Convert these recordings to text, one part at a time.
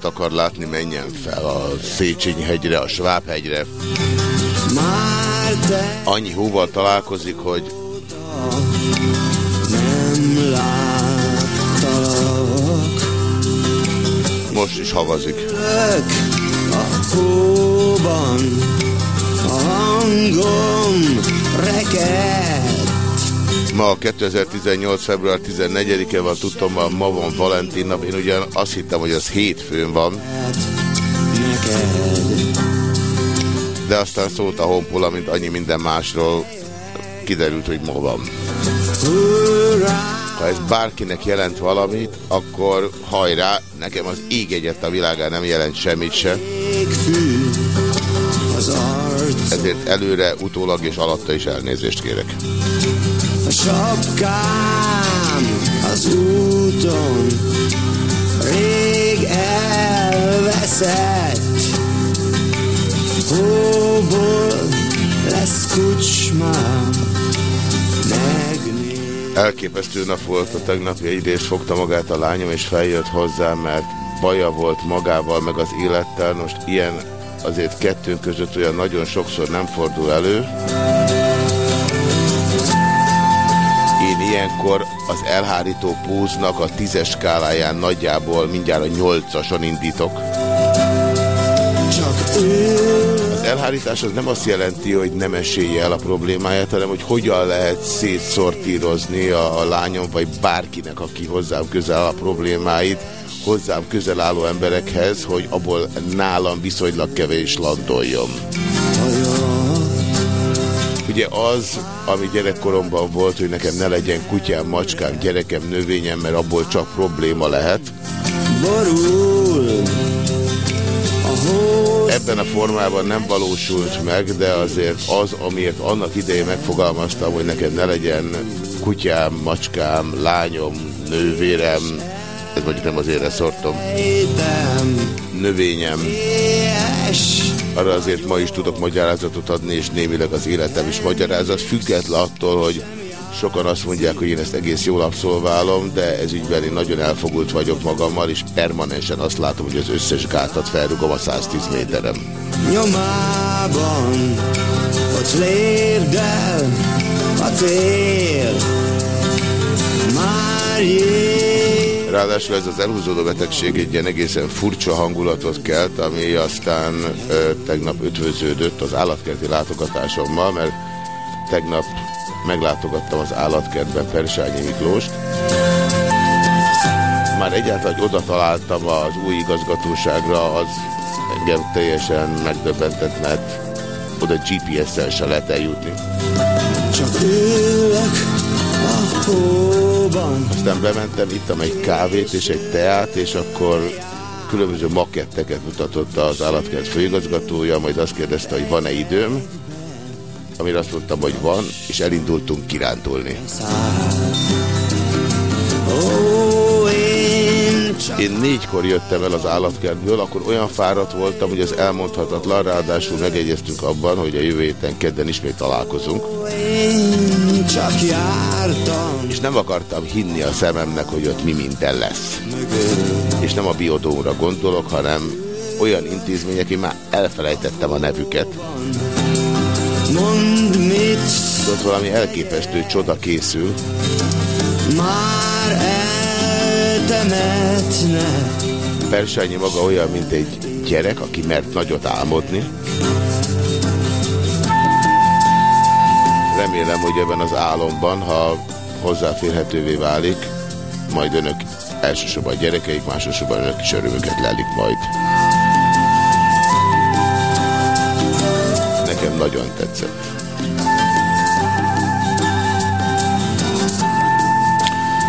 Havat akar látni, menjen fel a Széchenyi hegyre, a Sváb hegyre. Annyi hóval találkozik, hogy Nem láttalak most is havazik. a hóban A hangom reked Ma 2018. február 14-e van, tudtam, ma, ma van Valentin nap. Én ugyan azt hittem, hogy az hétfőn van, de aztán szólt a honpola, mint annyi minden másról, kiderült, hogy ma van. Ha ez bárkinek jelent valamit, akkor hajrá, nekem az ég egyet a világán nem jelent semmit se. Ezért előre, utólag és alatta is elnézést kérek. Sapkám az úton Rég elveszett Hóból lesz kucsmám Elképesztő nap volt a tegnapi egyrészt fogta magát a lányom, és feljött hozzám, mert baja volt magával, meg az élettel. Most ilyen azért kettőnk között olyan nagyon sokszor nem fordul elő. Ilyenkor az elhárító póznak a tízes skáláján nagyjából mindjárt a nyolcason indítok. Az elhárítás az nem azt jelenti, hogy nem esélye el a problémáját, hanem hogy hogyan lehet szétszortírozni a, a lányom, vagy bárkinek, aki hozzám közel a problémáit, hozzám közel álló emberekhez, hogy abból nálam viszonylag kevés landoljon. Ugye az, ami gyerekkoromban volt, hogy nekem ne legyen kutyám, macskám, gyerekem, növényem, mert abból csak probléma lehet. borul Ebben a formában nem valósult meg, de azért az, amiért annak idején megfogalmaztam, hogy nekem ne legyen kutyám, macskám, lányom, nővérem, ez mondjuk nem az ére szortom, Étem növényem, arra azért ma is tudok magyarázatot adni, és némileg az életem is magyarázat, független attól, hogy sokan azt mondják, hogy én ezt egész jól abszolválom, de ez ügyben én nagyon elfogult vagyok magammal, és permanensen azt látom, hogy az összes gátat felrugom a 110 méterem. nyomában Ott lépdel a tél Már jé Ráadásul ez az elhúzódó betegség egy ilyen egészen furcsa hangulatot kelt, ami aztán ö, tegnap ötvöződött az állatkerti látogatásommal, mert tegnap meglátogattam az állatkertben Persányi Miklóst. Már egyáltalán, hogy oda találtam az új igazgatóságra, az engem teljesen megdöbbentett, mert oda GPS-szel se lehet eljutni. Csak ülök a hóban Aztán bementem, ittam egy kávét és egy teát, és akkor különböző maketteket mutatott az állatkert főigazgatója, majd azt kérdezte, hogy van-e időm, amire azt mondtam, hogy van, és elindultunk kirándulni. Én négykor jöttem el az állatkertből, akkor olyan fáradt voltam, hogy ez elmondhatatlan, ráadásul megegyeztünk abban, hogy a jövő héten kedden ismét találkozunk, én csak jártam és nem akartam hinni a szememnek, hogy ott mi minden lesz. És nem a biodómra gondolok, hanem olyan intézmények, én már elfelejtettem a nevüket. Mondd mit ott valami elképesztő csoda készül, már eltemetne Persányi maga olyan, mint egy gyerek, aki mert nagyot álmodni. Remélem, hogy ebben az álomban, ha hozzáférhetővé válik, majd önök elsősorban a gyerekeik, másosabban önök is örömöket lelik majd. Nekem nagyon tetszett.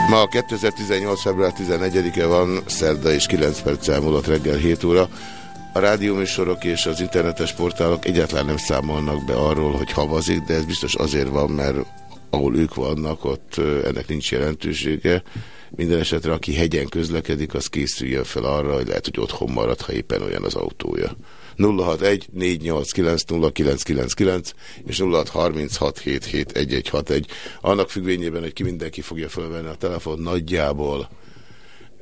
Ma 2018. február 14-e van, szerda és 9 perc elmúlott reggel 7 óra. A rádióműsorok és az internetes portálok egyáltalán nem számolnak be arról, hogy havazik, de ez biztos azért van, mert ahol ők vannak, ott ennek nincs jelentősége. Minden esetre, aki hegyen közlekedik, az készüljön fel arra, hogy lehet, hogy otthon marad, ha éppen olyan az autója. 061 489 és 0636771161. Annak függvényében, hogy ki mindenki fogja felvenni a telefon nagyjából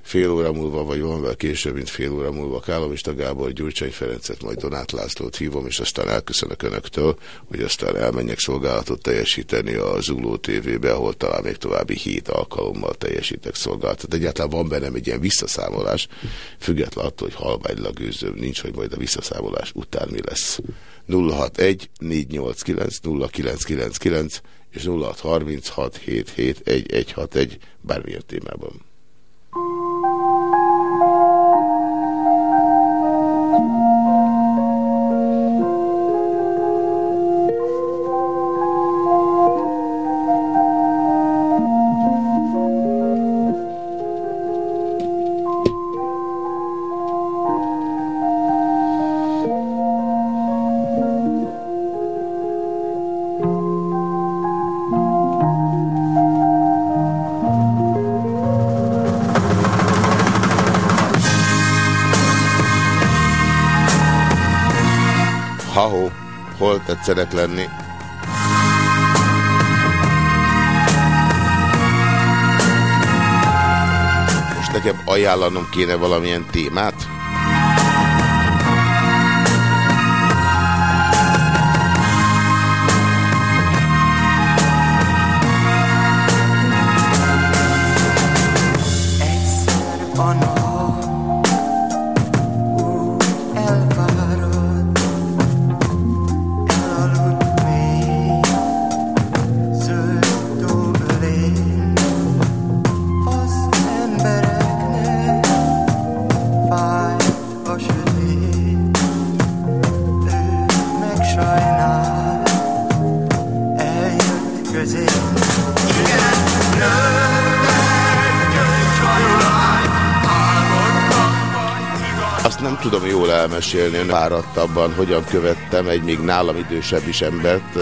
fél óra múlva, vagy van később, mint fél óra múlva Kálomista Gábor, Gyurcsány Ferencet, majd Donát Lászlót hívom, és aztán elköszönök Önöktől, hogy aztán elmenjek szolgálatot teljesíteni a Zugló TV-be, ahol talán még további hét alkalommal teljesítek szolgálatot. Egyáltalán van bennem egy ilyen visszaszámolás, független attól, hogy halványlag őzöm nincs, hogy majd a visszaszámolás után mi lesz. 061 489 0999 és 0636 771161 bármilyen témában. Tetszenek lenni. Most nekem ajánlanom kéne valamilyen témát? Elmesélni fáradtabban, hogyan követtem egy még nálam idősebb is embert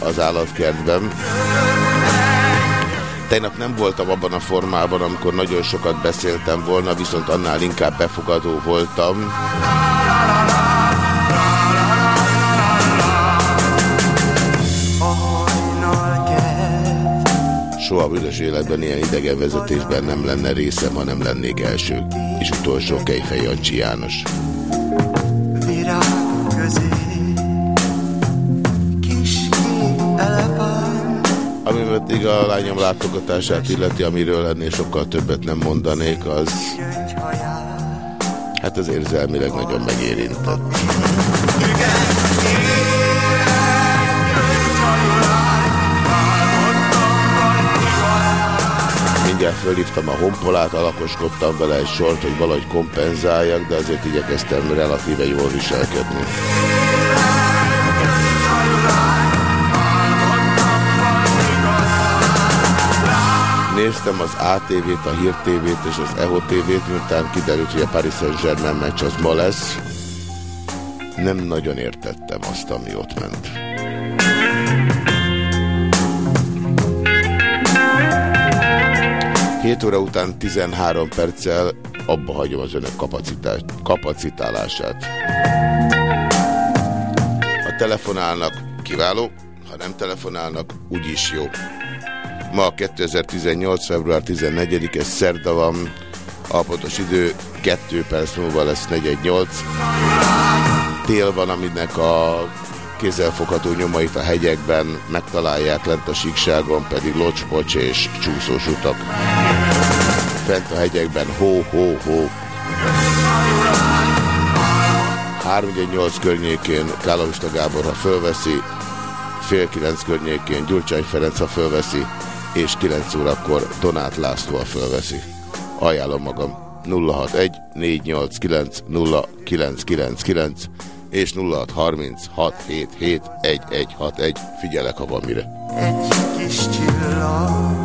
az állatkertben. Tegnap nem voltam abban a formában, amikor nagyon sokat beszéltem volna, viszont annál inkább befogadó voltam. Soha büdös életben ilyen idegenvezetésben nem lenne részem, ha nem lennék első és utolsó Kejfej Jancsi János. Pedig a lányom látogatását illeti, amiről ennél sokkal többet nem mondanék, az hát az érzelmileg nagyon megérintett. Mindjárt fölhívtam a honpolát, alakoskodtam vele egy sort, hogy valahogy kompenzáljak, de azért igyekeztem relatíve jól viselkedni. Néztem az ATV-t, a Hír TV-t és az EHO TV-t, miután kiderült, hogy a Paris Saint-Germain meccs az ma lesz. Nem nagyon értettem azt, ami ott ment. Két óra után 13 perccel abba hagyom az önök kapacitálását. Ha telefonálnak, kiváló, ha nem telefonálnak, úgyis jó. Ma 2018. február 14-e szerda van, a pontos idő 2 perc múlva lesz 418. Tél van, aminek a kézzelfogható nyomait a hegyekben megtalálják, lent a síkságon pedig locspocs és csúszós utak. Fent a hegyekben hó-hó-hó. 318 környékén Kálavista Gábor, ha fölveszi, fél kilenc környékén Gyurcsány Ferenc, ha fölveszi, és 9 órakor Donát László fölveszi. Ajánlom magam. 061 489 0999 és 0636771161. Figyelek, ha van mire. Egy kis csillag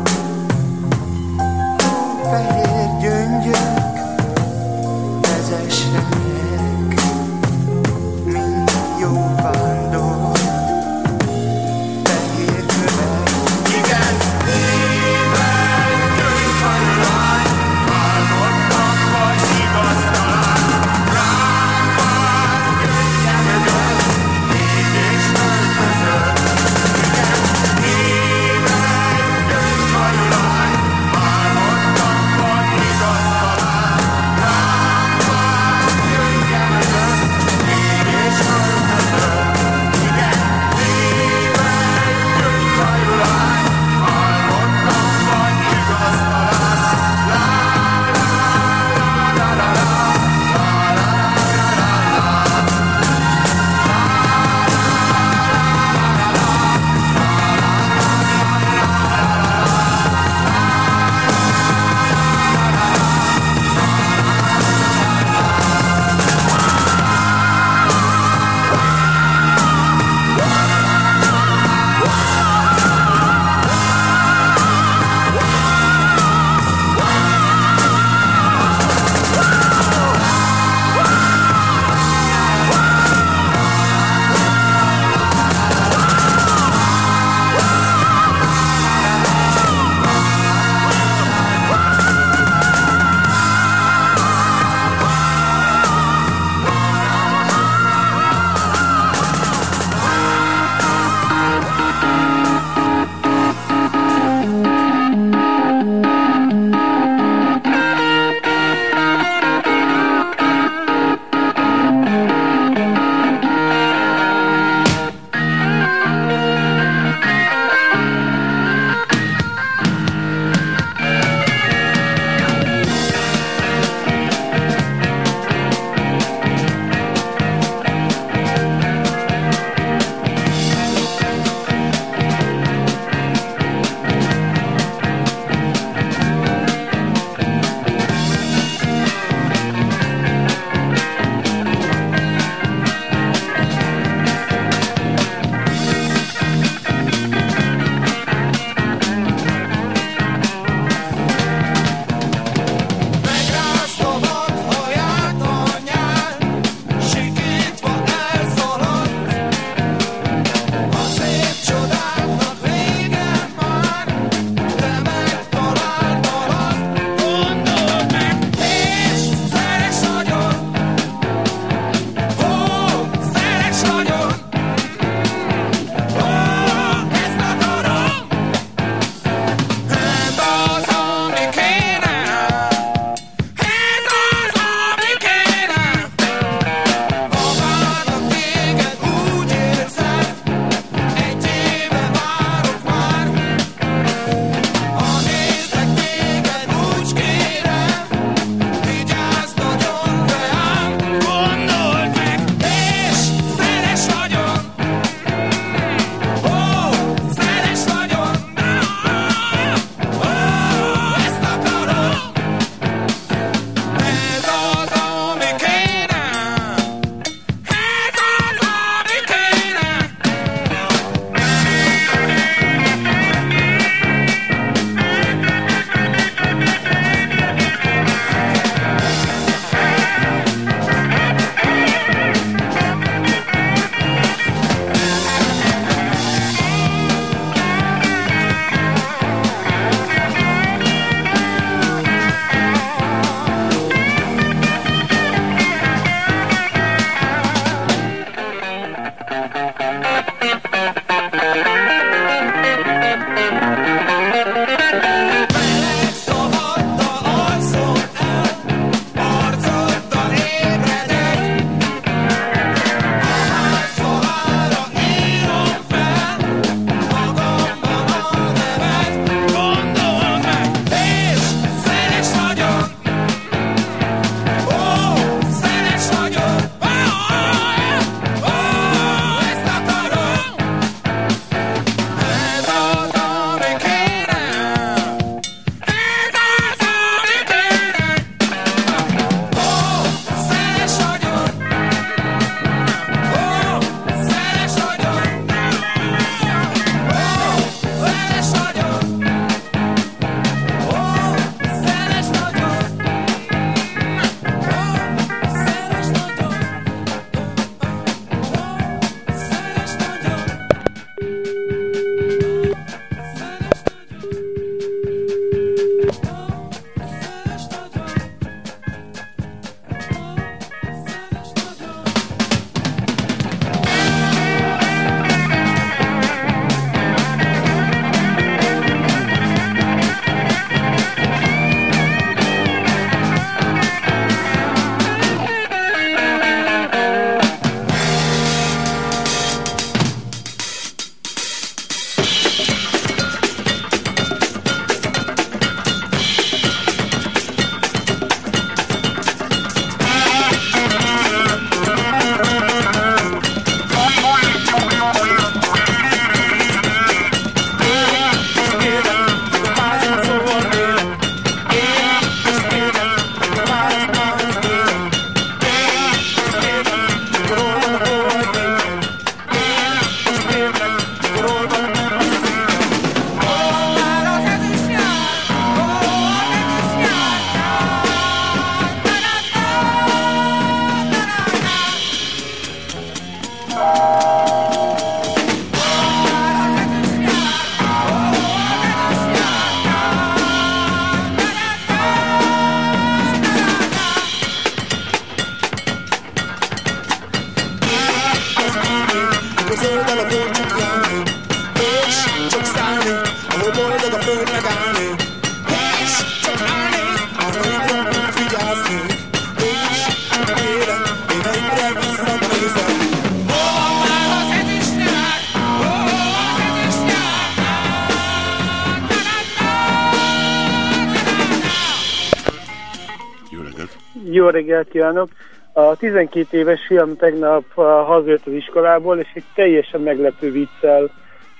12 éves fiam tegnap hazajött az iskolából, és egy teljesen meglepő viccel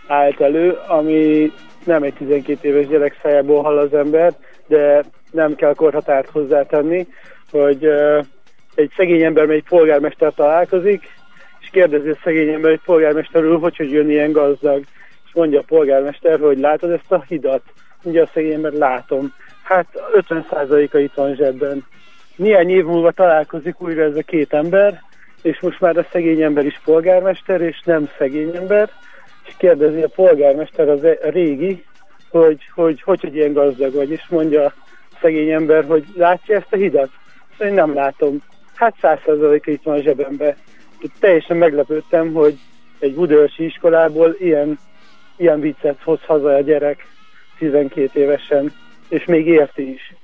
állt elő, ami nem egy 12 éves gyerek szájából hall az ember, de nem kell korhatárt hozzátenni, hogy uh, egy szegény ember, egy polgármester találkozik, és kérdezi a szegény ember egy polgármester úr, hogy hogy jön ilyen gazdag. És mondja a polgármester, hogy látod ezt a hidat? Mondja a szegény ember, látom. Hát 50%-a itt van zsebben néhány év múlva találkozik újra ez a két ember, és most már a szegény ember is polgármester, és nem szegény ember, és kérdezi a polgármester az e- a régi, hogy hogy, hogy, hogy ilyen gazdag vagy, és mondja a szegény ember, hogy látja ezt a hidat? Én nem látom. Hát százszerzaléka itt van a zsebembe. Úgyhogy Teljesen meglepődtem, hogy egy budaörsi iskolából ilyen, ilyen viccet hoz haza a gyerek 12 évesen, és még érti is.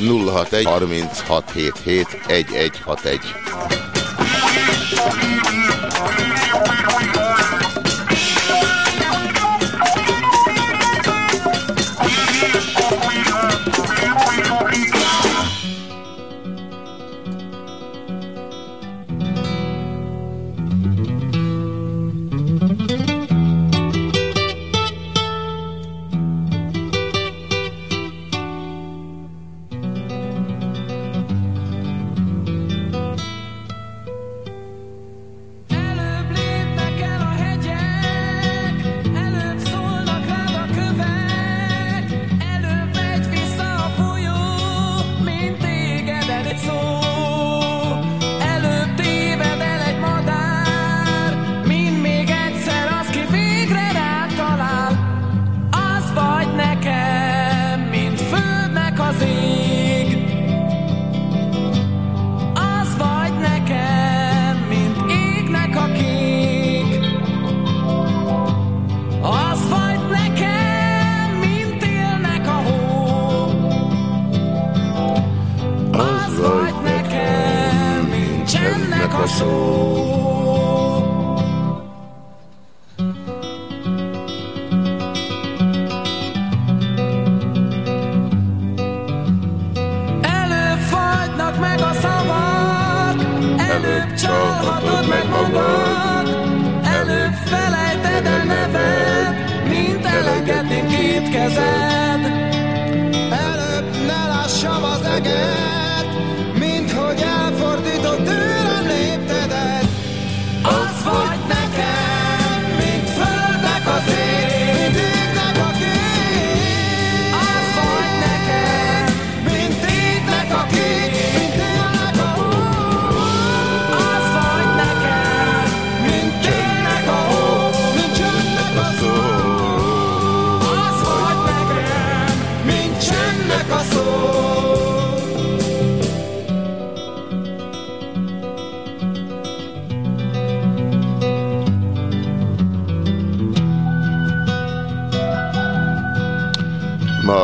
061 3677 1161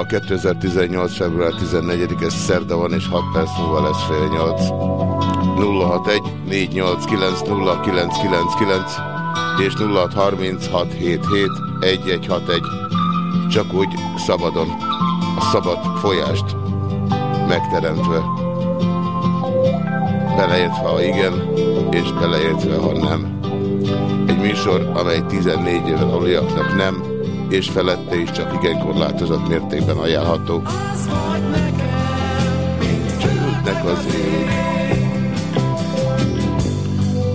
Ma 2018. február 14-e szerda van, és 6 perc múlva lesz fél 8. 061 489 0999 és 063677 1161. Csak úgy szabadon, a szabad folyást megteremtve. Beleértve, ha igen, és beleértve, ha nem. Egy műsor, amely 14 éven aluliaknak nem, és felette is csak igen korlátozott mértékben ajánlható. Csődnek az ég,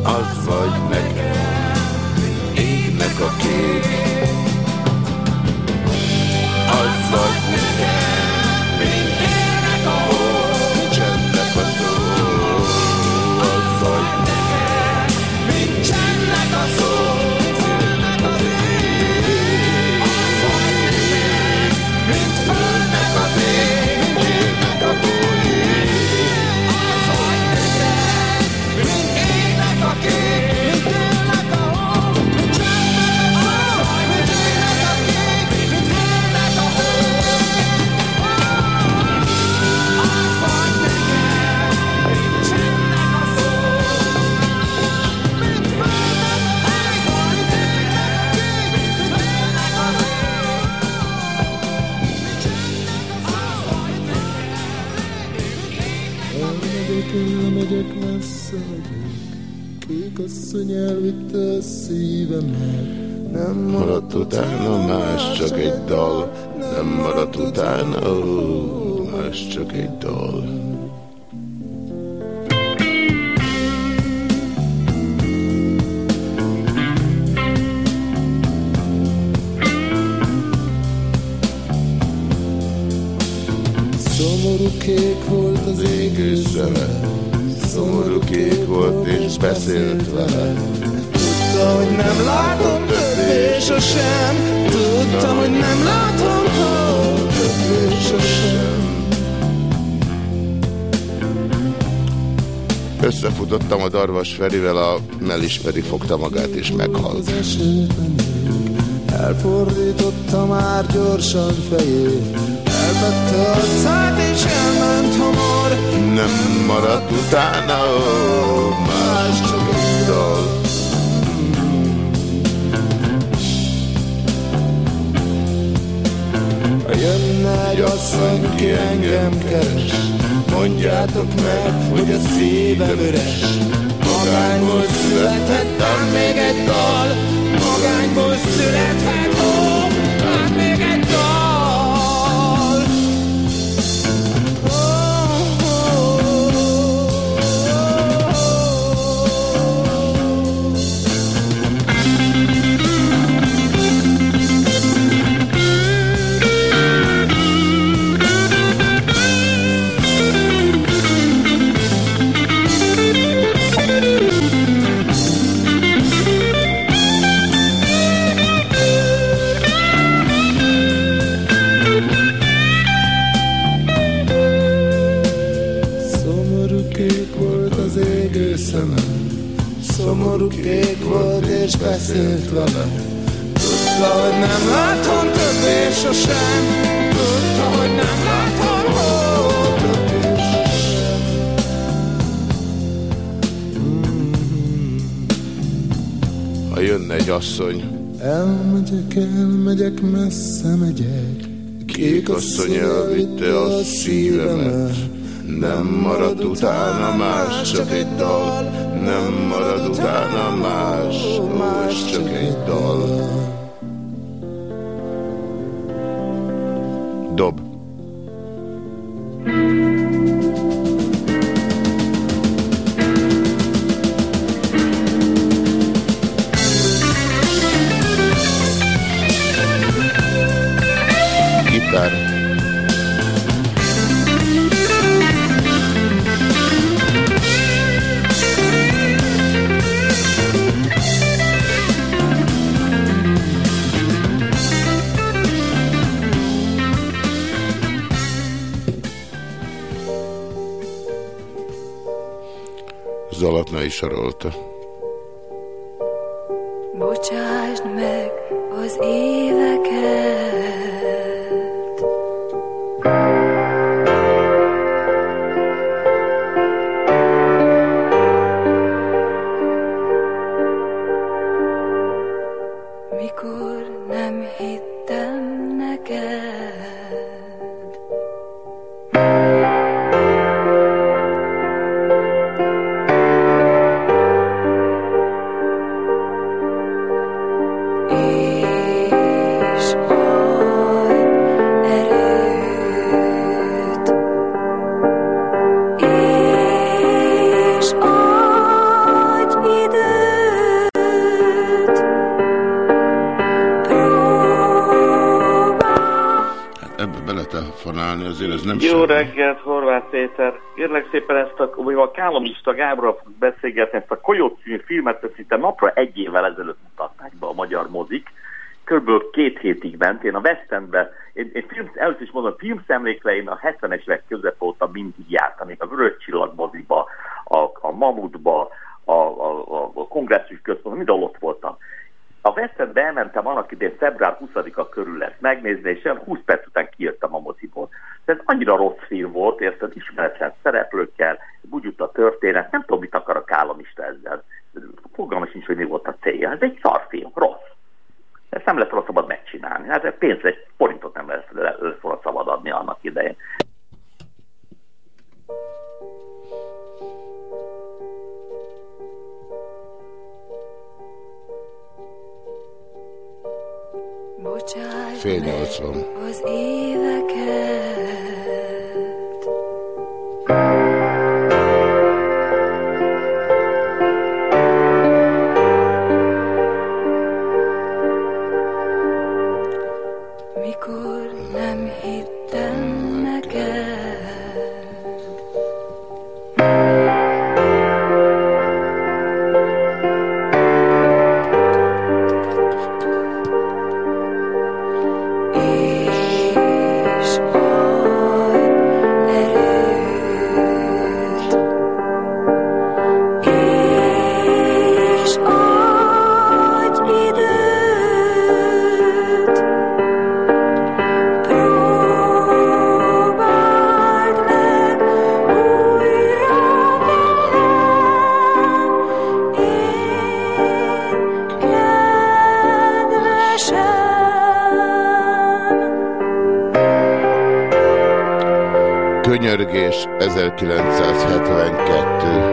az vagy nekem, égnek a kék. Az vagy nekem, Elvitte a szívemet Nem Maradt utána más csak egy dal, nem maradt utána más csak egy dal. Ferivel, a Melis pedig fogta magát és meghalt. Elfordította már gyorsan fejét. Elvette arcát és elment hamar. Nem maradt utána, ó, más csak egy dal. Jönne egy asszony, ki engem keres? Mondjátok meg, hogy a szívem üres Magányból született még egy dal Magányból születhet, beszélt velem. Tudta, hogy nem látom többé sosem. Tudta, hogy nem látom ó, többé sosem Ha jönne egy asszony, Elmegyek, elmegyek, messze megyek. Kék asszony elvitte a szívemet. Nem marad utána más, csak egy dal. Nem marad utána más, most csak egy dal. Jó reggelt, Horváth Péter. Kérlek szépen ezt a, a Kálomista Gáborral fogunk beszélgetni, ezt a Koyot című filmet, ezt szinte napra egy évvel ezelőtt mutatták be a magyar mozik. Körülbelül két hétig ment. Én a West Endbe, én, én film, először is mondom, filmszemlékre én Könyörgés 1972.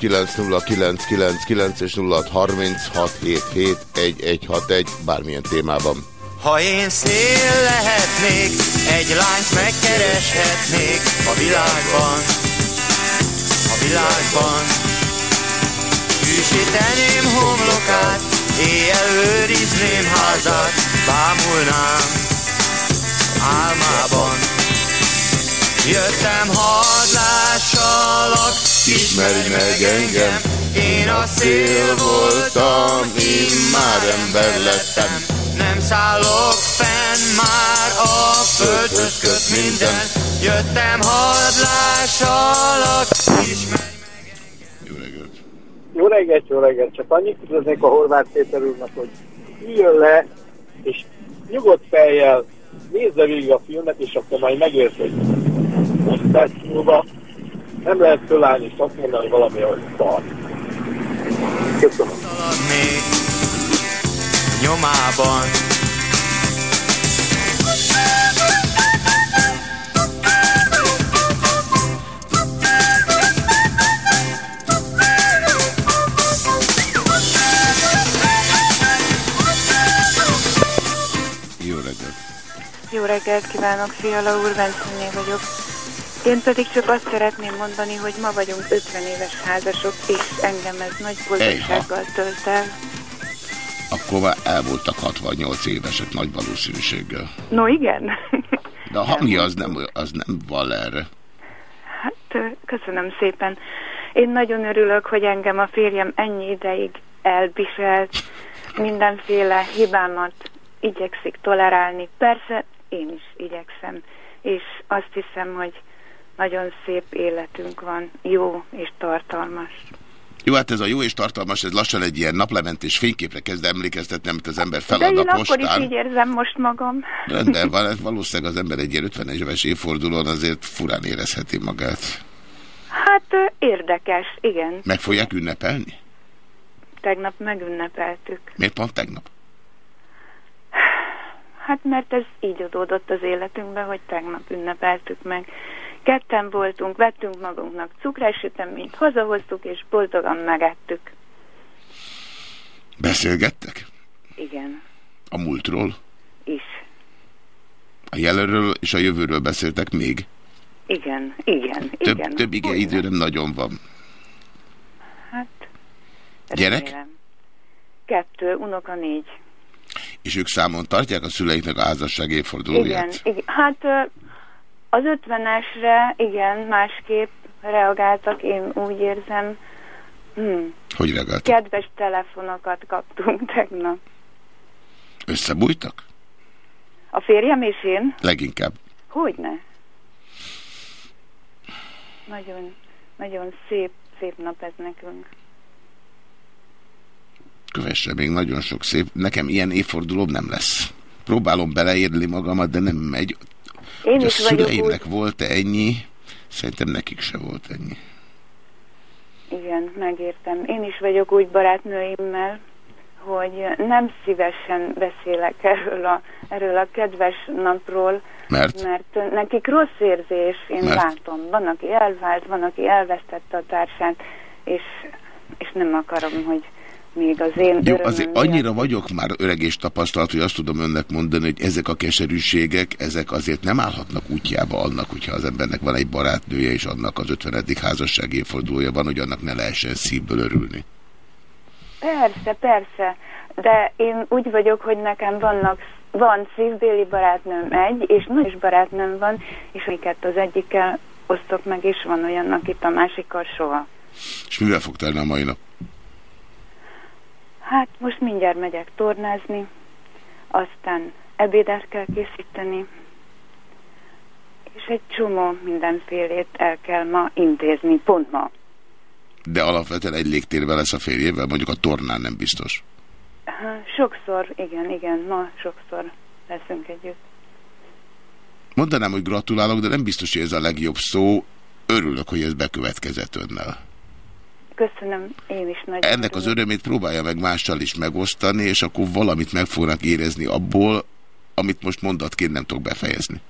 0614890999 és 0636771161 bármilyen témában. Ha én szél lehetnék, egy lányt megkereshetnék a világban, a világban. Hűsíteném homlokát, éjjel őrizném házat, bámulnám álmában. Jöttem hadlással, laktam ismerj meg engem, én a szél voltam, immár ember lettem. Nem szállok fenn, már a földhöz köt minden, jöttem hadlássalak, ismerj Jó reggelt, jó reggelt! Csak annyit tudnék a horvát Péter úrnak, hogy üljön le, és nyugodt fejjel nézze végig a filmet, és akkor majd megérsz, hogy 20 perc múlva nem lehet fölállni és azt mondani, valami olyan szar. Köszönöm. Nyomában Jó reggelt kívánok, Fiala úr, Vencini vagyok. Én pedig csak azt szeretném mondani, hogy ma vagyunk 50 éves házasok, és engem ez nagy boldogsággal tölt el. Akkor már el voltak 68 évesek nagy valószínűséggel. No igen, De a hangja az nem, az nem val erre. hát köszönöm szépen. Én nagyon örülök, hogy engem a férjem ennyi ideig elviselt, mindenféle hibámat igyekszik tolerálni. Persze, én is igyekszem, és azt hiszem, hogy nagyon szép életünk van, jó és tartalmas. Jó, hát ez a jó és tartalmas, ez lassan egy ilyen naplementés fényképre kezd emlékeztetni, amit az ember De felad én a akkor is postán. így érzem most magam. Rendben van, ez valószínűleg az ember egy ilyen 50 éves évfordulón azért furán érezheti magát. Hát érdekes, igen. Meg fogják ünnepelni? Tegnap megünnepeltük. Miért pont tegnap? Hát mert ez így adódott az életünkbe, hogy tegnap ünnepeltük meg. Ketten voltunk, vettünk magunknak cukrássüteményt, hazahoztuk és boldogan megettük. Beszélgettek? Igen, A múltról? is. A jelenről és a jövőről beszéltek még? Igen, igen, Több, igen. több ige Hogyne. idő nem nagyon van. Hát, Gyerek? remélem. Kettő, unoka négy. És ők számon tartják a szüleiknek a házasság Igen, évfordulóját? igen. Hát ö, az ötvenesre, igen, másképp reagáltak, én úgy érzem. Hmm. Hogy reagáltak? Kedves telefonokat kaptunk tegnap. Összebújtak? A férjem és én? Leginkább. Hogyne? Nagyon, nagyon szép, szép nap ez nekünk. Kövesse még nagyon sok szép. Nekem ilyen évfordulóm nem lesz. Próbálom beleérni magamat, de nem megy. Én a is vagyok szüleimnek volt-e ennyi? Szerintem nekik se volt ennyi. Igen, megértem. Én is vagyok úgy barátnőimmel, hogy nem szívesen beszélek erről a, erről a kedves napról, Mert? mert nekik rossz érzés, én Mert? látom. Van, aki elvált, van, aki elvesztette a társát, és, és nem akarom, hogy még az én Jó, azért miatt- annyira vagyok már öreg és tapasztalt, hogy azt tudom önnek mondani, hogy ezek a keserűségek, ezek azért nem állhatnak útjába annak, hogyha az embernek van egy barátnője, és annak az 50. házasság évfordulója van, hogy annak ne lehessen szívből örülni. Persze, persze, de én úgy vagyok, hogy nekem vannak, van szívbéli barátnőm egy, és nagy is barátnőm van, és amiket az egyikkel osztok meg, és van olyan, akit a másikkal soha. És mivel fog telni a mai nap? Hát most mindjárt megyek tornázni, aztán ebédet kell készíteni, és egy csomó mindenfélét el kell ma intézni, pont ma. De alapvetően egy légtérben lesz a férjével, mondjuk a tornán nem biztos. Sokszor, igen, igen, ma sokszor leszünk együtt. Mondanám, hogy gratulálok, de nem biztos, hogy ez a legjobb szó. Örülök, hogy ez bekövetkezett önnel. Köszönöm, én is nagyon Ennek az örömét próbálja meg mással is megosztani, és akkor valamit meg fognak érezni abból, amit most mondatként nem tudok befejezni.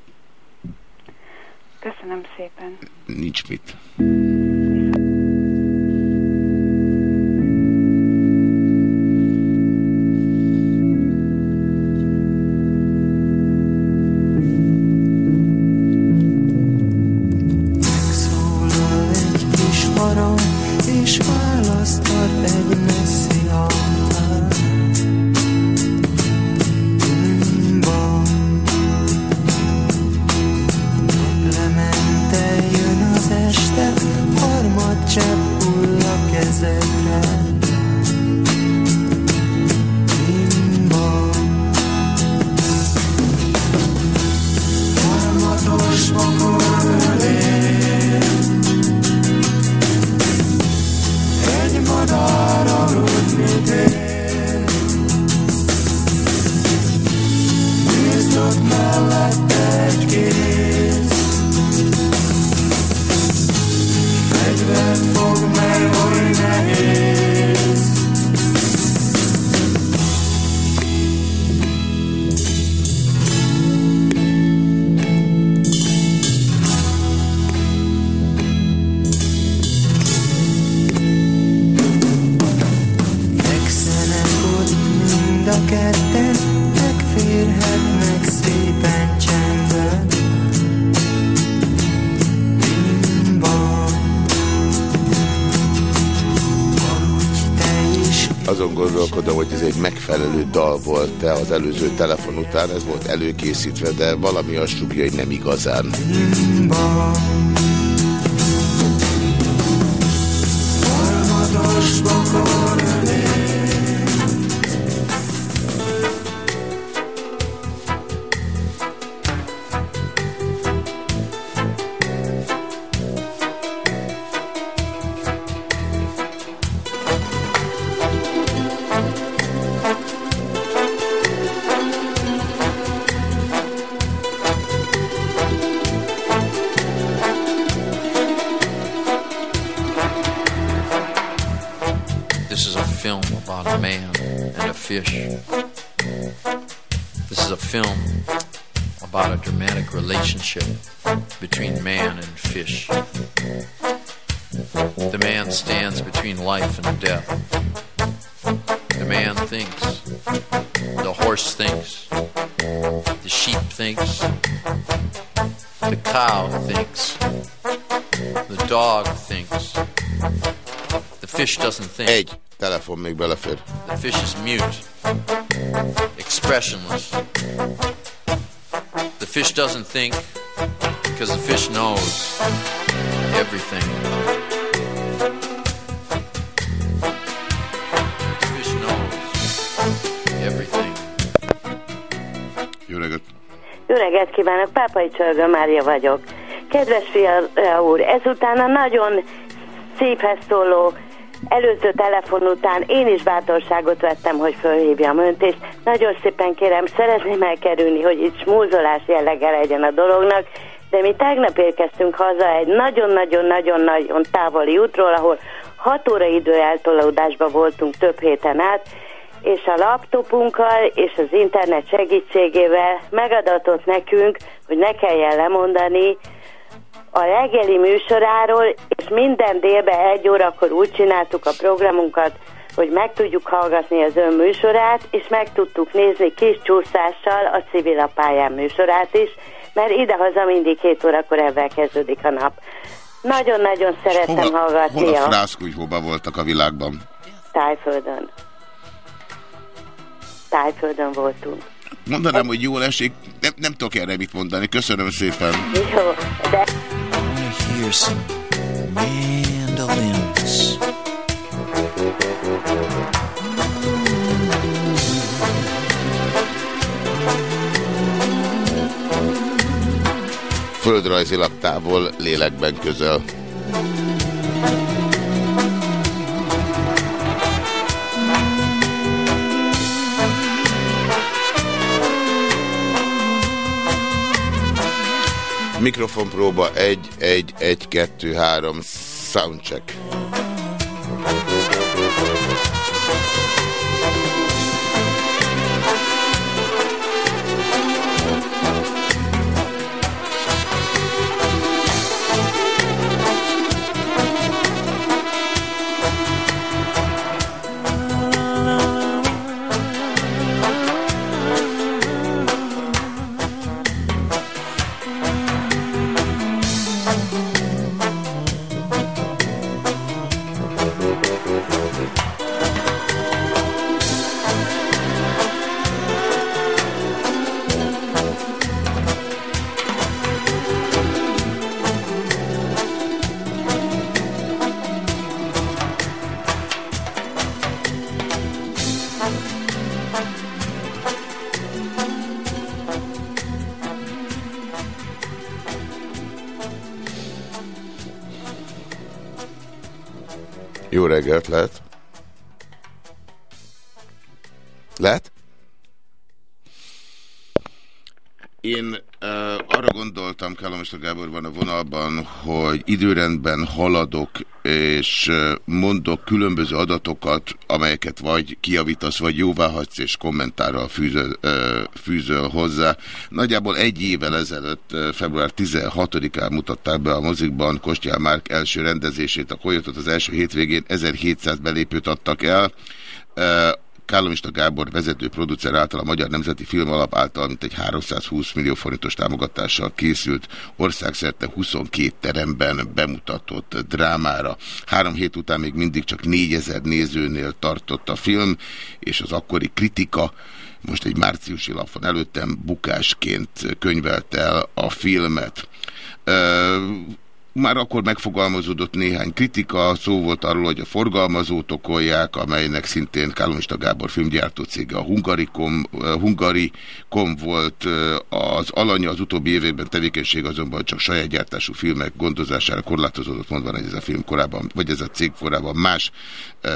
Köszönöm szépen. Nincs mit. Megszólal egy megfelelő dal volt-e az előző telefon után, ez volt előkészítve, de valami azt sugja, hogy nem igazán. Harmatos fish doesn't think. Egy telefon még belefér. The fish is mute, expressionless. The fish doesn't think because the fish knows everything. The fish knows everything. Jó reggelt! Jó reggelt kívánok, Pápai Csörgő Mária vagyok. Kedves fia úr, ezután a nagyon széphez szóló előző telefon után én is bátorságot vettem, hogy fölhívjam önt, és nagyon szépen kérem, szeretném elkerülni, hogy itt smúzolás jellege legyen a dolognak, de mi tegnap érkeztünk haza egy nagyon-nagyon-nagyon-nagyon távoli útról, ahol 6 óra időeltolódásban voltunk több héten át, és a laptopunkkal és az internet segítségével megadatott nekünk, hogy ne kelljen lemondani a reggeli műsoráról, és minden délben egy órakor úgy csináltuk a programunkat, hogy meg tudjuk hallgatni az ön műsorát, és meg tudtuk nézni kis csúszással a civil a pályán műsorát is, mert idehaza mindig két órakor ebben kezdődik a nap. Nagyon-nagyon szeretem Hova, hallgatni hol a a frászkúj, hova voltak a világban? tájföldön. Tájföldön voltunk. Mondanám, hogy jól esik, nem, nem tudok erre mit mondani. Köszönöm szépen. Jó, de... Mandolins. Földrajzilag távol, lélekben közel. Mikrofonpróba 1, 1, 1, 2, 3, soundcheck. Jó reggelt, lehet? Én uh, arra gondoltam, Kállamester Gáborban a vonalban, hogy időrendben haladok, és uh, mondok különböző adatokat, amelyeket vagy kiavítasz, vagy jóváhagysz, és kommentárral fűzöl, uh, fűzöl hozzá. Nagyjából egy évvel ezelőtt, uh, február 16-án mutatták be a mozikban Kostyán Márk első rendezését, a Koyotot az első hétvégén 1700 belépőt adtak el. Kálomista Gábor vezető producer által a Magyar Nemzeti Film Alap által mint egy 320 millió forintos támogatással készült országszerte 22 teremben bemutatott drámára. Három hét után még mindig csak 4000 nézőnél tartott a film, és az akkori kritika most egy márciusi lap van előttem, bukásként könyvelt el a filmet. Már akkor megfogalmazódott néhány kritika, szó volt arról, hogy a forgalmazót okolják, amelynek szintén Kálomista Gábor filmgyártó cége a Hungaricom, Hungaricom volt az alanya, az utóbbi években tevékenység azonban csak saját gyártású filmek gondozására korlátozódott, mondva, hogy ez a film korábban, vagy ez a cég korábban más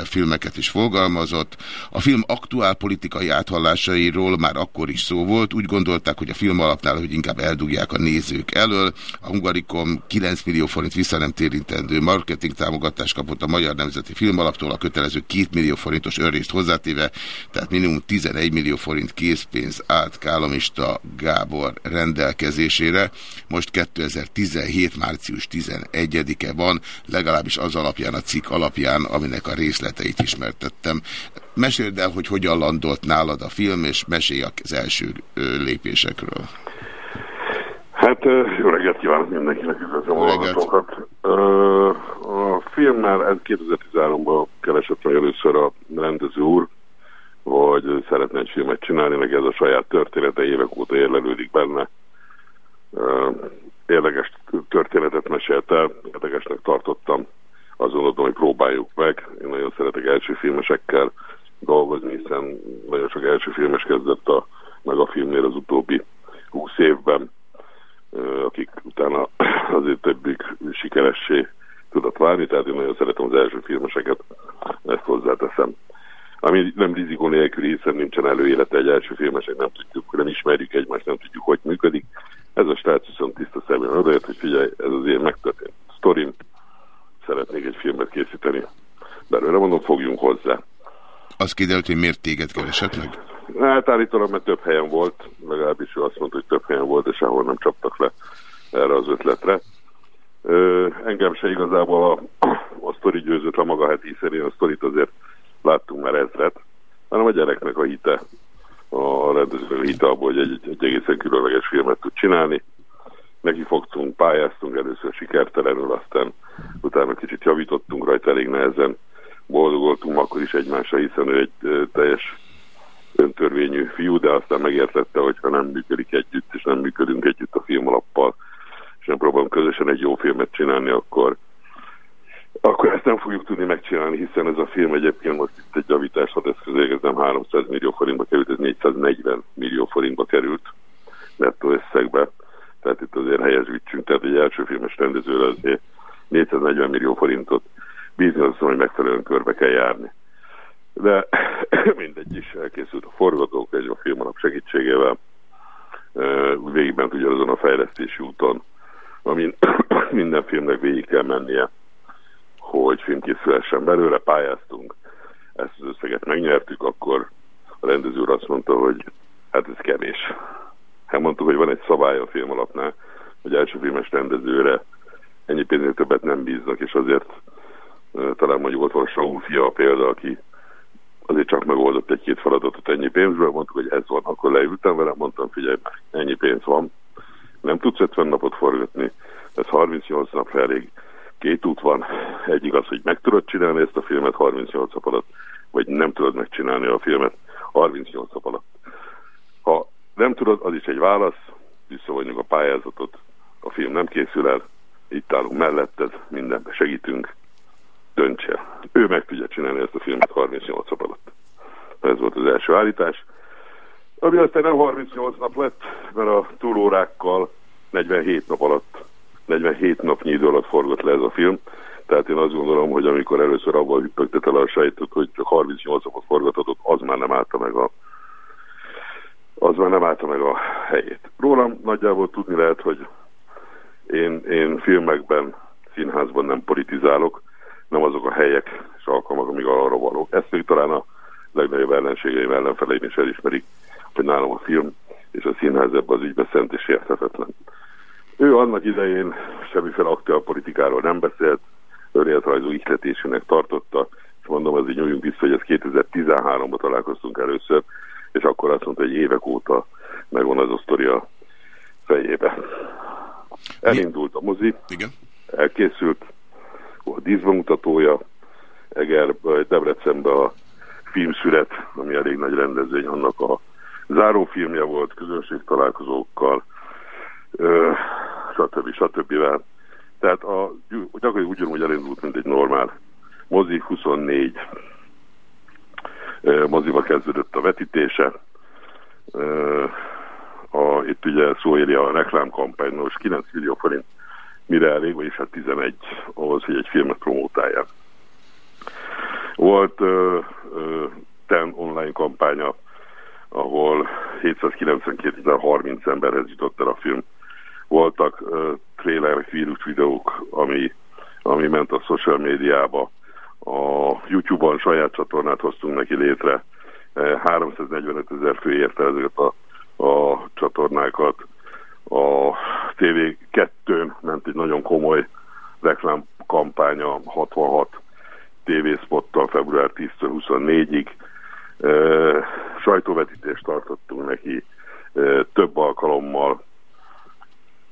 filmeket is forgalmazott. A film aktuál politikai áthallásairól már akkor is szó volt. Úgy gondolták, hogy a film alapnál, hogy inkább eldugják a nézők elől. A Hungaricom 9 millió forint vissza nem térintendő marketing támogatást kapott a Magyar Nemzeti Filmalaptól, a kötelező 2 millió forintos önrészt hozzátéve, tehát minimum 11 millió forint készpénz állt Kálomista Gábor rendelkezésére. Most 2017. március 11-e van, legalábbis az alapján, a cikk alapján, aminek a részleteit ismertettem. Meséld el, hogy hogyan landolt nálad a film, és mesélj az első lépésekről. Hát jó reggelt kívánok mindenkinek, üdvözlöm a hallgatókat. A filmmel 2013-ban keresett meg először a rendező úr, hogy szeretne egy filmet csinálni, meg ez a saját története évek óta érlelődik benne. Érdekes történetet mesélt el, érdekesnek tartottam, azt gondoltam, hogy próbáljuk meg. Én nagyon szeretek első filmesekkel dolgozni, hiszen nagyon sok első filmes kezdett a, meg a filmnél az utóbbi 20 évben akik utána azért többük sikeressé tudott válni, tehát én nagyon szeretem az első filmeseket, ezt hozzáteszem. Ami nem rizikó nélkül, hiszen nincsen előélete egy első filmesek, nem tudjuk, nem ismerjük egymást, nem tudjuk, hogy működik. Ez a stác viszont tiszta szemben odajött, hogy figyelj, ez az én megtörtént sztorim, szeretnék egy filmet készíteni. Belőle mondom, fogjunk hozzá. Az kiderült, hogy miért téged keresett meg? Hát állítólag, mert több helyen volt, legalábbis ő azt mondta, hogy több helyen volt, és ahol nem csaptak le erre az ötletre. Ö, engem se igazából a, a sztori győzött le maga, hiszen én a sztorit azért láttunk már ezret, hanem a gyereknek a hite, a rendezőnek a hite abból, hogy egy, egy egészen különleges filmet tud csinálni. Neki fogtunk, pályáztunk először sikertelenül, aztán utána kicsit javítottunk rajta elég nehezen, boldogoltunk akkor is egymásra, hiszen ő egy teljes öntörvényű fiú, de aztán megértette, hogy ha nem működik együtt, és nem működünk együtt a filmalappal, és nem próbálunk közösen egy jó filmet csinálni, akkor akkor ezt nem fogjuk tudni megcsinálni, hiszen ez a film egyébként most itt egy javítás, ha ez nem 300 millió forintba került, ez 440 millió forintba került nettó összegbe, tehát itt azért helyezvítsünk, tehát egy első filmes rendezőre azért 440 millió forintot bízni azt hogy megfelelően körbe kell járni. De mindegy is elkészült a forgatókönyv a filmanap segítségével, végigment ugyanazon a fejlesztési úton, amin minden filmnek végig kell mennie, hogy film készülhessen belőle, pályáztunk, ezt az összeget megnyertük, akkor a rendező azt mondta, hogy hát ez kevés. Hát mondtuk, hogy van egy szabály a film alapnál, hogy első filmes rendezőre ennyi pénznél többet nem bíznak, és azért talán mondjuk ott van Saul fia a példa, aki azért csak megoldott egy-két feladatot ennyi pénzből, mondtuk, hogy ez van, akkor leültem vele, mondtam, figyelj, ennyi pénz van, nem tudsz 50 napot forgatni, ez 38 nap elég, két út van, egyik az, hogy meg tudod csinálni ezt a filmet 38 nap alatt, vagy nem tudod megcsinálni a filmet 38 nap alatt. Ha nem tudod, az is egy válasz, visszavonjuk a pályázatot, a film nem készül el, itt állunk melletted, mindenbe segítünk, döntse. Ő meg tudja csinálni ezt a filmet 38 nap alatt. Ez volt az első állítás. Ami aztán nem 38 nap lett, mert a túlórákkal 47 nap alatt, 47 napnyi idő alatt forgott le ez a film. Tehát én azt gondolom, hogy amikor először abban hüppögtette le a sejtet, hogy csak 38 napot forgathatott, az már nem állta meg a az már nem állta meg a helyét. Rólam nagyjából tudni lehet, hogy én, én filmekben, színházban nem politizálok, nem azok a helyek és alkalmak, amik arra valók. Ezt még talán a legnagyobb ellenségeim ellenfeleim is elismerik, hogy nálam a film és a színház ebben az ügyben szent és érthetetlen. Ő annak idején semmiféle aktuál politikáról nem beszélt, önéletrajzó ihletésének tartotta, és mondom, azért nyúljunk vissza, hogy ez 2013-ban találkoztunk először, és akkor azt mondta, hogy évek óta megvan az a sztori a fejébe. Elindult a mozi, Igen. elkészült, a díszbemutatója, Eger, vagy Debrecenben a filmszület, ami elég nagy rendezvény, annak a zárófilmje volt, közönség találkozókkal, stb. stb. Tehát a, gyakorlatilag ugyanúgy elindult, mint egy normál mozi, 24 ö, moziba kezdődött a vetítése. A, itt ugye szó a reklámkampány, most 9 millió forint mire elég, vagyis hát 11 ahhoz, hogy egy filmet promótálják. Volt ö, ö, TEN online kampánya, ahol 792-30 emberhez jutott el a film. Voltak ö, trailerek, vírus videók, ami, ami ment a social médiába. A YouTube-on saját csatornát hoztunk neki létre. 345 ezer fő érte ezeket a, a csatornákat. A TV2-n ment egy nagyon komoly reklámkampánya, 66 tévészpottal február 10-től 24-ig. E, sajtóvetítést tartottunk neki e, több alkalommal.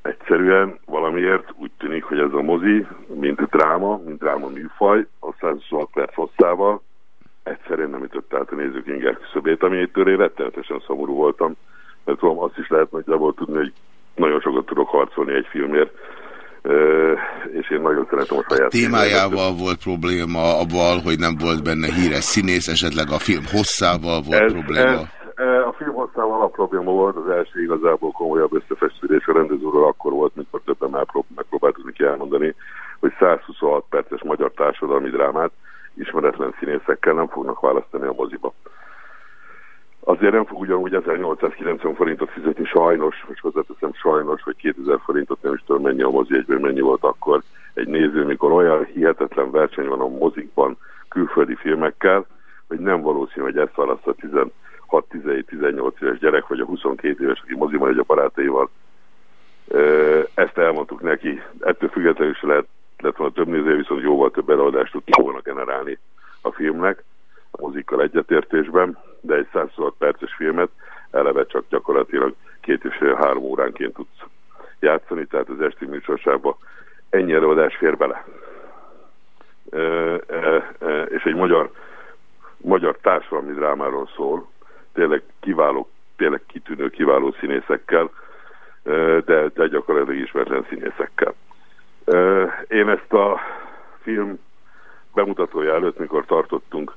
Egyszerűen valamiért úgy tűnik, hogy ez a mozi, mint dráma, mint dráma műfaj, a 126 perc hosszával, egyszerűen nem ütött át a nézők inger küszöbét, ami egy töré rettenetesen szomorú voltam, mert tudom, azt is lehet nagyjából tudni, hogy nagyon sokat tudok harcolni egy filmért, és én nagyon szeretem a saját Témájával filmet. volt probléma, abban, hogy nem volt benne híres színész, esetleg a film hosszával volt ez, probléma. Ez, a film hosszával a probléma volt, az első igazából komolyabb összefestődés a rendezőről akkor volt, mikor többen már megpróbáltuk neki elmondani, hogy 126 perces magyar társadalmi drámát ismeretlen színészekkel nem fognak választani a moziba azért nem fog ugyanúgy 1890 forintot fizetni sajnos, vagy hozzáteszem sajnos, hogy 2000 forintot nem is tudom mennyi a mozi egyből, mennyi volt akkor egy néző, mikor olyan hihetetlen verseny van a mozikban külföldi filmekkel, hogy nem valószínű, hogy ezt választ a 16-17-18 éves gyerek, vagy a 22 éves, aki moziban egy a barátaival. Ezt elmondtuk neki. Ettől függetlenül is lehet, lett volna több néző, viszont jóval több eladást tudtunk volna generálni a filmnek mozikkal egyetértésben de egy 106 perces filmet eleve csak gyakorlatilag két és három óránként tudsz játszani, tehát az esti műsorsában ennyi előadás fér bele. E, e, e, és egy magyar, magyar társadalmi drámáról szól, tényleg kiváló, tényleg kitűnő, kiváló színészekkel, de, de gyakorlatilag ismeretlen színészekkel. Én ezt a film bemutatója előtt, mikor tartottunk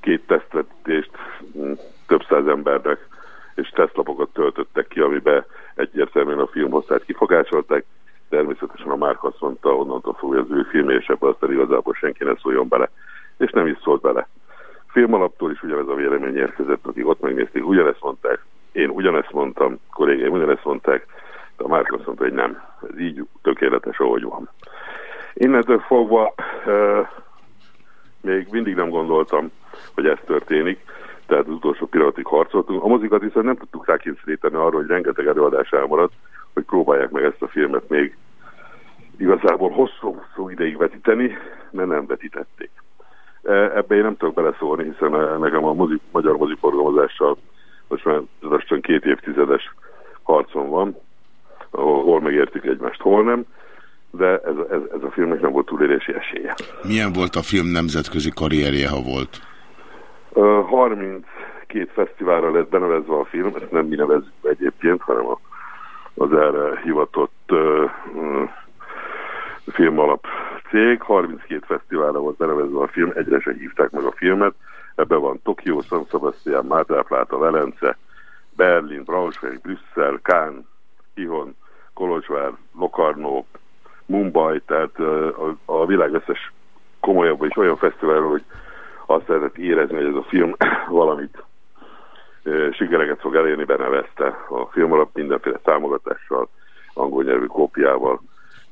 két tesztvetést mm, több száz embernek, és tesztlapokat töltöttek ki, amiben egyértelműen a film hosszát kifogásolták. Természetesen a Márk azt mondta, onnantól fogja az ő filmje, és ebben aztán igazából senki ne szóljon bele. És nem is szólt bele. Filmalaptól is ugyanez a vélemény érkezett, akik ott megnézték, ugyanezt mondták. Én ugyanezt mondtam, kollégáim ugyanezt mondták, de a Márk azt mondta, hogy nem. Ez így tökéletes, ahogy van. Innentől fogva euh, még mindig nem gondoltam, hogy ez történik, tehát az utolsó pillanatig harcoltunk. A mozikat viszont nem tudtuk rákényszeríteni arra, hogy rengeteg előadás elmaradt, hogy próbálják meg ezt a filmet még igazából hosszú-hosszú ideig vetíteni, mert nem vetítették. E, ebbe én nem tudok beleszólni, hiszen e, nekem a mozi, magyar moziforgalmazással most már lassan két évtizedes harcon van, hol megértik egymást, hol nem, de ez, ez, ez a filmnek nem volt túlélési esélye. Milyen volt a film nemzetközi karrierje, ha volt? 32 fesztiválra lett benevezve a film, ezt nem mi nevezzük egyébként, hanem a, az erre hivatott uh, filmalap cég. 32 fesztiválra volt benevezve a film, egyre se hívták meg a filmet. Ebben van Tokió, San Sebastian, Mátrá Pláta, Velence, Berlin, Braunschweig, Brüsszel, Kán, Ihon, Kolozsvár, Lokarnó, Mumbai, tehát a világ összes komolyabb és olyan fesztiválról, hogy azt lehetett érezni, hogy ez a film valamit sikereket fog elérni, benevezte a film alap mindenféle támogatással, angol nyelvű kópiával,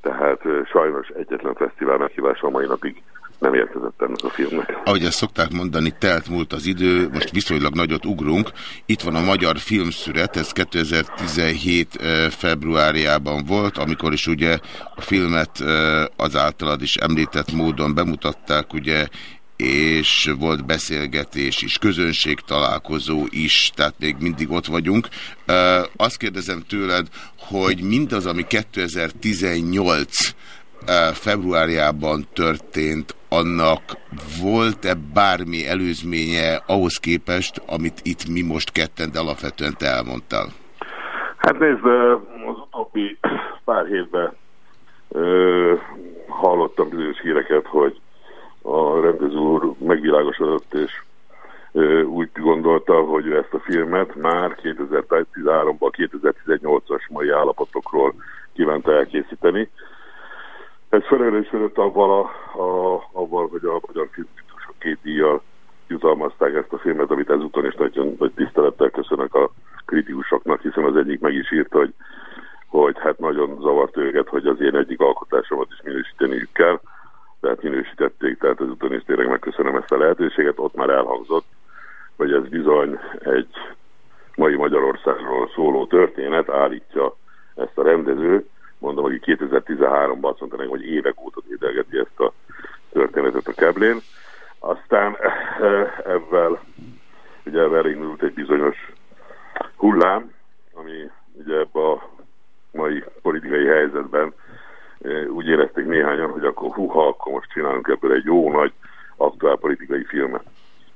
tehát sajnos egyetlen fesztivál meghívása a mai napig nem érkezett ennek a filmnek. Ahogy ezt szokták mondani, telt múlt az idő, most viszonylag nagyot ugrunk. Itt van a Magyar Filmszüret, ez 2017 februárjában volt, amikor is ugye a filmet az általad is említett módon bemutatták, ugye és volt beszélgetés is, közönség találkozó is, tehát még mindig ott vagyunk. Ö, Azt kérdezem tőled, hogy mindaz, ami 2018 ö, februárjában történt, annak volt-e bármi előzménye ahhoz képest, amit itt mi most ketten, de alapvetően te elmondtál? Hát nézd, ö, az utóbbi pár hétben ö, hallottam bizonyos híreket, hogy a rendező úr megvilágosodott, és ö, úgy gondolta, hogy ezt a filmet már 2013-ban, 2018-as mai állapotokról kívánta elkészíteni. Ez felelősödött avval, a, a, avval, hogy a magyar filmkritikusok két díjjal jutalmazták ezt a filmet, amit ezúton is nagyon nagy tisztelettel köszönök a kritikusoknak, hiszen az egyik meg is írta, hogy, hogy hát nagyon zavart őket, hogy az én egyik alkotásomat is minősíteniük kell, tehát minősítették, tehát ezúton is tényleg megköszönöm ezt a lehetőséget, ott már elhangzott, hogy ez bizony egy mai Magyarországról szóló történet, állítja ezt a rendező, mondom, hogy 2013-ban azt mondta nekem, hogy évek óta dédelgeti ezt a történetet a keblén. Aztán eh, ebben ugye elindult egy bizonyos hullám, ami ugye ebben a mai politikai helyzetben eh, úgy érezték néhányan, hogy akkor huha, akkor most csinálunk ebből egy jó nagy aktuál politikai filmet.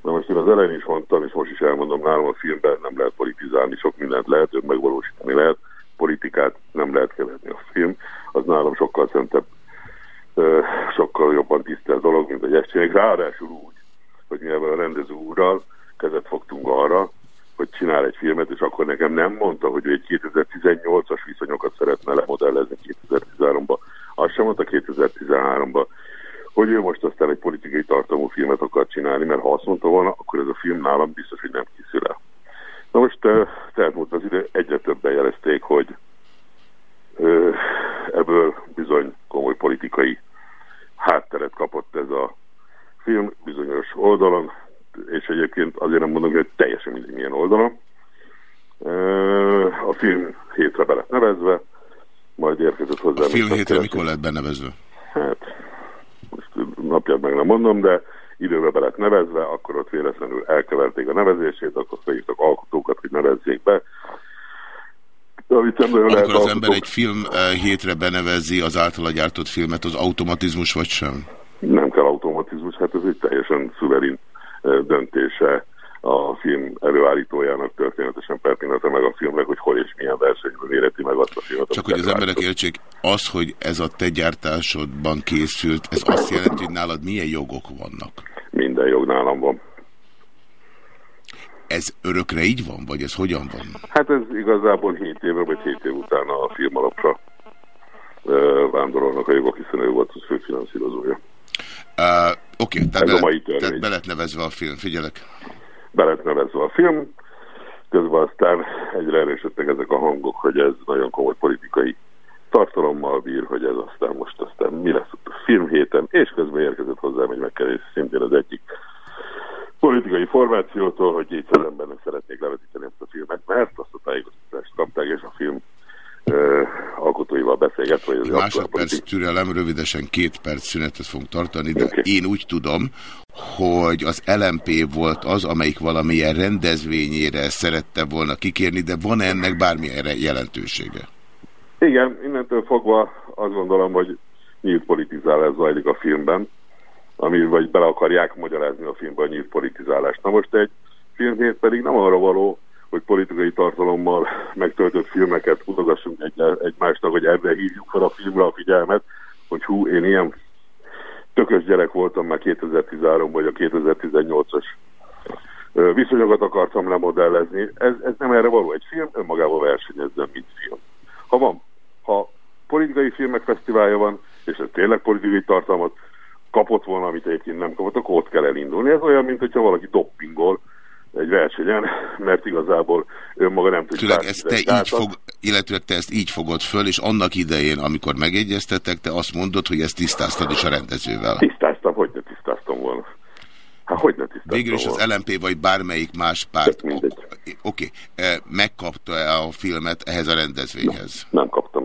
Na most én az elején is mondtam, és most is elmondom, nálam a filmben nem lehet politizálni, sok mindent lehet, megvalósítani lehet, politikát nem lehet keverni a film, az nálam sokkal szentebb, sokkal jobban tisztelt dolog, mint ezt csinálják. Ráadásul úgy, hogy mi ebben a rendező úrral kezet fogtunk arra, hogy csinál egy filmet, és akkor nekem nem mondta, hogy ő egy 2018-as viszonyokat szeretne lemodellezni 2013-ba. Azt sem mondta 2013-ba, hogy ő most aztán egy politikai tartalmú filmet akar csinálni, mert ha azt mondta volna, akkor ez a film nálam biztos, hogy nem készül el. Na most eh, tehát múlt az idő, egyre többen jelezték, hogy ebből bizony komoly politikai hátteret kapott ez a film bizonyos oldalon, és egyébként azért nem mondom, hogy teljesen mindegy milyen oldalon. A film hétre be lett nevezve, majd érkezett hozzá. A film hétre mikor lett benevezve? Hát, most napját meg nem mondom, de időbe be lett nevezve, akkor ott véletlenül elkeverték a nevezését, akkor felhívtak alkotókat, hogy nevezzék be. Amikor az ember alkotók- egy film eh, hétre benevezi az általa gyártott filmet, az automatizmus vagy sem? Nem kell automatizmus, hát ez egy teljesen szuverén eh, döntése a film előállítójának történetesen pertinete meg a filmnek, hogy hol és milyen versenyben éreti meg azt a filmet. Csak hogy az emberek értsék, az, hogy ez a te gyártásodban készült, ez azt jelenti, hogy nálad milyen jogok vannak? Minden jog nálam van. Ez örökre így van, vagy ez hogyan van? Hát ez igazából 7 évre vagy 7 év után a film alapra vándorolnak a jogok, hiszen ő volt az főfinanszírozója. Uh, Oké, okay, tehát, Ez a be, mai lett- törvény. tehát be lett nevezve a film, figyelek. Be lett nevezve a film, közben aztán egyre erősödtek ezek a hangok, hogy ez nagyon komoly politikai tartalommal bír, hogy ez aztán most aztán mi lesz a filmhéten, és közben érkezett hozzám egy megkerés szintén az egyik politikai formációtól, hogy 200 embernek szeretnék levetíteni ezt a filmet, mert azt a tájékoztatást kapták, és a film ö, alkotóival beszélgetve, hogy másodperc türelem, rövidesen két perc szünetet fogunk tartani, de én úgy tudom, hogy az LMP volt az, amelyik valamilyen rendezvényére szerette volna kikérni, de van -e ennek bármilyen jelentősége? Igen, innentől fogva azt gondolom, hogy nyílt politizálás zajlik a filmben, ami vagy bele akarják magyarázni a filmben a nyílt politizálást. Na most egy filmhét pedig nem arra való, hogy politikai tartalommal megtöltött filmeket mutogassunk egy, egymásnak, hogy ebben hívjuk fel a filmre a figyelmet, hogy hú, én ilyen tökös gyerek voltam már 2013 vagy a 2018-as ö, viszonyokat akartam lemodellezni. Ez, ez nem erre való. Egy film önmagában versenyezzen, mint film. Ha van, ha politikai filmek fesztiválja van, és ez tényleg politikai tartalmat kapott volna, amit egyébként nem kapott, akkor ott kell elindulni. Ez olyan, mint hogyha valaki doppingol egy versenyen, mert igazából önmaga nem tudja. Tőleg ezt te így fog, illetve te ezt így fogod föl, és annak idején, amikor megegyeztetek, te azt mondod, hogy ezt tisztáztad is a rendezővel. Tisztáztam, hogy ne tisztáztam volna. Hát hogy ne tisztáztam Végül is az. LMP vagy bármelyik más párt Oké, okay. megkapta-e a filmet ehhez a rendezvényhez? Nem kapta meg.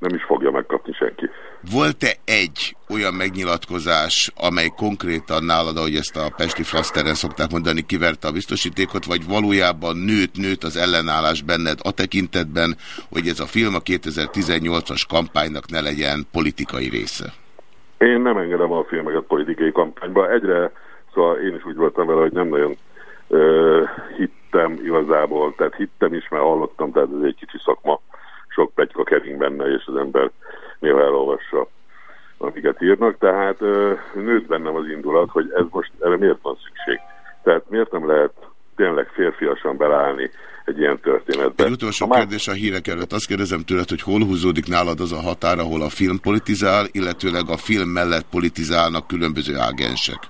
Nem is fogja megkapni senki. Volt-e egy olyan megnyilatkozás, amely konkrétan nálad, ahogy ezt a Pesti Flaszteren szokták mondani, kiverte a biztosítékot, vagy valójában nőtt, nőtt az ellenállás benned a tekintetben, hogy ez a film a 2018-as kampánynak ne legyen politikai része? Én nem engedem a filmeket politikai kampányba. Egyre, szóval én is úgy voltam vele, hogy nem nagyon ö, hittem igazából, tehát hittem is, mert hallottam, tehát ez egy kicsi szakma, sok pegyka kering benne, és az ember néha elolvassa, amiket írnak, tehát nőtt bennem az indulat, hogy ez most erre miért van szükség. Tehát miért nem lehet tényleg férfiasan belállni egy ilyen történetbe. Egy utolsó a kérdés a hírek előtt. Azt kérdezem tőled, hogy hol húzódik nálad az a határ, ahol a film politizál, illetőleg a film mellett politizálnak különböző ágensek?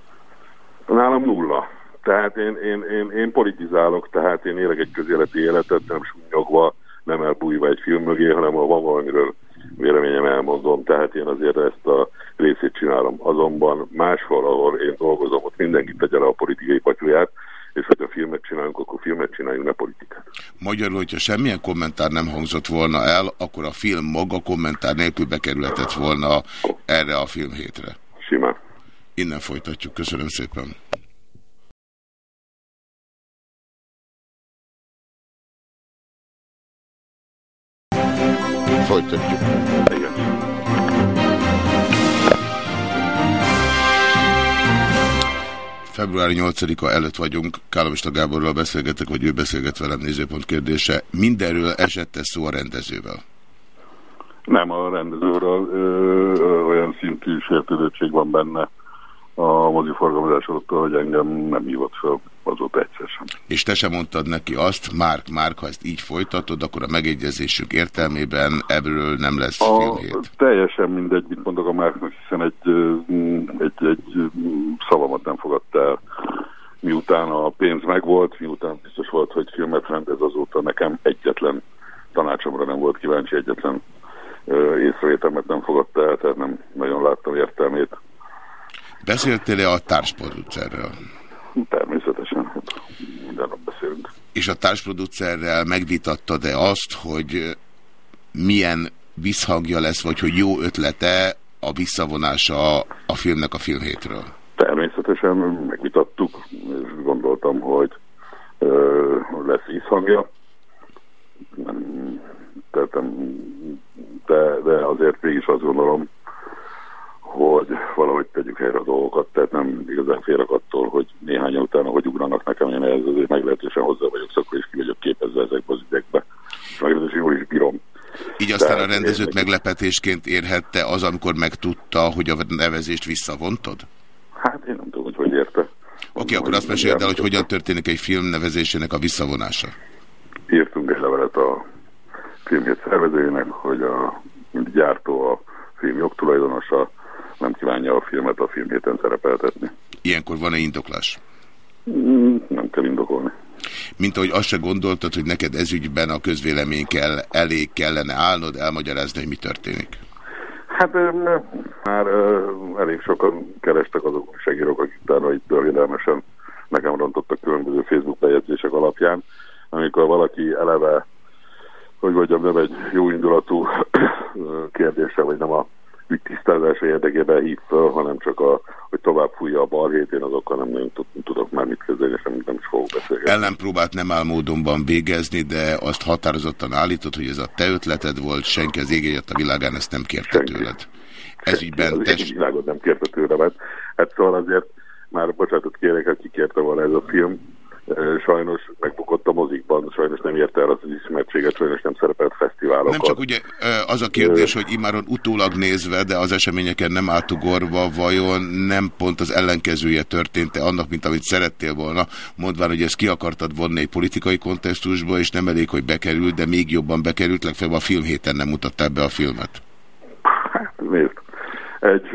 Nálam nulla. Tehát én, én, én, én politizálok, tehát én élek egy közéleti életet, nem súnyogva, nem elbújva egy film mögé, hanem a van valamiről véleményem elmondom, tehát én azért ezt a részét csinálom. Azonban máshol, ahol én dolgozom, ott mindenki tegye le a politikai patyuját, és hogyha filmet csinálunk, akkor filmet csináljunk, ne politikát. Magyarul, hogyha semmilyen kommentár nem hangzott volna el, akkor a film maga kommentár nélkül bekerülhetett volna erre a filmhétre. Simán. Innen folytatjuk. Köszönöm szépen. Folytatjuk. Igen. Február 8-a előtt vagyunk, Kálomista Gáborral beszélgetek, vagy ő beszélget velem nézőpont kérdése. Mindenről esett -e szó a rendezővel? Nem, a rendezőről ö, ö, olyan szintű sértődöttség van benne a moziforgalmazásról, hogy engem nem hívott fel azóta egyszer sem. És te sem mondtad neki azt, Márk, Márk, ha ezt így folytatod, akkor a megegyezésünk értelmében ebből nem lesz A, filmhét. teljesen mindegy, mit mondok a Márknak, hiszen egy, ö, egy, egy ö, szavamat nem fogadta el. Miután a pénz megvolt, miután biztos volt, hogy filmet rendez azóta nekem egyetlen tanácsomra nem volt kíváncsi, egyetlen észrevételmet nem fogadta el, tehát nem nagyon láttam értelmét. Beszéltél-e a társproducerrel? Természetesen, hát minden nap beszélünk. És a társproducerrel megvitattad-e azt, hogy milyen visszhangja lesz, vagy hogy jó ötlete a visszavonása a filmnek a filmhétről? Természetesen megvitattuk, és gondoltam, hogy ö, lesz visszhangja. Nem, tehát nem, de, de azért mégis azt gondolom, hogy valahogy tegyük helyre a dolgokat, tehát nem igazán félek attól, hogy néhány utána, hogy ugranak nekem, én ehhez azért meglehetősen hozzá vagyok szakva, és ki vagyok képezve ezekbe az ügyekbe. És meglehetősen jól is bírom. Így aztán Tehát a rendezőt én- meglepetésként érhette az, amikor megtudta, hogy a nevezést visszavontad? Hát én nem tudom, hogy hogy érte. Oké, akkor azt meséld el, hogy hogyan történik egy film nevezésének a visszavonása. Írtunk egy levelet a filmjét szervezőjének, hogy a gyártó, a film jogtulajdonosa nem kívánja a filmet a filmhéten szerepeltetni. Ilyenkor van-e indoklás? Mm, Nem kell indokolni. Mint ahogy azt se gondoltad, hogy neked ezügyben a közvélemény kell, elég kellene állnod, elmagyarázni, hogy mi történik. Hát már elég sokan kerestek azok újságírók, akik utána itt történelmesen nekem rontottak különböző Facebook bejegyzések alapján, amikor valaki eleve, hogy mondjam, nem egy jó indulatú kérdése, vagy nem a ügy tisztázása érdekében hív föl, hanem csak a, hogy tovább fújja a balhét, én azokkal nem nagyon tud- tudok már mit kezdeni, és nem, is fogok beszélgetni. Ellenpróbát nem áll módonban végezni, de azt határozottan állítod, hogy ez a te ötleted volt, senki az ég a világán ezt nem kérte tőled. Ezügyben Az tess... én világot nem kérte tőlem. Hát szóval azért már bocsánatot kérek, ha kikérte volna ez a film. Sajnos megbukott a mozikban, sajnos nem érte el az ismertséget, sajnos nem szerepelt fesztiválokon. Nem csak ugye az a kérdés, hogy imáron utólag nézve, de az eseményeken nem átugorva, vajon nem pont az ellenkezője történt-e annak, mint amit szerettél volna, mondván, hogy ezt ki akartad vonni egy politikai kontextusba, és nem elég, hogy bekerült, de még jobban bekerült, legfeljebb a filmhéten nem mutattál be a filmet. Nézd, egy,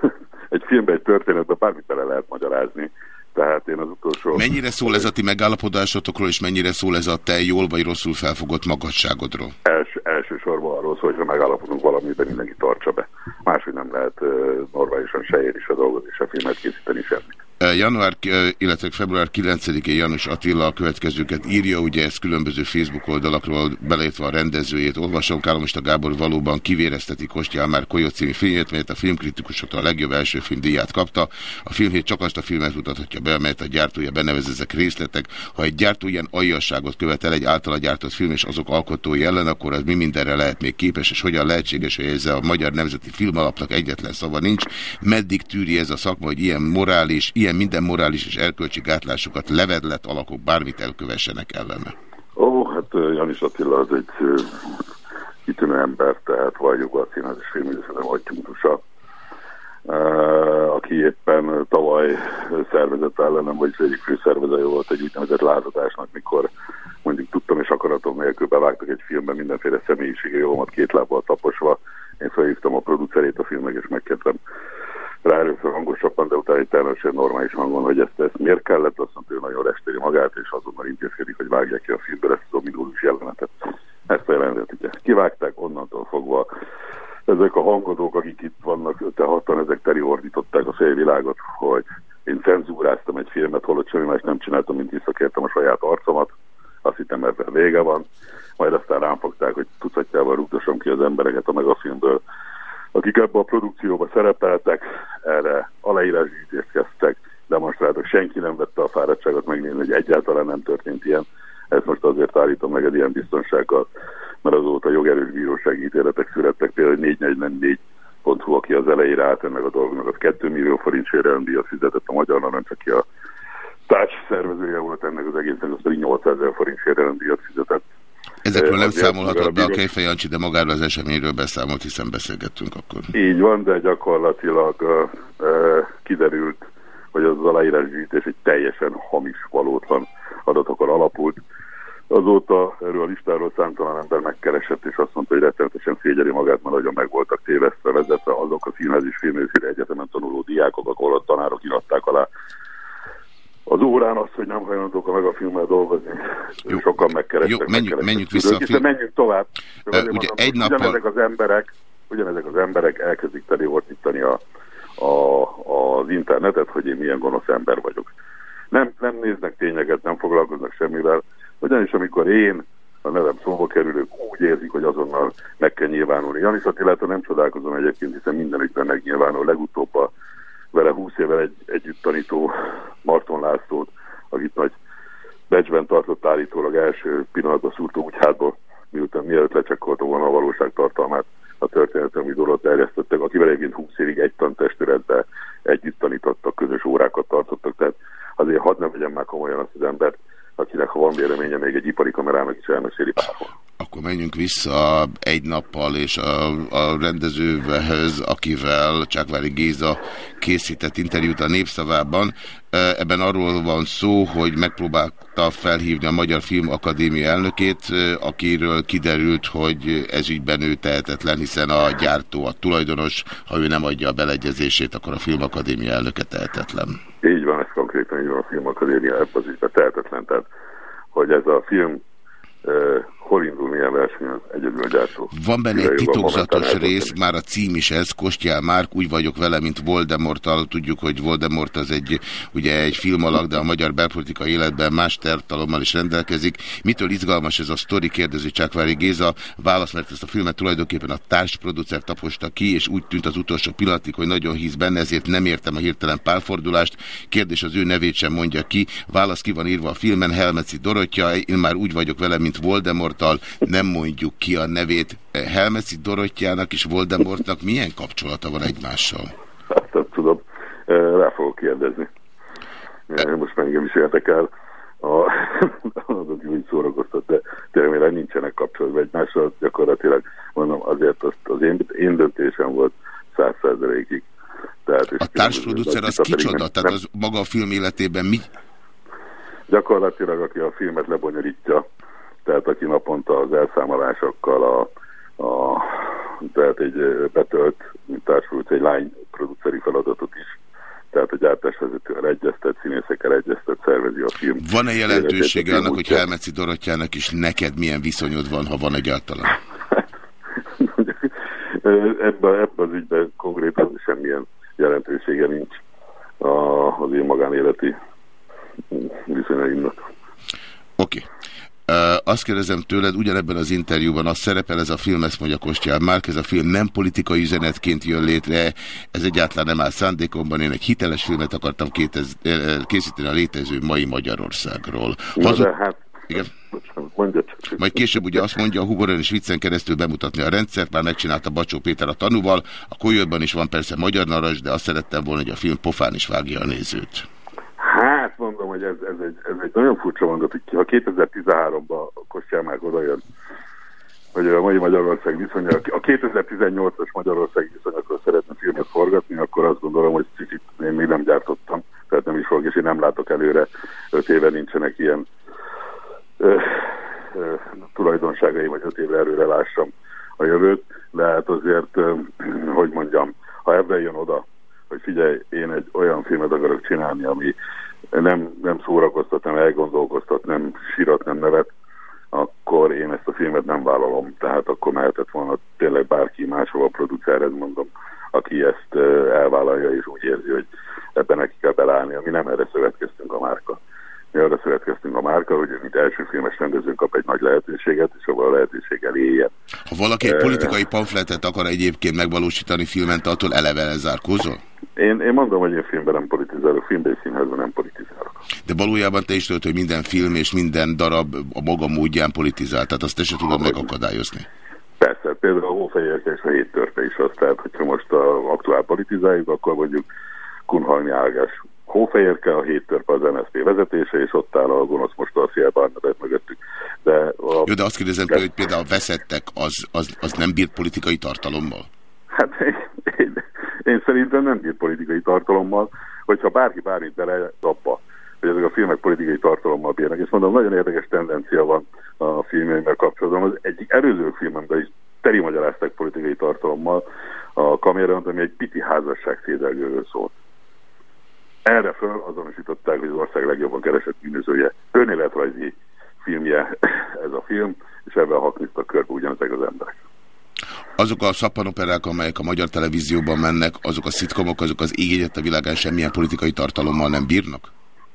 egy filmben, egy történetben bármit bele lehet magyarázni. Tehát én az utolsó... Mennyire szól ez a ti megállapodásotokról, és mennyire szól ez a te jól vagy rosszul felfogott magasságodról? Els, elsősorban arról szól, hogyha megállapodunk valamiben, mindenki tartsa be. Máshogy nem lehet uh, normálisan se érni, se dolgozni, se filmet készíteni, semmit. Január, illetve február 9-én Janus Attila a következőket írja, ugye ezt különböző Facebook oldalakról beleértve a rendezőjét olvasom. Kálomista Gábor valóban kivérezteti Kostyál már Kolyot című filmjét, melyet a filmkritikusoktól a legjobb első film díját kapta. A filmhét csak azt a filmet mutathatja be, amelyet a gyártója benevez ezek részletek. Ha egy gyártó ilyen aljasságot követel egy általa gyártott film és azok alkotói ellen, akkor az mi mindenre lehet még képes, és hogyan lehetséges, hogy ez a Magyar Nemzeti Filmalapnak egyetlen szava nincs. Meddig tűri ez a szakma, hogy ilyen morális, ilyen minden morális és erkölcsi gátlásokat levedlet alakok bármit elkövessenek ellene? Ó, hát Janis Attila az egy kitűnő ember, tehát vagyok a színház és filmművészetem agytyútusa, aki éppen tavaly szervezett ellenem, vagyis egyik főszervezője volt egy úgynevezett lázadásnak, mikor mondjuk tudtam és akaratom nélkül bevágtak egy filmben mindenféle személyiségi jogomat két lábbal taposva. Én felhívtam a producerét a filmnek, és megkértem rá először hangosabban, de utána egy teljesen normális hangon, hogy ezt, ezt miért kellett, azt mondta, hogy nagyon restéri magát, és azonnal intézkedik, hogy vágják ki a filmből ezt a dominulus jelenetet. Ezt a jelenetet ugye kivágták, onnantól fogva ezek a hangadók, akik itt vannak, te hatan, ezek teri ordították a félvilágot, hogy én cenzúráztam egy filmet, holott semmi más nem csináltam, mint visszakértem a saját arcomat. Azt hittem ezzel vége van. Majd aztán rám fogták, hogy tucatjával rúgtassam ki az embereket a megafilmből, akik ebbe a produkcióba szerepeltek, erre aláírásgyűjtést kezdtek, demonstráltak, senki nem vette a fáradtságot megnézni, hogy egyáltalán nem történt ilyen. Ezt most azért állítom meg egy ilyen biztonsággal, mert azóta jogerős bírósági ítéletek születtek, például 444.hu, aki az elejére állt ennek a dolgnak, az 2 millió forint sérelmdíjat fizetett a magyarnak, nem csak ki a társ szervezője volt ennek az egésznek, az pedig 800 ezer forint sérelmdíjat fizetett. Ezekről nem számolhatott be a Kejfej Jancsi, de magáról az eseményről beszámolt, hiszen beszélgettünk akkor. Így van, de gyakorlatilag uh, uh, kiderült, hogy az aláírásgyűjtés egy teljesen hamis, valótlan adatokon alapult. Azóta erről a listáról számtalan ember megkeresett, és azt mondta, hogy rettenetesen szégyeli magát, mert nagyon meg voltak tévesztve vezetve azok a színház és filmőszíri egyetemen tanuló diákok, ahol a tanárok iratták alá az órán azt, hogy nem hajlandók a meg a filmmel dolgozni. Jó. Sokan megkerestek. Jó, menjük, megkerestek vissza a film- menjünk tovább. Azért ugye mondom, egy nappal- Ugyanezek az emberek, ugyanezek az emberek elkezdik teleordítani a, a, az internetet, hogy én milyen gonosz ember vagyok. Nem, nem néznek tényeket, nem foglalkoznak semmivel. Ugyanis amikor én a nevem szóba kerülők úgy érzik, hogy azonnal meg kell nyilvánulni. Janis Attilától nem csodálkozom egyébként, hiszen minden ügyben megnyilvánul. Legutóbb a vele 20 évvel egy, együtt tanító Marton Lászlót, akit nagy becsben tartott állítólag első pillanatban szúrtó úgy hátba, miután mielőtt lecsekkolta volna a valóság tartalmát, a történetem dolgot terjesztettek, akivel egyébként 20 évig egy tantestületbe együtt tanítottak, közös órákat tartottak, tehát azért hadd ne vegyem már komolyan azt az embert, akinek ha van véleménye, még egy ipari kamerának is elmeséli bárhol. Akkor menjünk vissza egy nappal, és a, a rendezőhöz, akivel Csákvári Géza készített interjút a Népszavában. Ebben arról van szó, hogy megpróbálta felhívni a Magyar Film Akadémia elnökét, akiről kiderült, hogy ezügyben ő tehetetlen, hiszen a gyártó, a tulajdonos, ha ő nem adja a beleegyezését, akkor a Filmakadémia elnöke tehetetlen. Így van, ez konkrétan így van a Filmakadémia ebben az ügyben tehetetlen, tehát hogy ez a film hol indul, milyen versenyen egyedül gyártó. Van benne egy titokzatos rész, már a cím is ez, Kostyál Márk, úgy vagyok vele, mint Voldemorttal. Tudjuk, hogy Voldemort az egy, ugye egy film alak, de a magyar belpolitika életben más tartalommal is rendelkezik. Mitől izgalmas ez a sztori, kérdezi Csákvári Géza. Válasz, mert ezt a filmet tulajdonképpen a társproducer taposta ki, és úgy tűnt az utolsó pillanatig, hogy nagyon hisz benne, ezért nem értem a hirtelen pálfordulást. Kérdés az ő nevét sem mondja ki. Válasz ki van írva a filmen, Helmeci Dorottya, én már úgy vagyok vele, mint Voldemorttal, nem mondjuk ki a nevét. Helmeci Dorottyának és Voldemortnak milyen kapcsolata van egymással? Hát, nem tudom, rá fogok kérdezni. Most már engem is érdekel a azok úgy szórakoztat, de tényleg nincsenek kapcsolatban egymással, gyakorlatilag mondom, azért azt az én, én döntésem volt száz százalékig. A társproducer az kicsoda? Tehát az maga a film életében mi? Gyakorlatilag, aki a filmet lebonyolítja, tehát aki naponta az elszámolásokkal a, a tehát egy betölt, mint társult, egy lány produceri feladatot is, tehát a gyártásvezetővel egyeztet, színészekkel egyeztet, szervezi a film. Van-e jelentősége annak, hogy. Helmeci Dorottyának is neked milyen viszonyod van, ha van egyáltalán? Ebben ebbe az ügyben konkrétan semmilyen jelentősége nincs. a, az én magánéleti viszonyaimnak. Oké. Okay. Azt kérdezem tőled, ugyanebben az interjúban az szerepel ez a film, ezt mondja Kostyál Márk, ez a film nem politikai üzenetként jön létre, ez egyáltalán nem áll szándékomban, én egy hiteles filmet akartam kétez, készíteni a létező mai Magyarországról. Hazud... Hát, Igen? Majd később ugye azt mondja, a Hugoron és viccen keresztül bemutatni a rendszert, már megcsinálta Bacsó Péter a tanúval, a Kolyotban is van persze magyar naras, de azt szerettem volna, hogy a film pofán is vágja a nézőt. Hát mondom, hogy ez, ez, ez egy nagyon furcsa mondat, hogy ha 2013-ban Kostyán már oda jön, hogy a mai Magyarország viszonya, a 2018-as Magyarország viszonyakról szeretne filmet forgatni, akkor azt gondolom, hogy kicsit én még nem gyártottam, tehát nem is fog, és én nem látok előre, öt éve nincsenek ilyen ö, ö, tulajdonságai, vagy öt évre előre lássam a jövőt, de hát azért, ö, hogy mondjam, ha ebben jön oda, hogy figyelj, én egy olyan filmet akarok csinálni, ami nem, nem szórakoztat, nem elgondolkoztat, nem sírat, nem nevet, akkor én ezt a filmet nem vállalom. Tehát akkor mehetett volna tényleg bárki máshova producerhez mondom, aki ezt elvállalja és úgy érzi, hogy ebben neki kell belállni. Mi nem erre szövetkeztünk a márka. Mi arra szövetkeztünk a márka, hogy mint első filmes rendezőn kap egy nagy lehetőséget, és abban a lehetőséggel éljen. Ha valaki egy politikai pamfletet akar egyébként megvalósítani filmen, attól eleve lezárkózol? Én, én mondom, hogy én filmben nem politizálok, filmben és színházban nem politizálok. De valójában te is tudod, hogy minden film és minden darab a maga módján politizál, tehát azt te se tudod megakadályozni. Persze, például a hófehérke és a héttörpe is az, tehát hogyha most a aktuál politizáljuk, akkor mondjuk Kunhalmi Ágás hófehérke, a héttörpe az MSZP vezetése, és ott áll a gonosz most a Szél Barnabet mögöttük. De a... Jó, de azt kérdezem, de... hogy például a veszettek, az, az, az nem bírt politikai tartalommal? Hát én, én, én szerintem nem bír politikai tartalommal, hogyha bárki bármit bele abba, hogy ezek a filmek politikai tartalommal bírnak. És mondom, nagyon érdekes tendencia van a filmjeimmel kapcsolatban. Az egyik előző filmemben is teri magyarázták politikai tartalommal a kamerán, ami egy piti házasság szédelgőről szólt. Erre föl azonosították, hogy az ország legjobban keresett bűnözője. Önéletrajzi filmje ez a film, és ebben hakniztak körbe ugyanezek az emberek. Azok a szappanoperák, amelyek a magyar televízióban mennek, azok a szitkomok, azok az ég a világán semmilyen politikai tartalommal nem bírnak?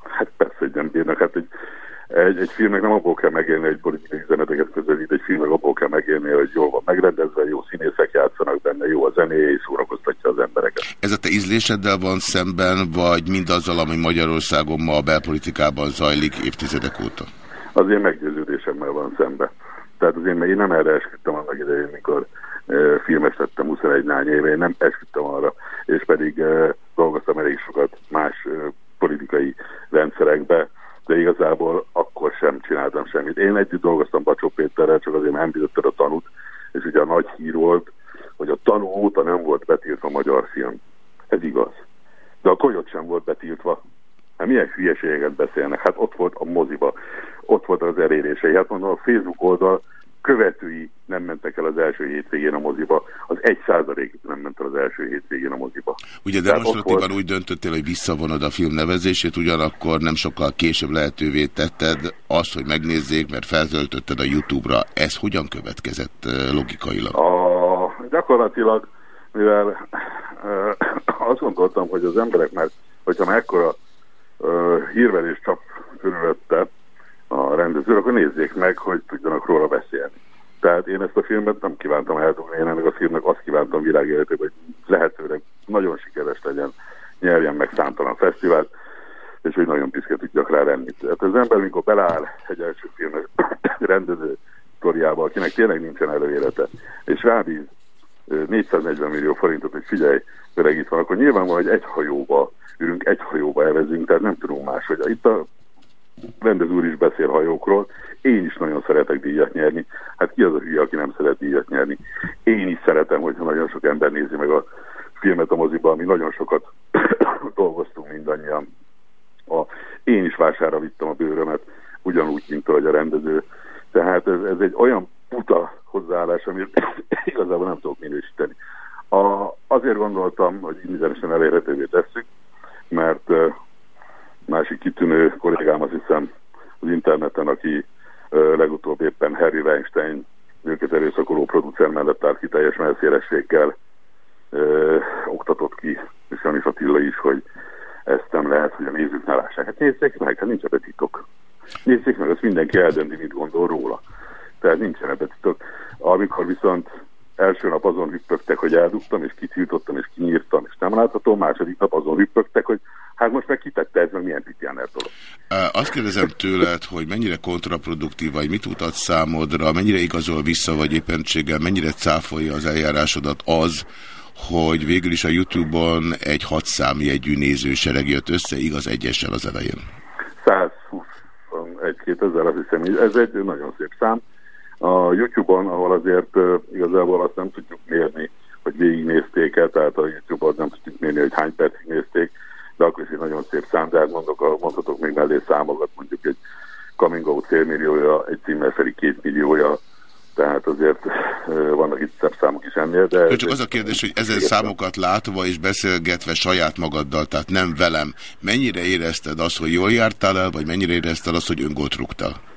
Hát persze, hogy nem bírnak. Hát egy, egy, egy filmnek nem abból kell megélni, hogy politikai üzeneteket közelít, egy filmnek abból kell megélni, hogy jól van megrendezve, jó színészek játszanak benne, jó a zenéje, és szórakoztatja az embereket. Ez a te ízléseddel van szemben, vagy mindazzal, ami Magyarországon ma a belpolitikában zajlik évtizedek óta? Az én meggyőződésemmel van szemben. Tehát azért, mert én nem erre esküdtem annak idején, mikor filmes lettem 21 nány éve, én nem esküdtem arra, és pedig dolgoztam elég sokat más politikai rendszerekbe, de igazából akkor sem csináltam semmit. Én együtt dolgoztam Bacsó Péterrel, csak azért említetted a tanút, és ugye a nagy hír volt, hogy a tanú óta nem volt betiltva magyar film. Ez igaz. De a kolyot sem volt betiltva. Hát milyen hülyeségeket beszélnek? Hát ott volt a moziba, ott volt az elérései. Hát mondom, a Facebook oldal követői nem mentek el az első hétvégén a moziba, az egy százalék nem ment el az első hétvégén a moziba. Ugye demonstratívan volt... úgy döntöttél, hogy visszavonod a film nevezését, ugyanakkor nem sokkal később lehetővé tetted azt, hogy megnézzék, mert feltöltötted a Youtube-ra. Ez hogyan következett logikailag? A, gyakorlatilag, mivel uh, azt gondoltam, hogy az emberek már, hogyha már ekkora uh, hírverés csap körülötte, a rendezők, akkor nézzék meg, hogy tudjanak róla beszélni. Tehát én ezt a filmet nem kívántam eldugni, én ennek a filmnek azt kívántam világéletében, hogy lehetőleg nagyon sikeres legyen, nyerjen meg számtalan fesztivált, és hogy nagyon piszke tudjak rá lenni. Tehát az ember, amikor beláll egy első filmes rendező sztoriába, akinek tényleg nincsen előélete, és rábíz 440 millió forintot, hogy figyelj, öreg itt van, akkor nyilvánvalóan, hogy egy hajóba ülünk, egy hajóba evezünk, tehát nem tudunk más, hogy itt a rendező úr is beszél hajókról, én is nagyon szeretek díjat nyerni. Hát ki az a hülye, aki nem szeret díjat nyerni? Én is szeretem, hogyha nagyon sok ember nézi meg a filmet a moziban, mi nagyon sokat dolgoztunk mindannyian. A, én is vására vittem a bőrömet, ugyanúgy, mint ahogy a rendező. Tehát ez, ez egy olyan puta hozzáállás, amit igazából nem tudok minősíteni. A, azért gondoltam, hogy mindenesen elérhetővé tesszük, mert másik kitűnő kollégám, azt hiszem az interneten, aki legutóbb éppen Harry Weinstein nőket erőszakoló producer mellett állt ki teljes messzélességgel oktatott ki, és Janis Attila is, hogy ezt nem lehet, hogy a nézők ne lássák. Hát nézzék meg, hát nincs ebbe titok. Nézzék meg, azt mindenki eldönti, mit gondol róla. Tehát nincsen ebbe titok. Amikor viszont első nap azon hüppögtek, hogy eldugtam, és kitiltottam, és kinyírtam, és nem láthatom, második nap azon hüppögtek, hogy hát most meg kitette ez, meg milyen Pitjáner dolog. Azt kérdezem tőled, hogy mennyire kontraproduktív vagy, mit mutat számodra, mennyire igazol vissza, vagy éppenséggel mennyire cáfolja az eljárásodat az, hogy végül is a Youtube-on egy hat számjegyű nézősereg jött össze, igaz egyessel az elején. 121 ezer, azt hiszem, ez egy nagyon szép szám. A YouTube-on, ahol azért igazából azt nem tudjuk mérni, hogy végignézték-e, tehát a YouTube-on nem tudjuk mérni, hogy hány percig nézték, de akkor is egy nagyon szép szám, de hát mondok, mondhatok még mellé számokat, mondjuk egy Coming Out félmilliója, egy címmel feli két milliója, tehát azért vannak itt szebb számok is ennél, de... Csak az a kérdés, hogy ezen számokat látva és beszélgetve saját magaddal, tehát nem velem, mennyire érezted azt, hogy jól jártál el, vagy mennyire érezted azt, hogy öngolt rúgtál?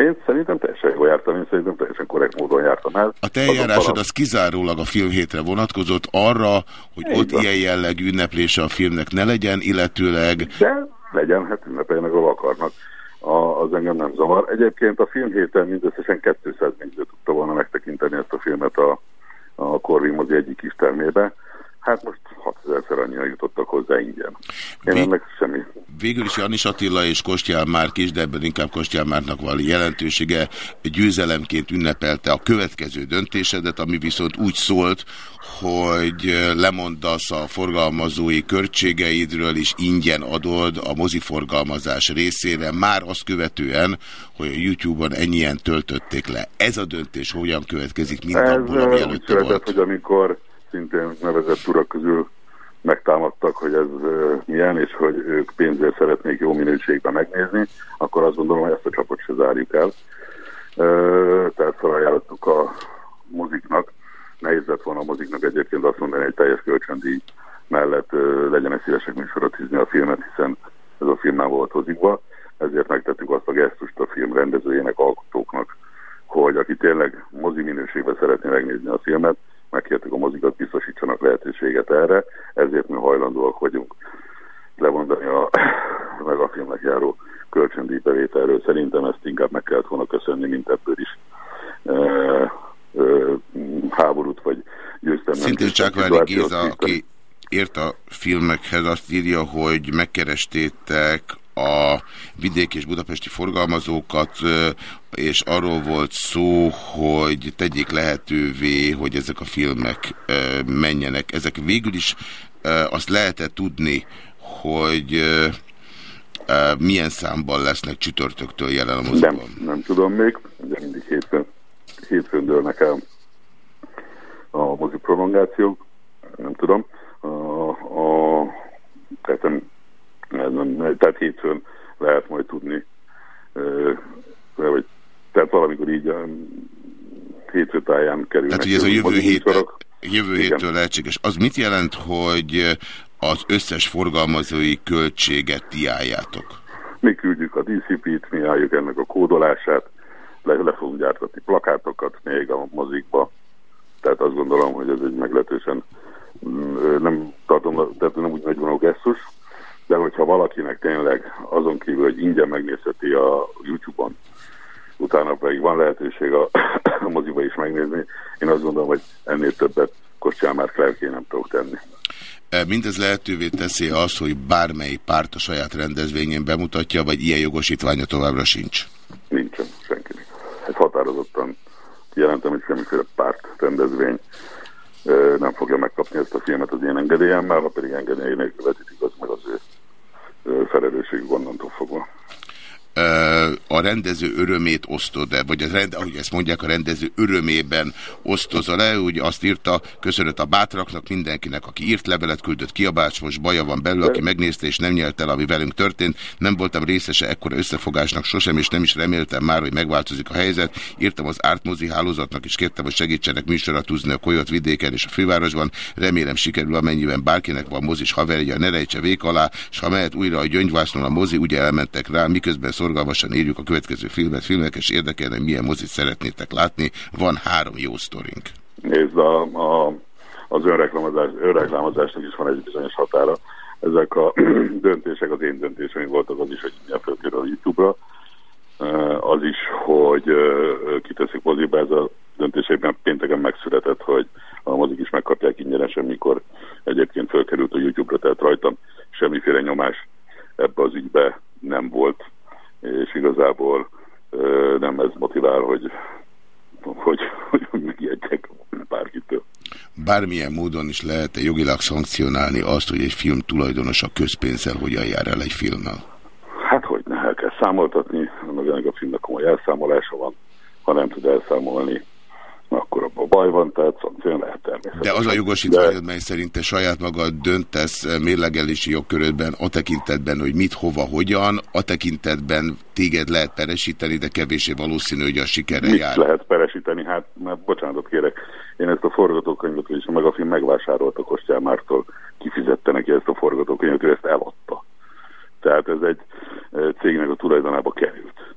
Én szerintem teljesen jól jártam, én szerintem teljesen korrekt módon jártam el. A te eljárásod az kizárólag a filmhétre vonatkozott arra, hogy Így ott van. ilyen jellegű ünneplése a filmnek ne legyen, illetőleg De legyen, hát ünnepeljenek, ahol akarnak. A, az engem nem zavar. Egyébként a film héten mindösszesen 200 néző tudta volna megtekinteni ezt a filmet a, a Corvin mozi egyik kis termébe. Hát most 6000-szer annyian jutottak hozzá ingyen. Én Vi- ennek semmi. Végül is Janis Attila és Kostyál Márk is, de ebben inkább Kostyál Márknak van jelentősége, győzelemként ünnepelte a következő döntésedet, ami viszont úgy szólt, hogy lemondasz a forgalmazói költségeidről, és ingyen adod a moziforgalmazás részére, már azt követően, hogy a YouTube-on ennyien töltötték le. Ez a döntés hogyan következik, mint Ez abból, ami előtte volt? hogy amikor szintén nevezett urak közül megtámadtak, hogy ez milyen, és hogy ők pénzért szeretnék jó minőségben megnézni, akkor azt gondolom, hogy ezt a csapot se zárjuk el. Tehát felajánlottuk a moziknak. Nehéz lett volna a moziknak egyébként azt mondani, hogy teljes kölcsöndíj mellett legyenek szívesek műsorot hízni a filmet, hiszen ez a film nem volt hozikba. Ezért megtettük azt a gesztust a film rendezőjének, alkotóknak, hogy aki tényleg mozi minőségben szeretné megnézni a filmet, megkértük a mozikat, biztosítsanak lehetőséget erre, ezért mi hajlandóak vagyunk levondani a, meg a filmnek járó kölcsöndíjbevételről. Szerintem ezt inkább meg kellett volna köszönni, mint ebből is e, e, háborút vagy győztem. Szintén Csákvári szituációt Géza, aki ért a filmekhez, azt írja, hogy megkerestétek a vidéki és budapesti forgalmazókat, és arról volt szó, hogy tegyék lehetővé, hogy ezek a filmek menjenek. Ezek végül is azt lehetett tudni, hogy milyen számban lesznek csütörtöktől jelen a Nem, nem tudom még, ugye mindig hétfőn, hétfőn dőlnek el a mozi prolongációk, nem tudom. A, a, tehát, tehát hétfőn lehet majd tudni, vagy, tehát valamikor így a hétfő táján. Tehát, hogy ez a jövő, mozi hét, műsorok. jövő Igen. héttől lehetséges. Az mit jelent, hogy az összes forgalmazói költséget ti álljátok? Mi küldjük a DCP-t, mi álljuk ennek a kódolását, le, le fogunk gyártatni plakátokat még a mozikba, tehát azt gondolom, hogy ez egy meglehetősen mm, nem tartom, tehát nem úgy nagyvonalú gesztus, de hogyha valakinek tényleg azon kívül, hogy ingyen megnézheti a YouTube-on, utána pedig van lehetőség a, a moziba is megnézni, én azt gondolom, hogy ennél többet Kostyán már Klerké nem tudok tenni. Mindez lehetővé teszi azt, hogy bármely párt a saját rendezvényén bemutatja, vagy ilyen jogosítványa továbbra sincs. Nincsen senkinek. Hát határozottan kijelentem, hogy semmiféle párt rendezvény nem fogja megkapni ezt a filmet az én engedélyemmel, ha pedig engedély nélkül vetítik, az meg az ő felelősségük onnantól fogva. A rendező örömét osztod-e, vagy a rend, ahogy ezt mondják, a rendező örömében osztozol le, úgy azt írta, köszönet a bátraknak, mindenkinek, aki írt levelet, küldött kiabács, most baja van belül, aki megnézte és nem nyert el, ami velünk történt. Nem voltam részese ekkora összefogásnak sosem, és nem is reméltem már, hogy megváltozik a helyzet. Írtam az ártmozi hálózatnak, és kértem, hogy segítsenek műsorra tűzni a Kolyot vidéken és a fővárosban. Remélem sikerül, amennyiben bárkinek van mozis haverja, ne rejtse vék alá, és ha mehet újra a gyöngyvásznon a mozi, ugye elmentek rá, miközben szorgalmasan írjuk a következő filmet, filmek, és érdekelne, milyen mozit szeretnétek látni. Van három jó sztorink. Nézd, a, a, az önreklámozás, önreklámozásnak is van egy bizonyos határa. ezek a döntések az én döntéseim voltak, az is, hogy milyen fölkerül a YouTube-ra, az is, hogy kiteszik moziba, ez a döntésében pénteken megszületett, hogy a mozik is megkapják ingyenesen, mikor egyébként fölkerült a YouTube-ra, tehát rajtam semmiféle nyomás ebbe az ügybe nem volt, és igazából nem ez motivál, hogy, hogy, hogy megijedjek bárkitől. Bármilyen módon is lehet-e jogilag szankcionálni azt, hogy egy film tulajdonos a közpénzzel hogyan jár el egy filmmel? Hát hogy ne, el kell számoltatni, ennek a filmnek komoly elszámolása van, ha nem tud elszámolni, akkor abban baj van, tehát szankción lehet természetesen. De az a jogosítványod, mely szerint te saját magad döntesz eh, mérlegelési jogkörödben a tekintetben, hogy mit, hova, hogyan, a tekintetben téged lehet peresíteni, de kevésé valószínű, hogy a sikerre Mit jár. lehet peresíteni? Hát, mert bocsánatot kérek, én ezt a forgatókönyvet, és meg a film megvásárolta Kostyán Mártól, kifizette neki ezt a forgatókönyvet, ő ezt eladta. Tehát ez egy eh, cégnek a tulajdonába került.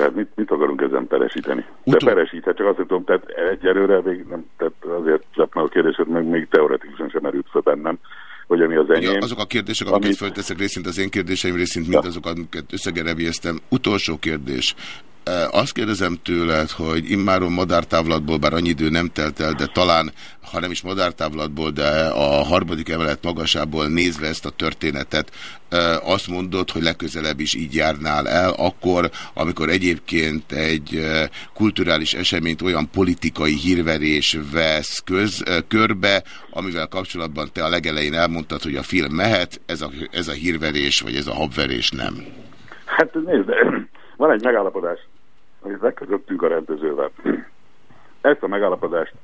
Tehát mit, mit akarunk ezen peresíteni? De peresíthet, csak azt tudom, tehát egyelőre még nem, tehát azért meg a kérdésed, meg még teoretikusan sem merült fel bennem, hogy ami az enyém. Ja, azok a kérdések, amiket amit- fölteszek részint az én kérdéseim, részint mindazokat, amiket összegerebjeztem. Utolsó kérdés. Azt kérdezem tőled, hogy immáron madártávlatból, bár annyi idő nem telt el, de talán, ha nem is madártávlatból, de a harmadik emelet magasából nézve ezt a történetet, azt mondod, hogy legközelebb is így járnál el, akkor, amikor egyébként egy kulturális eseményt olyan politikai hírverés vesz köz, körbe, amivel kapcsolatban te a legelején elmondtad, hogy a film mehet, ez a, ez a hírverés, vagy ez a habverés nem. Hát nézd, van egy megállapodás, amit megkötöttünk a rendezővel. Ezt a megállapodást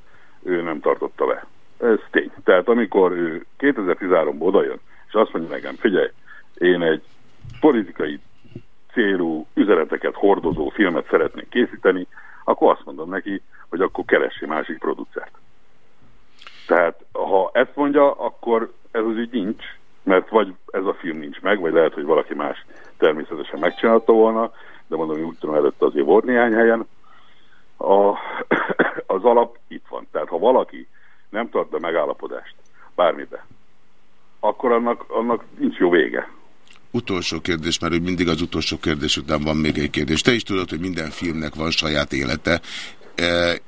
ő nem tartotta be. Ez tény. Tehát amikor ő 2013-ban odajön, és azt mondja nekem, figyelj, én egy politikai célú üzeneteket hordozó filmet szeretnék készíteni, akkor azt mondom neki, hogy akkor keresse másik producert. Tehát ha ezt mondja, akkor ez az ügy nincs, mert vagy ez a film nincs meg, vagy lehet, hogy valaki más természetesen megcsinálta volna, de mondom, hogy úgy tudom, előtte azért volt néhány helyen. A, az alap itt van. Tehát ha valaki nem tart be megállapodást bármibe, akkor annak, annak nincs jó vége. Utolsó kérdés, mert úgy mindig az utolsó kérdés után van még egy kérdés. Te is tudod, hogy minden filmnek van saját élete,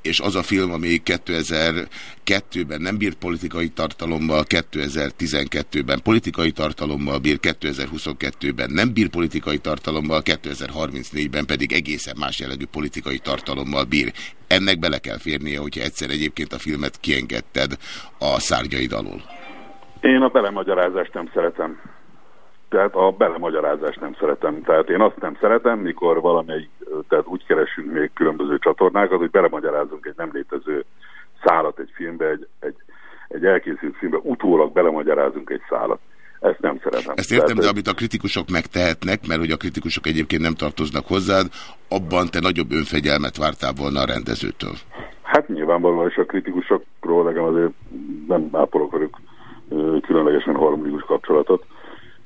és az a film, ami 2002-ben nem bírt politikai tartalommal, 2012-ben politikai tartalommal bír, 2022-ben nem bír politikai tartalommal, 2034-ben pedig egészen más jellegű politikai tartalommal bír. Ennek bele kell férnie, hogyha egyszer egyébként a filmet kiengedted a szárnyaid alól. Én a belemagyarázást nem szeretem. Tehát a belemagyarázást nem szeretem. Tehát én azt nem szeretem, mikor valamelyik, tehát úgy keresünk még különböző csatornákat, hogy belemagyarázunk egy nem létező szálat egy filmbe, egy, egy, egy elkészült filmbe, utólag belemagyarázunk egy szálat. Ezt nem szeretem. Ezt értem, Tehát, de amit a kritikusok megtehetnek, mert hogy a kritikusok egyébként nem tartoznak hozzád, abban te nagyobb önfegyelmet vártál volna a rendezőtől. Hát nyilvánvalóan is a kritikusokról nekem azért nem ápolok velük különlegesen harmonikus kapcsolatot,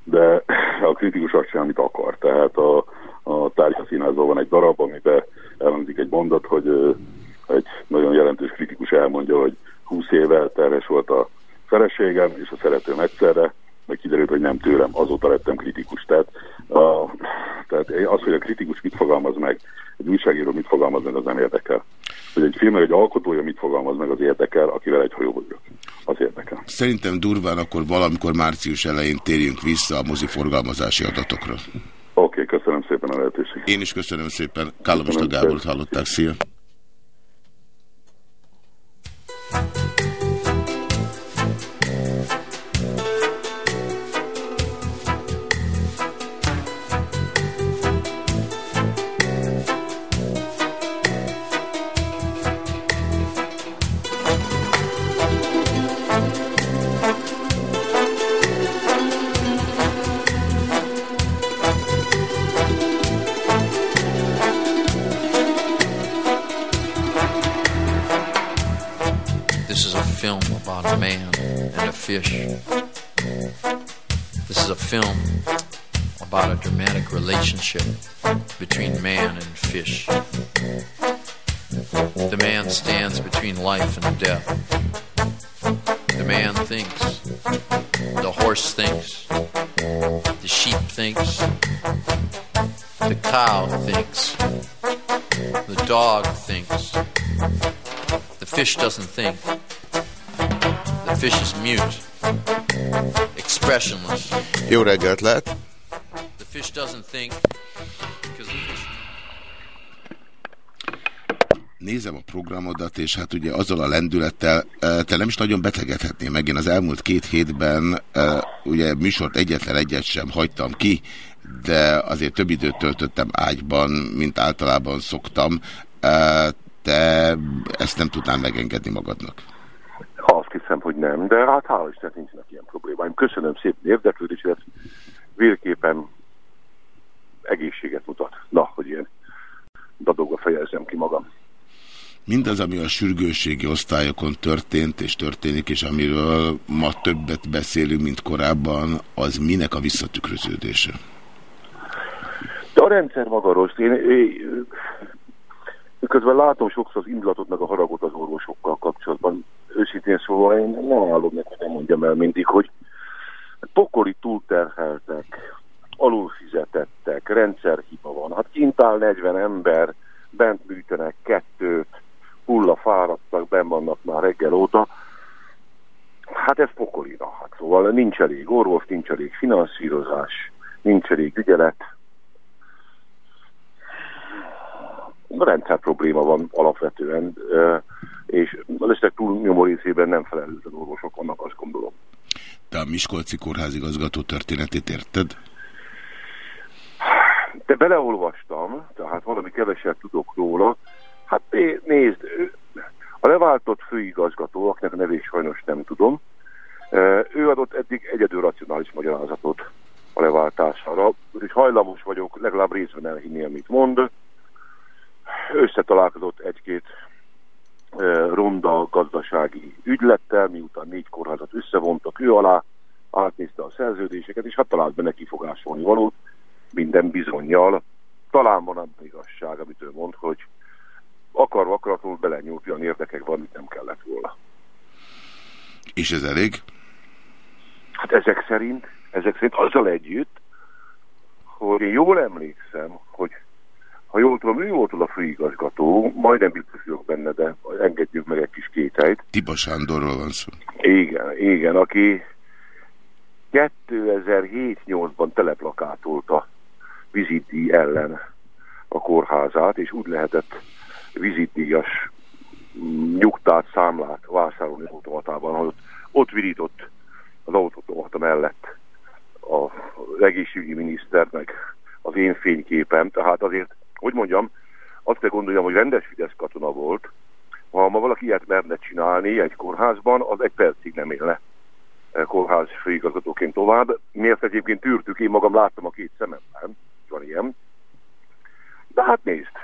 de a kritikus azt csinál, amit akar. Tehát a, a tárgyaszínházban van egy darab, amiben elhangzik egy mondat, hogy egy nagyon jelentős kritikus elmondja, hogy 20 éve terhes volt a feleségem és a szeretőm egyszerre, meg kiderült, hogy nem tőlem, azóta lettem kritikus. Tehát, a, tehát az, hogy a kritikus mit fogalmaz meg, egy újságíró mit fogalmaz meg, az nem érdekel. Hogy egy film, egy alkotója mit fogalmaz meg, az érdekel, akivel egy hajóba ülök. Az érdekel. Szerintem durván akkor valamikor március elején térjünk vissza a mozi forgalmazási adatokra. Oké, okay, köszönöm szépen a lehetőséget. Én is köszönöm szépen. Kálomista Gábort hallották. Szia! About a man and a fish. This is a film about a dramatic relationship between man and fish. The man stands between life and death. The man thinks. The horse thinks. The sheep thinks. The cow thinks. The dog thinks. The fish doesn't think. The fish is mute. Expressionless. Jó reggelt lehet! The fish doesn't think because the fish Nézem a programodat, és hát ugye azzal a lendülettel, eh, te nem is nagyon betegedhetnél meg. Én az elmúlt két hétben eh, ugye műsort egyetlen egyet sem hagytam ki, de azért több időt töltöttem ágyban, mint általában szoktam. Eh, Te ezt nem tudnál megengedni magadnak. Azt hiszem, nem, de hát hála Istennek nincsenek ilyen problémáim. Köszönöm szépen érdeklődésedet, vélképpen egészséget mutat. Na, hogy ilyen dadogva fejezzem ki magam. Mindaz, ami a sürgősségi osztályokon történt és történik, és amiről ma többet beszélünk, mint korábban, az minek a visszatükröződése? De a rendszer maga rossz. Én, én közben látom sokszor az indulatot meg a haragot az orvosokkal kapcsolatban. Őszintén szóval én nem állom meg, hogy nem mondjam el mindig, hogy pokoli túlterheltek, alulfizetettek, rendszerhiba van. Hát kint áll 40 ember, bent műtenek kettőt, hulla fáradtak, benn vannak már reggel óta. Hát ez pokolina. Hát szóval nincs elég orvos, nincs elég finanszírozás, nincs elég ügyelet. A rendszer probléma van alapvetően, és az esetek túlnyomó részében nem felelőtlen orvosok vannak, azt gondolom. Te a Miskolci kórházigazgató történetét érted? De beleolvastam, tehát valami keveset tudok róla. Hát né- nézd, a leváltott főigazgató, akinek a nevét sajnos nem tudom, ö, ő adott eddig egyedül racionális magyarázatot a leváltására, úgyhogy hajlamos vagyok legalább részben elhinni, amit mond. Összetalálkozott egy-két ronda gazdasági ügylettel, miután négy kórházat összevontak ő alá, átnézte a szerződéseket, és hát talált benne kifogásolni valót, minden bizonyjal. Talán van abban igazság, amit ő mond, hogy akarva akaratlanul belenyúlt olyan érdekekbe, amit nem kellett volna. És ez elég? Hát ezek szerint, ezek szerint azzal együtt, hogy én jól emlékszem, hogy ha jól tudom, ő volt a főigazgató, majdnem biztos vagyok benne, de engedjük meg egy kis kételyt. Tiba Sándorról van szó. Igen, igen, aki 2007-8-ban teleplakátolta vizitdíj ellen a kórházát, és úgy lehetett vizitdíjas nyugtát, számlát vásárolni automatában, hogy ott, ott virított az automata mellett az egészségügyi miniszter, meg az én fényképem, tehát azért, hogy mondjam, azt kell gondoljam, hogy rendes Fidesz katona volt, ha ma valaki ilyet merne csinálni egy kórházban, az egy percig nem élne kórház főigazgatóként tovább. Miért egyébként tűrtük, én magam láttam a két szememben, van ilyen. De hát nézd,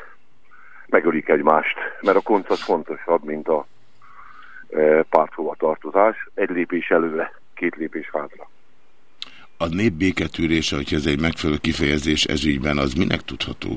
megölik egymást, mert a konc az fontosabb, mint a e, párthova tartozás. Egy lépés előre, két lépés hátra. A nép béketűrése, hogyha ez egy megfelelő kifejezés ez ügyben, az minek tudható?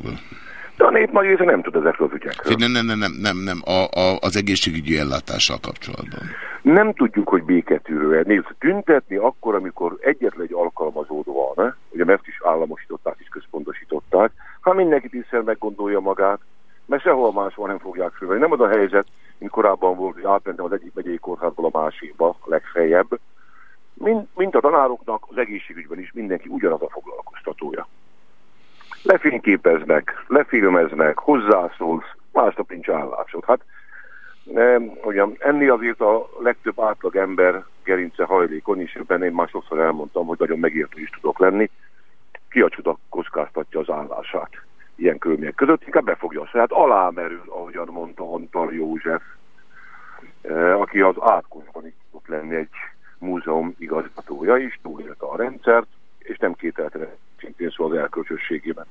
De a nép nagy része nem tud ezekről az ügyekről. Nem, nem, nem, nem, nem, nem. A, a, az egészségügyi ellátással kapcsolatban. Nem tudjuk, hogy béketűrő. Nézd, tüntetni akkor, amikor egyetlen egy alkalmazód van, ugye mert is államosították, is központosították, ha mindenki tízszer meggondolja magát, mert sehol máshol nem fogják fölvenni. Nem az a helyzet, mint korábban volt, hogy átmentem az egyik megyei kórházból a másikba, legfeljebb. Mint, mint a tanároknak, az egészségügyben is mindenki ugyanaz a foglalkoztatója. Lefényképeznek, lefilmeznek, hozzászólsz, másnap nincs állásod. Hát nem, ugyan, ennél azért a legtöbb átlag ember gerince hajlékony, és ebben én már sokszor elmondtam, hogy nagyon megértő is tudok lenni. Ki a csuda kockáztatja az állását ilyen körülmények között, inkább befogja a saját, alámerül, ahogyan mondta Antal József, eh, aki az átkozban is tudott lenni egy múzeum igazgatója is, túlélte a rendszert, és nem kételte szintén szó az elkölcsösségében.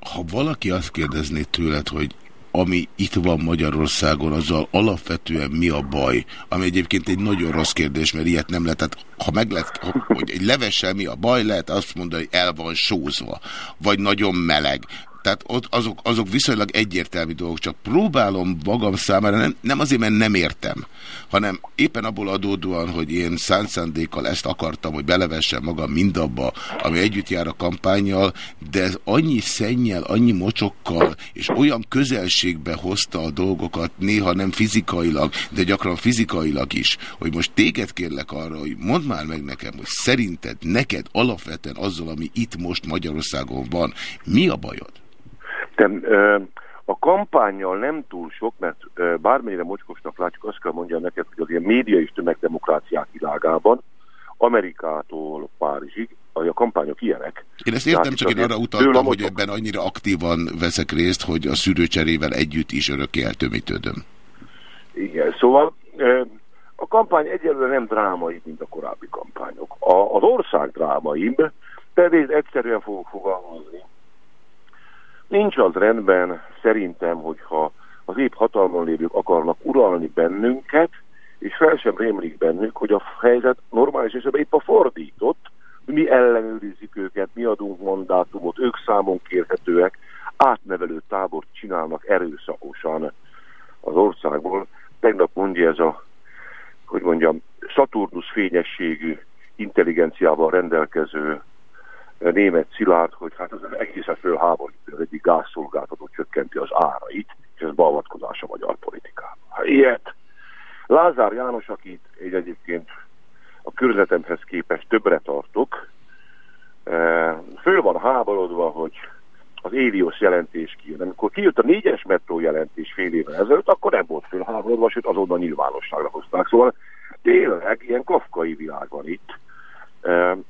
Ha valaki azt kérdezné tőled, hogy ami itt van Magyarországon, azzal alapvetően mi a baj? Ami egyébként egy nagyon rossz kérdés, mert ilyet nem lehet. Tehát, ha meg lehet, hogy egy levessel mi a baj, lehet azt mondani, hogy el van sózva, vagy nagyon meleg. Tehát ott azok, azok viszonylag egyértelmű dolgok, csak próbálom magam számára, nem, nem azért, mert nem értem, hanem éppen abból adódóan, hogy én szánt szándékkal ezt akartam, hogy belevessem magam mindabba, ami együtt jár a kampányjal, de ez annyi szennyel, annyi mocsokkal, és olyan közelségbe hozta a dolgokat, néha nem fizikailag, de gyakran fizikailag is, hogy most téged kérlek arra, hogy mondd már meg nekem, hogy szerinted neked alapvetően azzal, ami itt most Magyarországon van, mi a bajod? De, ö, a kampányjal nem túl sok, mert ö, bármennyire mocskosnak látjuk, azt kell mondjam neked, hogy az ilyen média és tömegdemokráciák világában, Amerikától Párizsig, a kampányok ilyenek. Én ezt értem, Tehát csak én arra utaltam, hogy ebben annyira aktívan veszek részt, hogy a szűrőcserével együtt is örökké eltömítődöm. Igen, szóval a kampány egyelőre nem drámai, mint a korábbi kampányok. A, az ország drámaim, pedig egyszerűen fogok fogalmazni. Nincs az rendben szerintem, hogyha az épp hatalmon lévők akarnak uralni bennünket, és fel sem rémlik bennük, hogy a helyzet normális esetben épp a fordított, mi ellenőrizzük őket, mi adunk mandátumot, ők számon kérhetőek, átnevelő tábort csinálnak erőszakosan az országból. Tegnap mondja ez a, hogy mondjam, Saturnus fényességű intelligenciával rendelkező német Szilárd, hogy hát az egészen fölháborító, az egyik gázszolgáltató csökkenti az árait, és ez beavatkozás a magyar politikában. Hát ilyet. Lázár János, akit én egyébként a körzetemhez képest többre tartok, eh, föl van háborodva, hogy az Élios jelentés kijön. Amikor kijött a négyes metró jelentés fél évvel ezelőtt, akkor nem volt fölháborodva, sőt azonnal nyilvánosságra hozták. Szóval tényleg ilyen kafkai világ van itt.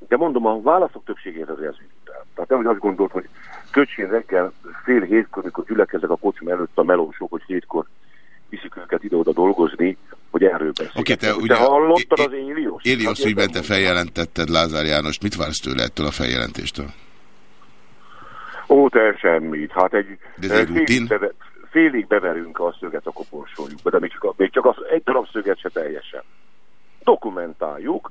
De mondom, a válaszok többségét az ez el. Tehát nem, hogy azt gondolt, hogy köcsén reggel fél hétkor, amikor gyülekezek a kocsma előtt a melósok, hogy hétkor viszik őket ide-oda dolgozni, hogy erről beszélnek. Oké, te te ugye... hallottad az Élios? Élios Hát ügyben te feljelentetted Lázár Jánost. Mit vársz tőle ettől a feljelentéstől? Ó, te semmit. Hát egy, De ez egy félig, rutin? beve, félig beverünk a szöget a koporsójukba, de még csak, még csak az egy darab szöget se teljesen. Dokumentáljuk,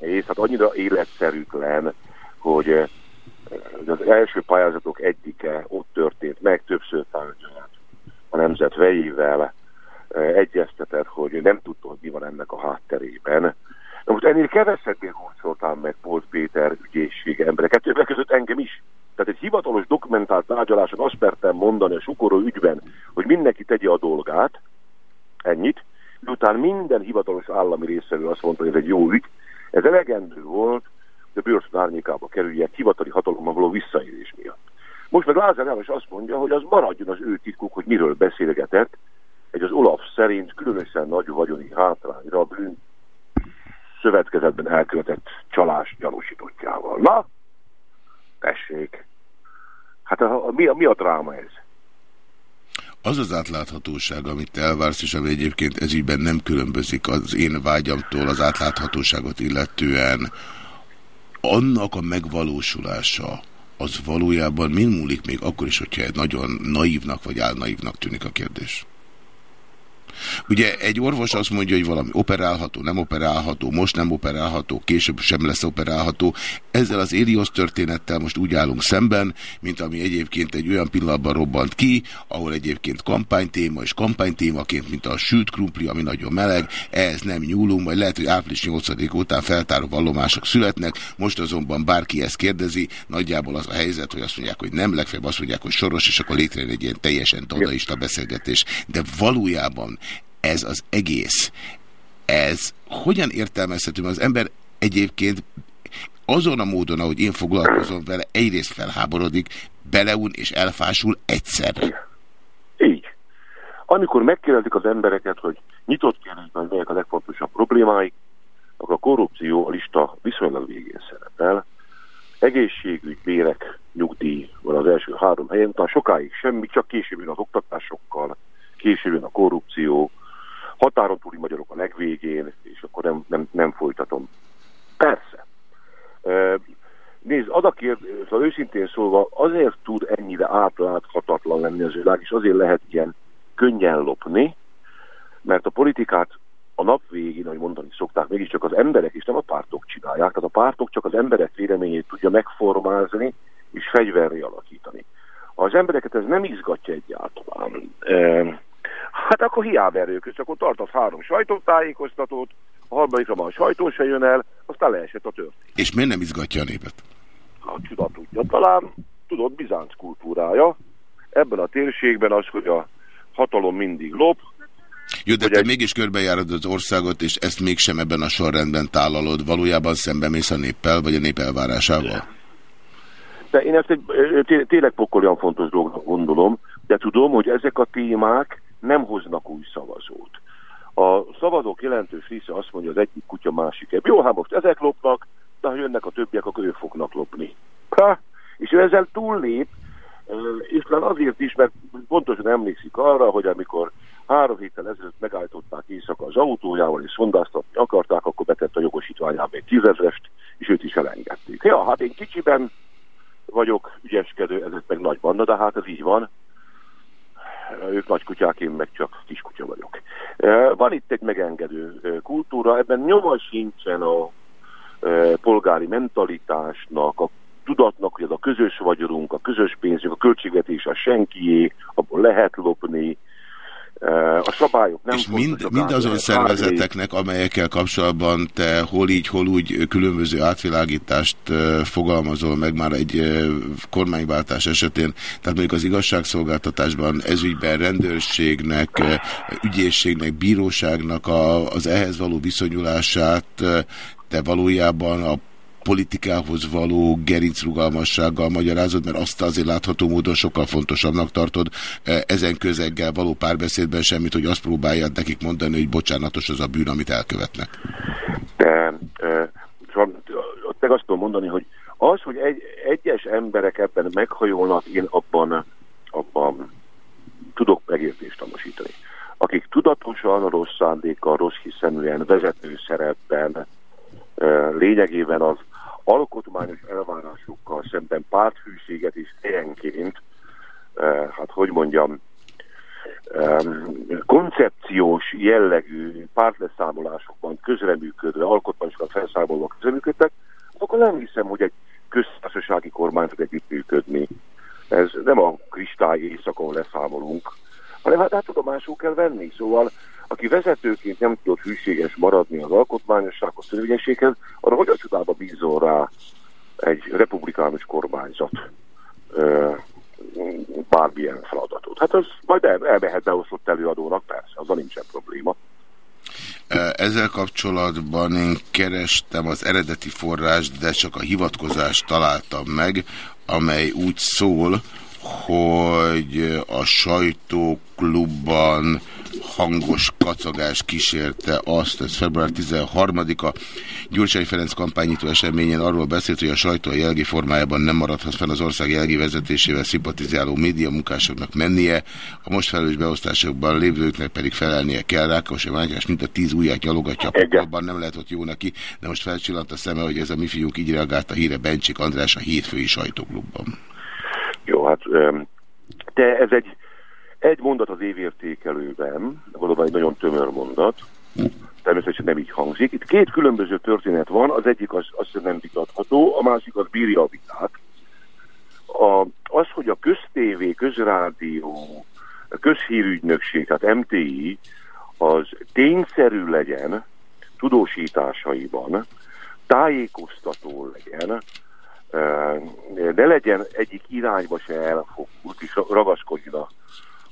és hát annyira életszerűtlen, hogy eh, az első pályázatok egyike ott történt meg, többször tárgyalt a nemzet vejével, eh, egyeztetett, hogy nem tudta, hogy mi van ennek a hátterében. Na most ennél kevesebbé hurcoltál meg Polt Péter ügyészség embereket, többek között engem is. Tehát egy hivatalos dokumentált tárgyaláson azt mertem mondani a sukoró ügyben, hogy mindenki tegye a dolgát, ennyit, miután minden hivatalos állami részvevő azt mondta, hogy ez egy jó ügy, ez elegendő volt, hogy a börtön árnyékába kerüljek hivatali hatalommal való visszaélés miatt. Most meg Lázár János azt mondja, hogy az maradjon az ő titkuk, hogy miről beszélgetett, egy az Olaf szerint különösen nagy vagyoni hátrányra bűn szövetkezetben elkövetett csalás gyanúsítottjával. Na, tessék. Hát a, a, mi, a, mi a dráma ez? Az az átláthatóság, amit elvársz, és ami egyébként ezügyben nem különbözik az én vágyamtól az átláthatóságot illetően, annak a megvalósulása, az valójában min múlik még akkor is, hogyha egy nagyon naívnak vagy álnaívnak tűnik a kérdés? Ugye egy orvos azt mondja, hogy valami operálható, nem operálható, most nem operálható, később sem lesz operálható. Ezzel az Elios történettel most úgy állunk szemben, mint ami egyébként egy olyan pillanatban robbant ki, ahol egyébként kampánytéma és kampánytémaként, mint a sült krumpli, ami nagyon meleg, ehhez nem nyúlunk, majd lehet, hogy április 8 után feltáró vallomások születnek, most azonban bárki ezt kérdezi, nagyjából az a helyzet, hogy azt mondják, hogy nem, legfeljebb azt mondják, hogy soros, és akkor létrejön egy ilyen teljesen dadaista beszélgetés. De valójában ez az egész, ez hogyan értelmezhető, az ember egyébként azon a módon, ahogy én foglalkozom vele, egyrészt felháborodik, beleun és elfásul egyszerre. Így. Amikor megkérdezik az embereket, hogy nyitott kérdésben melyek a legfontosabb problémáik, akkor a korrupció a lista viszonylag végén szerepel. Egészségügy, bérek, nyugdíj van az első három helyen, utána sokáig semmi, csak később jön az oktatásokkal, később jön a korrupció, határon túli magyarok a legvégén, és akkor nem, nem, nem folytatom. Persze. Nézd, az a kérdés, szóval őszintén szólva, azért tud ennyire átláthatatlan lenni az világ, és azért lehet ilyen könnyen lopni, mert a politikát a nap végén, ahogy mondani szokták, mégiscsak az emberek és nem a pártok csinálják, tehát a pártok csak az emberek véleményét tudja megformázni és fegyverré alakítani. ha az embereket ez nem izgatja egyáltalán, hát akkor hiába erőkös, akkor tartasz három sajtótájékoztatót, a harmadikra már a sajtó se jön el, aztán leesett a történet. És miért nem izgatja a népet? Hát csuda tudja, talán tudod, Bizánc kultúrája. Ebben a térségben az, hogy a hatalom mindig lop, Jó, de te mégis körbejárod az országot, és ezt mégsem ebben a sorrendben tálalod. Valójában szembemész a néppel, vagy a nép elvárásával? De én ezt egy tényleg pokolian fontos dolognak gondolom, de tudom, hogy ezek a témák nem hoznak új szavazót. A szavazók jelentős része azt mondja, az egyik kutya másik ebb. Jó, hát most ezek lopnak, de ha jönnek a többiek, akkor ők fognak lopni. Ha? És ő ezzel túllép, és talán azért is, mert pontosan emlékszik arra, hogy amikor három héttel ezelőtt megállították éjszaka az autójával, és szondáztatni akarták, akkor betett a jogosítványába egy tízezrest, és őt is elengedték. Ja, hát én kicsiben vagyok ügyeskedő, ezek meg nagyban, na de hát ez így van. Ők nagy kutyák, én meg csak kiskutya vagyok. Van itt egy megengedő kultúra, ebben nyoma sincsen a polgári mentalitásnak, a tudatnak, hogy ez a közös vagyonunk, a közös pénzünk, a költségvetés a senkié, abból lehet lopni, a szabályok nem És mind, fontosak mind át, azon eh, szervezeteknek, amelyekkel kapcsolatban te hol így, hol úgy különböző átvilágítást ö, fogalmazol meg már egy ö, kormányváltás esetén, tehát mondjuk az igazságszolgáltatásban ezügyben rendőrségnek, ügyészségnek, bíróságnak a, az ehhez való viszonyulását te valójában a politikához való gerincrugalmassággal magyarázod, mert azt azért látható módon sokkal fontosabbnak tartod eh, ezen közeggel való párbeszédben semmit, hogy azt próbáljad nekik mondani, hogy bocsánatos az a bűn, amit elkövetnek. de e, szóval, meg azt tudom mondani, hogy az, hogy egy, egyes emberek ebben meghajolnak, én abban, abban tudok megértést tanúsítani. Akik tudatosan, rossz szándékkal, rossz hiszeműen, vezető szerepben, e, lényegében az alkotmányos elvárásokkal szemben párthűséget is helyenként, e, hát hogy mondjam, em, koncepciós jellegű pártleszámolásokban közreműködve, alkotmányosan felszámolva közreműködtek, akkor nem hiszem, hogy egy köztársasági kormány tud együttműködni. Ez nem a kristály éjszakon leszámolunk, hanem hát, hát tudomásul kell venni. Szóval, aki vezetőként nem tudott hűséges maradni az alkotmányossághoz, törvényességhez, arra hogy a csodába bízol rá egy republikánus kormányzat ö, bármilyen feladatot. Hát az majd el, elmehet beosztott előadónak, persze, azzal nincsen probléma. Ezzel kapcsolatban én kerestem az eredeti forrást, de csak a hivatkozást találtam meg, amely úgy szól, hogy a sajtóklubban hangos kacagás kísérte azt, ez február 13-a Gyurcsány Ferenc kampányító eseményen arról beszélt, hogy a sajtó a jelgi formájában nem maradhat fenn az ország jelgi vezetésével szimpatizáló média munkásoknak mennie, a most felelős beosztásokban lévőknek pedig felelnie kell. Rákos Mátyás, mint a tíz ujját nyalogatja a pokolban, nem lehet ott jó neki, de most felcsillant a szeme, hogy ez a mi fiúk így reagált a híre Bencsik András a hétfői sajtóklubban. Jó, hát de ez egy, egy mondat az évértékelőben, valóban egy nagyon tömör mondat, természetesen nem így hangzik. Itt két különböző történet van, az egyik az, az nem vitatható, a másik az bírja a vitát. A, az, hogy a köztévé, közrádió, a közhírügynökség, tehát MTI, az tényszerű legyen tudósításaiban, tájékoztató legyen, ne legyen egyik irányba se elfogult, és ragaszkodjon a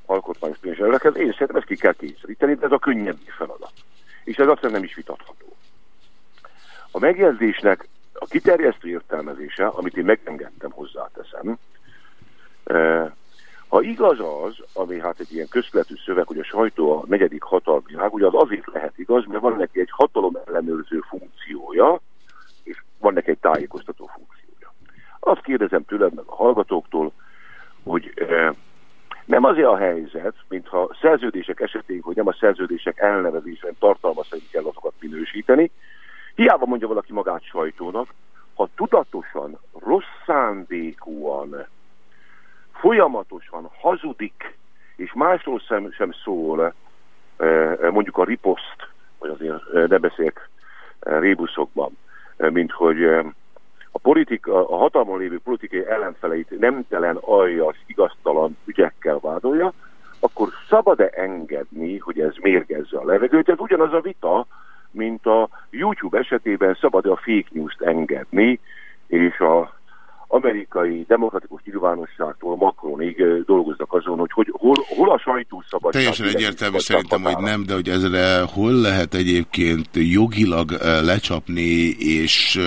alkotmányos pénzselőrekhez. Én szerintem ezt ki kell kényszeríteni, de ez a könnyebb feladat. És ez azt nem is vitatható. A megjegyzésnek a kiterjesztő értelmezése, amit én megengedtem, hozzáteszem, ha igaz az, ami hát egy ilyen közletű szöveg, hogy a sajtó a negyedik hatalmilag, ugye az azért lehet igaz, mert van neki egy hatalom ellenőrző funkciója, és van neki egy tájékoztató funkciója. Azt kérdezem tőled meg a hallgatóktól, hogy e, nem azért a helyzet, mintha szerződések esetén, hogy nem a szerződések elnevezésben tartalma szerint kell azokat minősíteni, hiába mondja valaki magát sajtónak, ha tudatosan, rossz szándékúan, folyamatosan hazudik, és másról sem, sem szól, mondjuk a riposzt, vagy azért ne beszéljek rébuszokban, mint hogy a, politika, a hatalmon lévő politikai ellenfeleit nemtelen, aljas, igaztalan ügyekkel vádolja, akkor szabad-e engedni, hogy ez mérgezze a levegőt? Ez ugyanaz a vita, mint a YouTube esetében szabad-e a fake news-t engedni, és a amerikai demokratikus nyilvánosságtól Macronig ö, dolgoznak azon, hogy, hogy hol, hol a sajtószabadság. Teljesen egyértelmű szerintem, hogy határa. nem, de hogy ezre hol lehet egyébként jogilag eh, lecsapni és eh,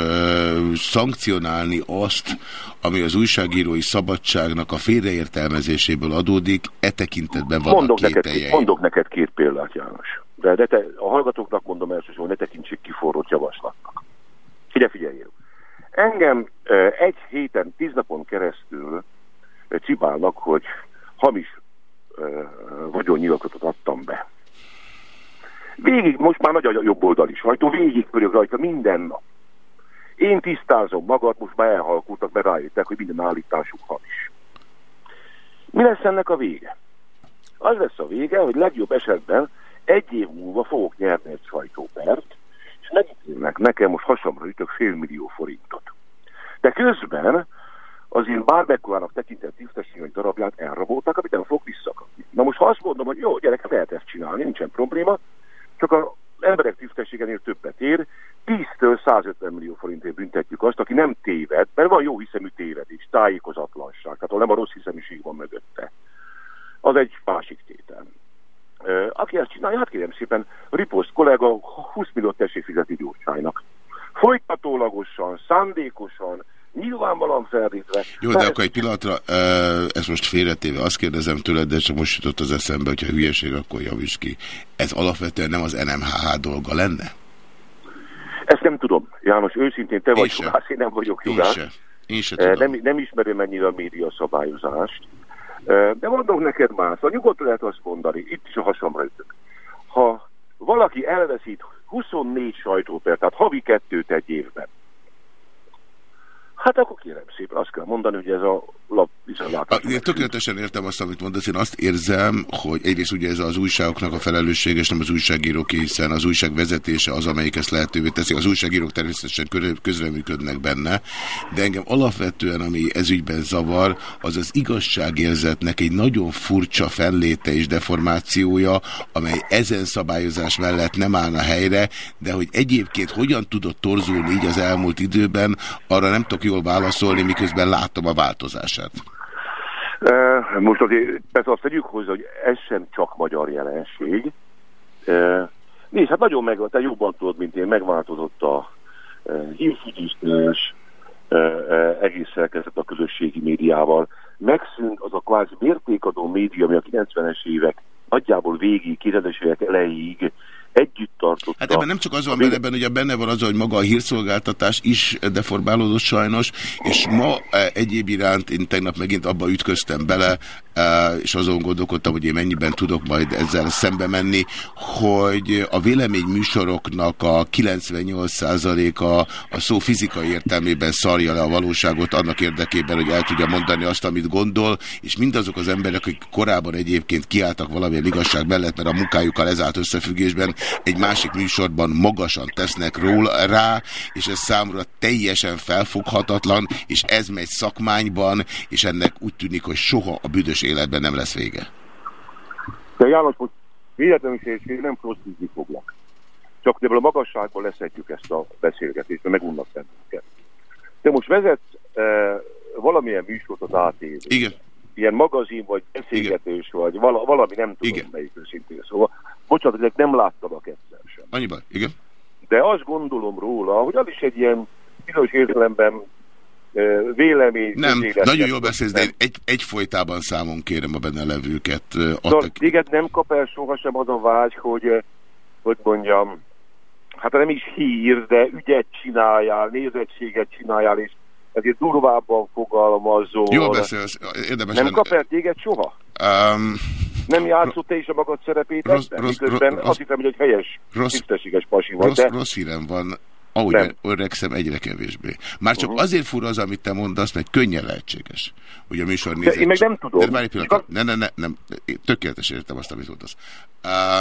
szankcionálni azt, ami az újságírói szabadságnak a félreértelmezéséből adódik, e tekintetben vannak Mondok neked, kételjeim. mondok neked két példát, János. De, de te, a hallgatóknak mondom elsősorban, ne tekintsék kiforrott javaslatnak. Ide figyeljél. Engem eh, egy héten, tíz napon keresztül eh, cibálnak, hogy hamis eh, vagyonnyilatkozatot adtam be. Végig, most már nagy a jobb oldali sajtó, végig pörög rajta minden nap. Én tisztázom magad, most már elhalkultak, mert rájöttek, hogy minden állításuk hamis. Mi lesz ennek a vége? Az lesz a vége, hogy legjobb esetben egy év múlva fogok nyerni egy sajtópert, és megítélnek nekem most hasamra ütök fél millió forintot. De közben az én bármekkorának tekintett tisztességek darabját elrabolták, amit nem fog visszakapni. Na most ha azt mondom, hogy jó, gyerek, lehet ezt csinálni, nincsen probléma, csak az emberek tisztességenél többet ér, 10-től 150 millió forintért büntetjük azt, aki nem téved, mert van jó hiszemű tévedés, tájékozatlanság, tehát nem a rossz hiszeműség van mögötte. Az egy másik tétel. Aki ezt csinálja, hát kérem szépen, Riposzt kollega 20 milliót tessék fizetni Gyurcsálynak. Folytatólagosan, szándékosan, nyilvánvalóan felrétve. Jó, de akkor egy pillanatra, ezt most félretéve azt kérdezem tőled, de csak most jutott az eszembe, hogyha hülyeség, akkor javíts ki. Ez alapvetően nem az NMHH dolga lenne? Ezt nem tudom. János, őszintén te Én vagy jogász, én nem vagyok Én jogász. se. Én se Eh, tudom. Nem, nem ismerem ennyire a média szabályozást. De mondom neked más, a nyugodtan lehet azt mondani, itt is a hasamra ütök. Ha valaki elveszít 24 sajtópert, tehát havi kettőt egy évben, hát akkor kérem szépen, azt kell mondani, hogy ez a lap viszontlátás. Én tökéletesen értem azt, amit mondasz. Én azt érzem, hogy egyrészt ugye ez az újságoknak a felelősség, és nem az újságíróké, hiszen az újság vezetése az, amelyik ezt lehetővé teszi. Az újságírók természetesen közreműködnek benne, de engem alapvetően, ami ezügyben zavar, az az igazságérzetnek egy nagyon furcsa fennléte és deformációja, amely ezen szabályozás mellett nem állna helyre, de hogy egyébként hogyan tudott torzulni így az elmúlt időben, arra nem tudok jól válaszolni, miközben látom a változását. Most azért azt tegyük hozzá, hogy ez sem csak magyar jelenség. Nézd, hát nagyon meg, te jobban tudod, mint én, megváltozott a hírfűtőztés, egész szerkezet a közösségi médiával. Megszűnt az a kvázi mértékadó média, ami a 90-es évek nagyjából végig, 2000-es évek elejéig együtt tartotta. Hát ebben nem csak az van benne, ebben ugye benne van az, hogy maga a hírszolgáltatás is deformálódott sajnos, és ma eh, egyéb iránt én tegnap megint abba ütköztem bele, és azon gondolkodtam, hogy én mennyiben tudok majd ezzel szembe menni, hogy a vélemény műsoroknak a 98%-a a szó fizikai értelmében szarja le a valóságot annak érdekében, hogy el tudja mondani azt, amit gondol, és mindazok az emberek, akik korábban egyébként kiálltak valamilyen igazság mellett, mert a munkájukkal ezállt összefüggésben, egy másik műsorban magasan tesznek róla rá, és ez számomra teljesen felfoghatatlan, és ez megy szakmányban, és ennek úgy tűnik, hogy soha a büdös életben nem lesz vége. De János, most véletlenül is nem prosztízni foglak. Csak ebből a magasságból leszedjük ezt a beszélgetést, mert megunnak bennünket. Te most vezetsz e, valamilyen műsort az ATV. Igen. Ilyen magazin, vagy beszélgetés, vagy vala, valami, nem tudom Igen. melyik őszintén. Szóval, bocsánat, ezek nem láttalak egyszer sem. Annyi baj, igen. De azt gondolom róla, hogy az is egy ilyen bizonyos értelemben vélemény. Nem, nagyon jól beszélsz, de én egy, egyfolytában számon kérem a benne levőket. Szóval téged nem kap el sohasem az a vágy, hogy, hogy mondjam, hát nem is hír, de ügyet csináljál, nézettséget csináljál, és ezért durvábban fogalmazol. Jól beszélsz, érdemes Nem kap el téged soha? Um, Nem játszott te is a magad szerepét Rossz- rossz- Miközben rossz- azt hiszem, hogy egy helyes, rossz- tisztességes pasi vagy, rossz, de rossz hírem van. Ahogy nem. öregszem, egyre kevésbé. Már csak uh -huh. azért fura az, amit te mondasz, mert könnyen lehetséges, hogy a műsor nézett. én meg nem tudom. De várj pillanat, ne, ne, ne, nem, tökéletes értem azt, amit mondasz.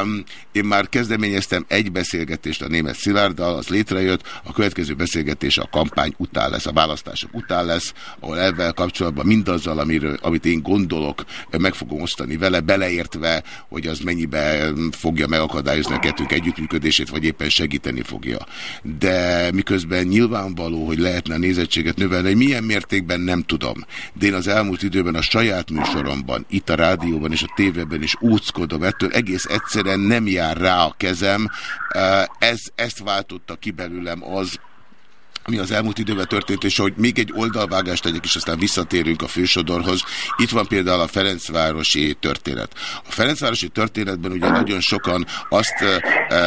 Um, én már kezdeményeztem egy beszélgetést a német Szilárddal, az létrejött, a következő beszélgetés a kampány után lesz, a választások után lesz, ahol ebben kapcsolatban mindazzal, amiről, amit én gondolok, meg fogom osztani vele, beleértve, hogy az mennyiben fogja megakadályozni a kettőnk együttműködését, vagy éppen segíteni fogja. De miközben nyilvánvaló, hogy lehetne a nézettséget növelni, hogy milyen mértékben nem tudom. De én az elmúlt időben a saját műsoromban, itt a rádióban és a tévében is úckodom ettől, egész egyszerűen nem jár rá a kezem. Ez, ezt váltotta ki belőlem az, ami az elmúlt időben történt, és hogy még egy oldalvágást tegyek, és aztán visszatérünk a fősodorhoz. Itt van például a Ferencvárosi történet. A Ferencvárosi történetben ugye nagyon sokan azt e,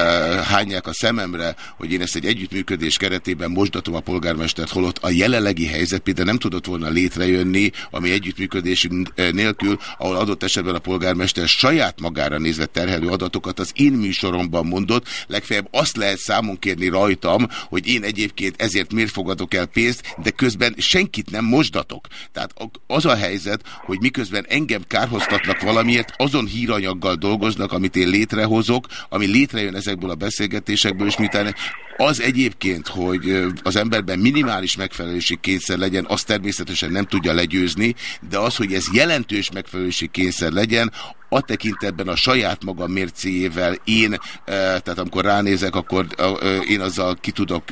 hányják a szememre, hogy én ezt egy együttműködés keretében mosdatom a polgármestert, holott a jelenlegi helyzet például nem tudott volna létrejönni, ami együttműködésünk nélkül, ahol adott esetben a polgármester saját magára nézve terhelő adatokat az én műsoromban mondott, legfeljebb azt lehet számon kérni rajtam, hogy én egyébként ezért miért fogadok el pénzt, de közben senkit nem mosdatok. Tehát az a helyzet, hogy miközben engem kárhoztatnak valamiért, azon híranyaggal dolgoznak, amit én létrehozok, ami létrejön ezekből a beszélgetésekből, és miután az egyébként, hogy az emberben minimális megfelelési kényszer legyen, azt természetesen nem tudja legyőzni, de az, hogy ez jelentős megfelelési kényszer legyen, a tekintetben a saját magam mércéjével én, tehát amikor ránézek, akkor én azzal ki tudok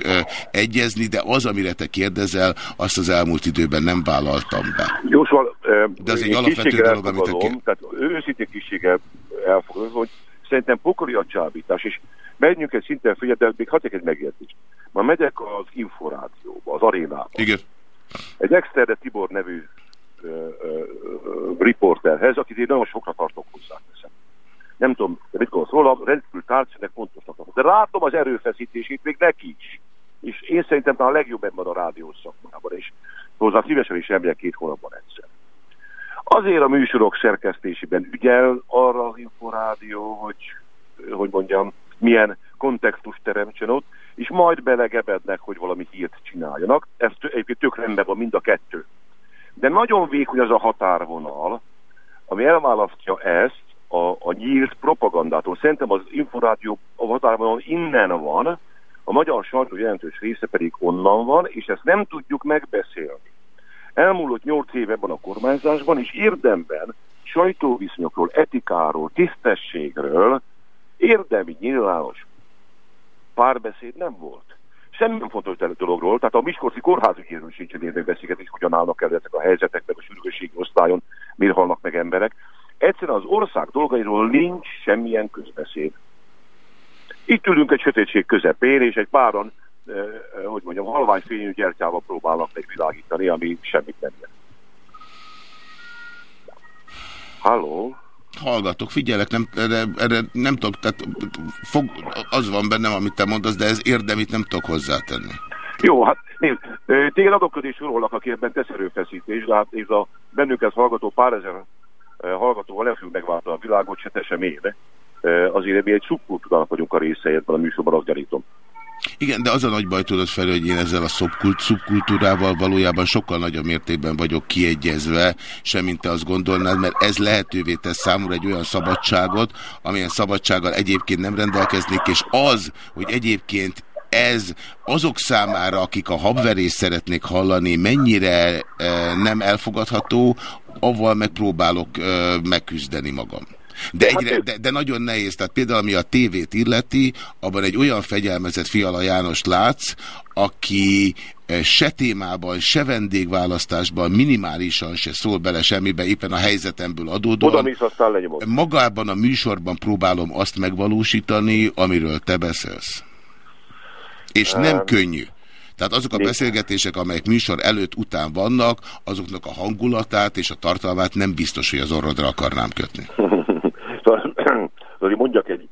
egyezni, de az, amire te kérdezel, azt az elmúlt időben nem vállaltam be. Jósval, de az egy alapvető dolog, amit te kérdezel. Tehát őszintén kiséggel elfogadom, hogy szerintem pokoli a csábítás, és menjünk egy szinten figyelni, de még hadd egy megjegyzést. Ma megyek az inforációba, az arénába. Igen. Egy Exterde Tibor nevű riporterhez, akit én nagyon sokra tartok hozzáteszem. Nem tudom, mit gondolsz róla, rendkívül tárcának fontosnak tartok. De látom az erőfeszítését még neki is. És én szerintem a legjobb ember a rádió szakmában, és hozzá szívesen is emlék két hónapban egyszer. Azért a műsorok szerkesztésében ügyel arra az inforádió, hogy, hogy mondjam, milyen kontextus teremtsen ott, és majd belegebednek, hogy valami hírt csináljanak. Ez egyébként tök rendben van mind a kettő. De nagyon vékony az a határvonal, ami elválasztja ezt a, a nyílt propagandától. Szerintem az információ a határvonal innen van, a magyar sajtó jelentős része pedig onnan van, és ezt nem tudjuk megbeszélni. Elmúlott nyolc évben a kormányzásban, és érdemben sajtóviszonyokról, etikáról, tisztességről érdemi nyilvános párbeszéd nem volt semmi nem fontos dologról, tehát a Miskolci kórházügyéről sincs érdek beszélgetés, hogyan állnak el ezek a helyzetek, meg a sürgősségi osztályon, miért halnak meg emberek. Egyszerűen az ország dolgairól nincs semmilyen közbeszéd. Itt ülünk egy sötétség közepén, és egy páran, eh, hogy mondjam, halvány fényű gyertyával próbálnak megvilágítani, ami semmit nem jelent. Halló? Hallgatok, figyelek, nem, erre, erre nem tudok, tehát fog, az van bennem, amit te mondasz, de ez érdemit nem tudok hozzátenni. Jó, hát nézd, téged adok közé sorolnak, aki ebben tesz erőfeszítés, de hát nézd, a bennünket hallgató pár ezer hallgatóval nem fogjuk megváltani a világot, se te sem éve. Azért mi egy szubkultúrának vagyunk a részei ebben a műsorban, azt gyanítom. Igen, de az a nagy baj tudod fel, hogy én ezzel a szubkult, szubkultúrával valójában sokkal nagyobb mértékben vagyok kiegyezve, semmint te azt gondolnád, mert ez lehetővé tesz számomra egy olyan szabadságot, amilyen szabadsággal egyébként nem rendelkeznék, és az, hogy egyébként ez azok számára, akik a habverést szeretnék hallani, mennyire e, nem elfogadható, avval megpróbálok e, megküzdeni magam. De, egyre, de, de nagyon nehéz, tehát például ami a tévét illeti, abban egy olyan fegyelmezett Fiala János látsz, aki eh, se témában, se vendégválasztásban minimálisan se szól bele semmibe, éppen a helyzetemből adódóan. Oda aztán lenyomod. Magában a műsorban próbálom azt megvalósítani, amiről te beszélsz. És nem um, könnyű. Tehát azok a beszélgetések, amelyek műsor előtt után vannak, azoknak a hangulatát és a tartalmát nem biztos, hogy az orrodra akarnám kötni. Szóval azért mondjak egy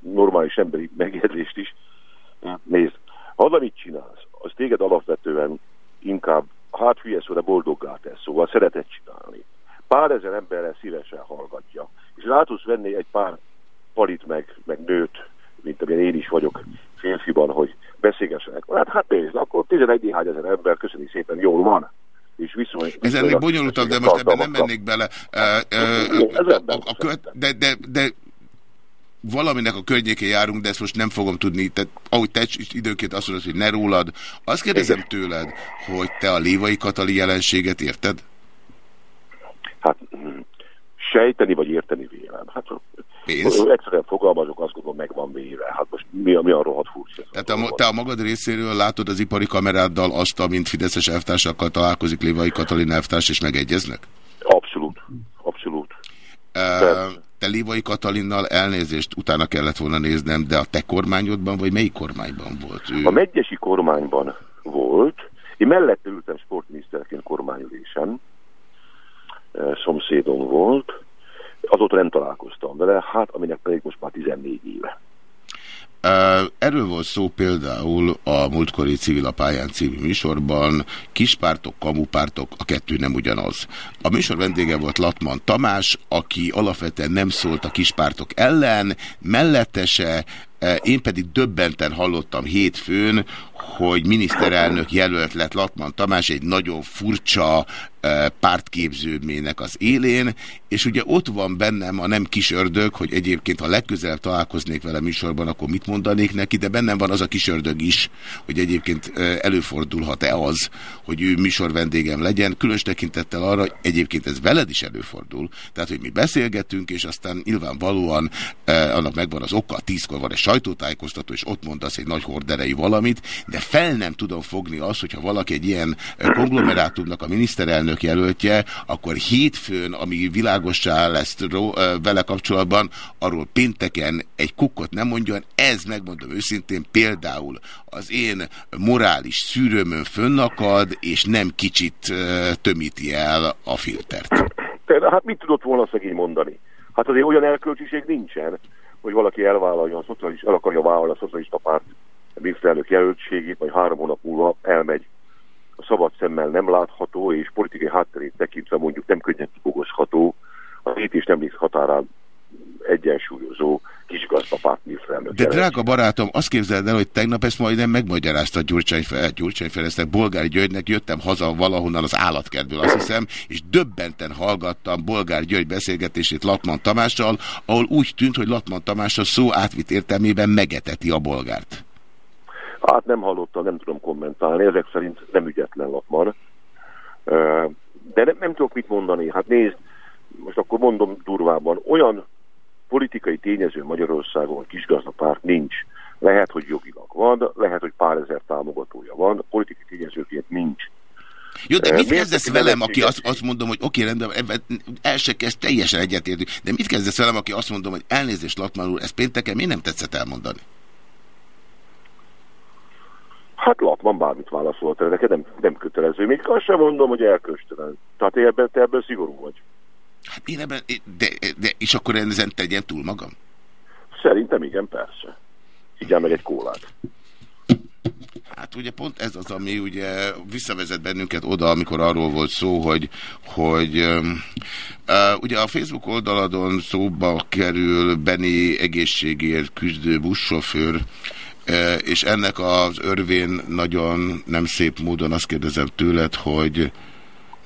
normális emberi megjegyzést is. Nézd, az, amit csinálsz, az téged alapvetően inkább, hát hülye szóra boldoggá tesz, szóval szeretet csinálni. Pár ezer emberrel szívesen hallgatja, és rá tudsz venni egy pár palit meg, meg nőt, mint amilyen én is vagyok férfiban, hogy beszélgessenek. Hát, hát nézd, akkor 11 néhány ezer ember, köszönjük szépen, jól van. És viszony, Ez ennél bonyolultabb, de most ebben nem mennék bele. A, köt, de, de, de valaminek a környékén járunk, de ezt most nem fogom tudni, tehát ahogy te is időnként azt mondod, hogy ne rólad, azt kérdezem tőled, hogy te a Lévai Katali jelenséget érted? Hát mm, sejteni vagy érteni vélem. Hát Pénz? egyszerűen fogalmazok, azt gondolom meg van véve. Hát most mi a, mi a rohadt furcsa. Tehát a, te a magad részéről látod az ipari kameráddal azt, amint Fideszes elvtársakkal találkozik Lévai Katalin elvtárs, és megegyeznek? Abszolút. Abszolút. Uh, te Lévai Katalinnal elnézést utána kellett volna néznem, de a te kormányodban, vagy melyik kormányban volt ő? A megyesi kormányban volt. Én mellette ültem sportminiszterként kormányülésen. Szomszédom volt. Azóta nem találkoztam vele, hát aminek pedig most már 14 éve. Erről volt szó például a múltkori Civil a pályán című műsorban. Kispártok, kamupártok, a kettő nem ugyanaz. A műsor vendége volt Latman Tamás, aki alapvetően nem szólt a kispártok ellen, mellettese, én pedig döbbenten hallottam hétfőn, hogy miniszterelnök jelölt lett Latman Tamás egy nagyon furcsa pártképződmének az élén, és ugye ott van bennem a nem kis ördög, hogy egyébként ha legközelebb találkoznék vele műsorban, akkor mit mondanék neki, de bennem van az a kis ördög is, hogy egyébként előfordulhat-e az, hogy ő műsor vendégem legyen, különös tekintettel arra, hogy egyébként ez veled is előfordul, tehát hogy mi beszélgetünk, és aztán nyilvánvalóan annak megvan az oka, tízkor van egy sajtótájékoztató, és ott mondasz egy nagy horderei valamit, de fel nem tudom fogni azt, hogyha valaki egy ilyen konglomerátumnak a miniszterelnök jelöltje, akkor hétfőn, ami világossá lesz vele kapcsolatban, arról pénteken egy kukkot nem mondjon, ez megmondom őszintén például az én morális szűrőmön fönnakad, és nem kicsit tömíti el a filtert. Hát mit tudott volna szegény mondani? Hát azért olyan elkölcsiség nincsen, hogy valaki elvállalja a szocialista, el akarja vállalni a szocialista párt miniszterelnök jelöltségét, vagy három hónap múlva elmegy a szabad szemmel nem látható, és politikai hátterét tekintve mondjuk nem könnyen kibogozható, a hét és nem határán egyensúlyozó kisgazdapárt miniszterelnök. De drága barátom, azt képzeld el, hogy tegnap ezt majdnem megmagyarázta Gyurcsány, Gyurcsány Ferencnek, Bolgári Györgynek, jöttem haza valahonnan az állatkertből, azt hiszem, és döbbenten hallgattam Bolgár György beszélgetését Latman Tamással, ahol úgy tűnt, hogy Latman Tamás a szó átvitt értelmében megeteti a bolgárt. Hát nem hallottam, nem tudom kommentálni, ezek szerint nem ügyetlen Latman. De nem, nem tudok mit mondani. Hát nézd, most akkor mondom durvában, olyan politikai tényező Magyarországon kisgazdapárt nincs. Lehet, hogy jogilag van, lehet, hogy pár ezer támogatója van, politikai tényezőként nincs. Jó, de mit kezdesz velem, aki azt, azt mondom, hogy oké, rendben, el se kezd, teljesen egyetértünk, de mit kezdesz velem, aki azt mondom, hogy elnézést Latman úr, ezt pénteken miért nem tetszett elmondani? Hát Latman bármit válaszolt el, neked nem, nem kötelező. Még azt sem mondom, hogy elköstelen. Tehát te ebben, te ebben szigorú vagy. Hát én ebben, de, de és akkor ezen tegyen túl magam? Szerintem igen, persze. Igyál meg egy kólát. Hát ugye pont ez az, ami ugye visszavezet bennünket oda, amikor arról volt szó, hogy, hogy uh, ugye a Facebook oldaladon szóba kerül Benny egészségért küzdő buszsofőr, és ennek az örvén nagyon nem szép módon azt kérdezem tőled, hogy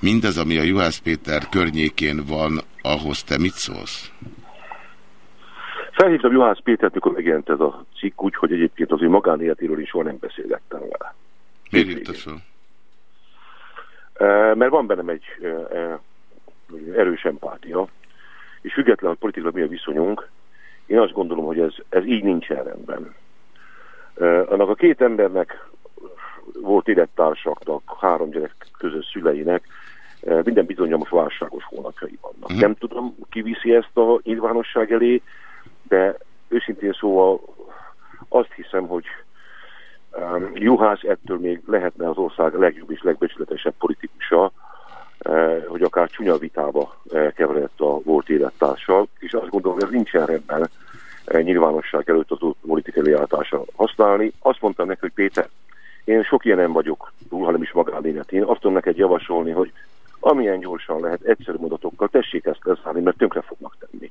mindez, ami a Juhász Péter környékén van, ahhoz te mit szólsz? Felhívtam Juhász Pétert, mikor megjelent ez a cikk, úgy, hogy egyébként az ő magánéletéről is soha nem beszélgettem vele. Miért írtad fel? Mert van bennem egy erős empátia, és független, hogy politikailag mi a viszonyunk, én azt gondolom, hogy ez, ez így nincsen rendben. Annak a két embernek volt élettársaknak, három gyerek közös szüleinek, minden bizonyos most válságos hónapjai vannak. Uh-huh. Nem tudom, ki viszi ezt a nyilvánosság elé, de őszintén szóval azt hiszem, hogy um, Juhász ettől még lehetne az ország legjobb és legbecsületesebb politikusa, uh, hogy akár csúnya vitába uh, keveredett a volt élettársal, és azt gondolom, hogy ez nincsen rendben nyilvánosság előtt az politikai leállítása használni. Azt mondtam neki, hogy Péter, én sok ilyen nem vagyok túl, hanem is magánélet. Én azt tudom neked javasolni, hogy amilyen gyorsan lehet, egyszerű mondatokkal tessék ezt lezárni, mert tönkre fognak tenni.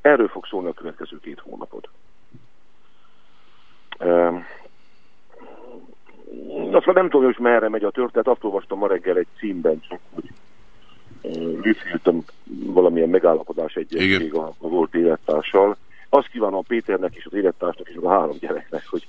Erről fog szólni a következő két hónapod. Um, azt nem tudom, hogy merre megy a történet, azt olvastam ma reggel egy címben, csak hogy Lüfültem valamilyen megállapodás egyesség a, a volt élettársal. Azt kívánom Péternek és az élettársnak és a három gyereknek, hogy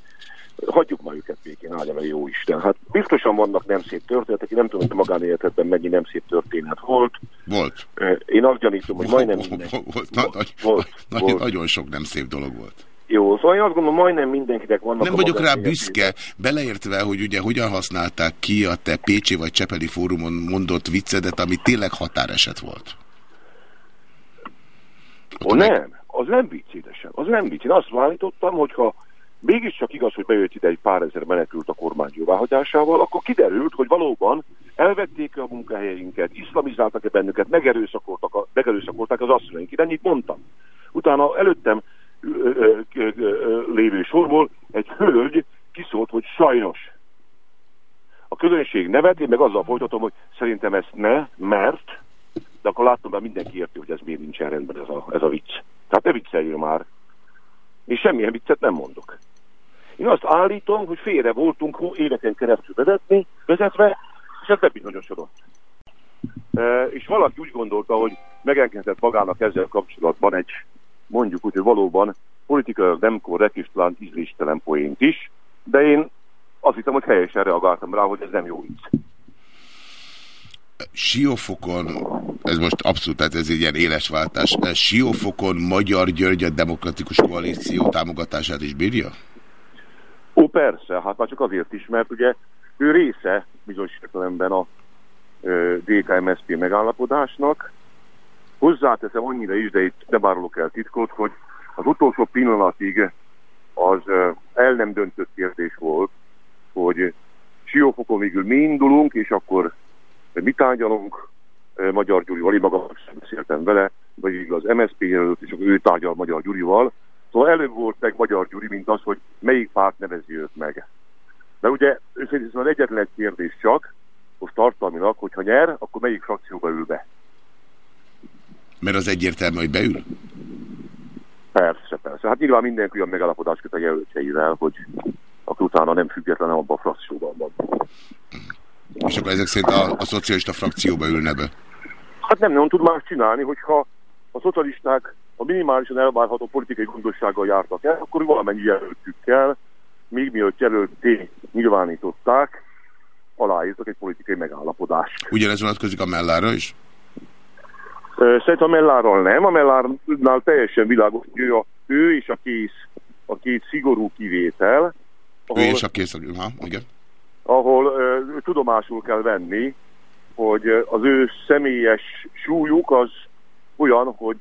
hagyjuk már őket békén, áldja meg jó Isten. Hát biztosan vannak nem szép történetek, én nem tudom, hogy magánéletedben mennyi nem szép történet volt. Volt. Én azt gyanítom, hogy majdnem minden... Volt, na, nagy, volt, volt. Nagyon sok nem szép dolog volt. Jó, szóval én azt gondolom, majdnem mindenkinek vannak Nem vagyok rá büszke, beleértve, hogy ugye hogyan használták ki a te Pécsi vagy Csepeli fórumon mondott viccedet, ami tényleg határeset volt. Ó, nem, az nem vicc édesem, az nem vicc. Én azt állítottam, hogyha mégiscsak igaz, hogy bejött ide egy pár ezer menekült a kormány jóváhagyásával, akkor kiderült, hogy valóban elvették a munkahelyeinket, iszlamizáltak-e bennünket, megerőszakoltak a, megerőszakolták az asszonyaink. Ennyit mondtam. Utána előttem lévő sorból egy hölgy kiszólt, hogy sajnos. A közönség nevet, én meg azzal folytatom, hogy szerintem ezt ne, mert, de akkor láttam, hogy mindenki érti, hogy ez miért nincsen rendben ez a, ez a vicc. Tehát ne vicceljünk már. És semmilyen viccet nem mondok. Én azt állítom, hogy félre voltunk éveken keresztül vezetni, vezetve, és ez bebizonyosodott. E, és valaki úgy gondolta, hogy megengedett magának ezzel kapcsolatban egy, mondjuk úgy, hogy valóban politikailag nem korrekt és talán ízléstelen poént is, de én azt hiszem, hogy helyesen reagáltam rá, hogy ez nem jó vicc. Siófokon, ez most abszolút, tehát ez egy ilyen éles váltás, Siófokon Magyar György a Demokratikus Koalíció támogatását is bírja? Ó, persze, hát már csak azért is, mert ugye ő része bizonyos értelemben a DK-MSZP megállapodásnak. Hozzáteszem annyira is, de itt nem el titkot, hogy az utolsó pillanatig az el nem döntött kérdés volt, hogy Siófokon végül mi indulunk, és akkor mi tárgyalunk Magyar Gyurival, én magam sem beszéltem vele, vagy az MSZP jelölt, és ő tárgyal Magyar Gyurival. Szóval előbb volt meg Magyar Gyuri, mint az, hogy melyik párt nevezi őt meg. De ugye szerintem az egyetlen egy kérdés csak, most tartalmilag, hogyha nyer, akkor melyik frakcióba ül be? Mert az egyértelmű, hogy beül? Persze, persze. Hát nyilván mindenki olyan megállapodást köt a jelöltjeivel, hogy akkor utána nem független abban a frakcióban van. És akkor ezek szerint a, a szocialista frakcióba ülne be. Hát nem nagyon tud más csinálni, hogyha a szocialisták a minimálisan elvárható politikai gondossággal jártak el, akkor valamennyi jelöltükkel, még mielőtt jelölté nyilvánították, aláírtak egy politikai megállapodást. Ugyanez vonatkozik a mellára is? Szerintem a Mellárral nem, a Mellárnál teljesen világos, hogy ő, a, ő és a kész, a két szigorú kivétel, Ő és a kész, ha, igen. Ahol tudomásul kell venni, hogy az ő személyes súlyuk az olyan, hogy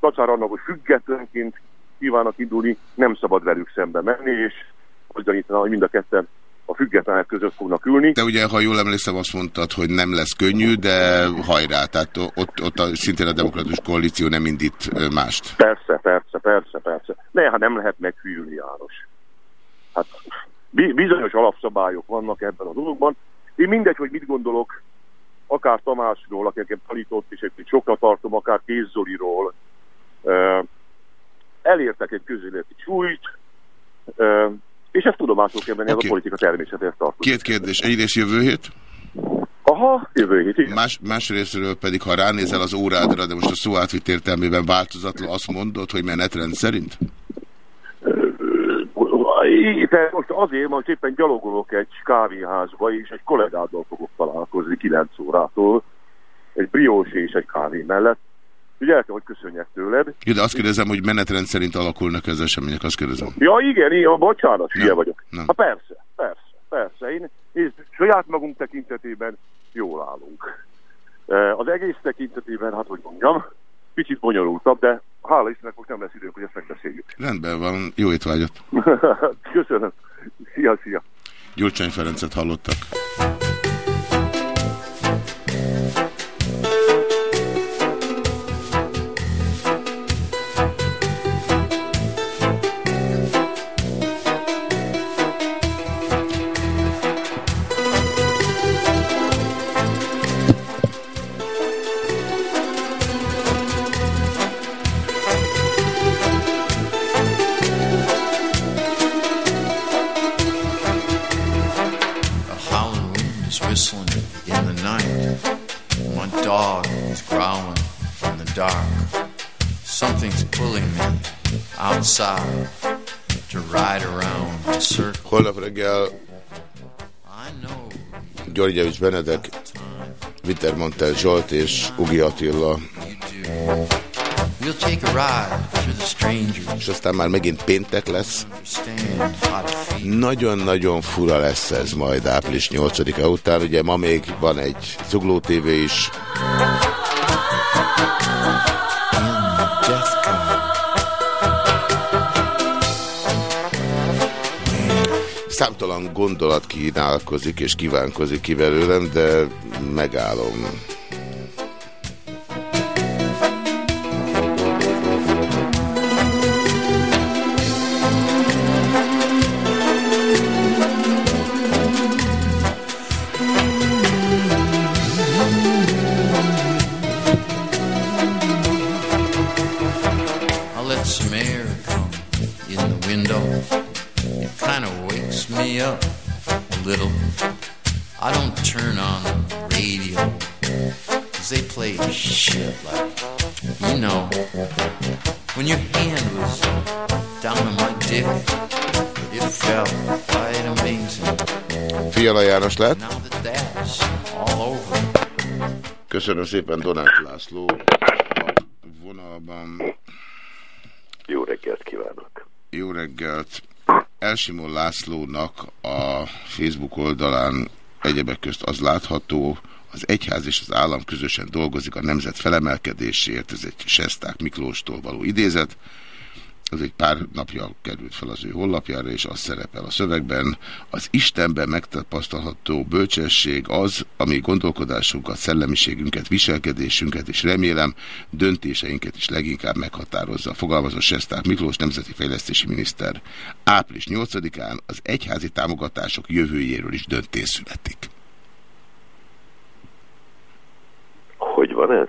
tacára annak, hogy függetlenként kívánnak indulni, nem szabad velük szembe menni, és azt gyanítaná, hogy mind a ketten a függetlenek között fognak ülni. De ugye, ha jól emlékszem, azt mondtad, hogy nem lesz könnyű, de hajrá, tehát ott, ott a, szintén a demokratikus koalíció nem indít mást. Persze, persze, persze, persze. Ne, hát nem lehet meghűlni, János. Hát bizonyos alapszabályok vannak ebben a dologban. Én mindegy, hogy mit gondolok, akár Tamásról, aki nekem tanított, és egy sokra tartom, akár Kéz Zoliról, ö, elértek egy közéleti súlyt, ö, és ezt tudomásul kell venni, okay. ez a politika természetéhez tartozik. Két kérdés. Egyrészt jövő hét? Aha, jövő hét, igen. Más, másrésztről pedig, ha ránézel az órádra, de most a szó átvitt értelmében változatlan, azt mondod, hogy menetrend szerint? De most azért, mert éppen gyalogolok egy kávéházba, és egy kollégáddal fogok találkozni 9 órától, egy briós és egy kávé mellett. Ugye el kell, hogy köszönjek tőled. Jó, de azt kérdezem, hogy menetrend szerint alakulnak az események, azt kérdezem. Ja, igen, igen, bocsánat, hülye vagyok. nem. Ha persze, persze, persze. Én, én saját magunk tekintetében jól állunk. Az egész tekintetében, hát hogy mondjam, picit bonyolultabb, de hála Istennek most nem lesz időnk, hogy ezt megbeszéljük. Rendben van, jó étvágyat. Köszönöm. Szia, szia. Gyurcsány Ferencet hallottak. Györgyevics Benedek, Wintermantel Zsolt és Ugi Attila. És aztán már megint péntek lesz. Nagyon-nagyon fura lesz ez majd április 8-a után. Ugye ma még van egy Zugló TV is. Számtalan gondolat kínálkozik és kívánkozik ki belőlem, de megállom. Szépen Donát László a vonalban. Jó reggelt kívánok! Jó reggelt! Elsimon Lászlónak a Facebook oldalán egyebek közt az látható, az egyház és az állam közösen dolgozik a nemzet felemelkedéséért, ez egy Sesták Miklóstól való idézet, ez egy pár napja került fel az ő honlapjára, és az szerepel a szövegben. Az Istenben megtapasztalható bölcsesség az, ami gondolkodásunkat, szellemiségünket, viselkedésünket, és remélem döntéseinket is leginkább meghatározza. Fogalmazó Sesták Miklós, Nemzeti Fejlesztési Miniszter. Április 8-án az egyházi támogatások jövőjéről is döntés születik. Hogy van ez?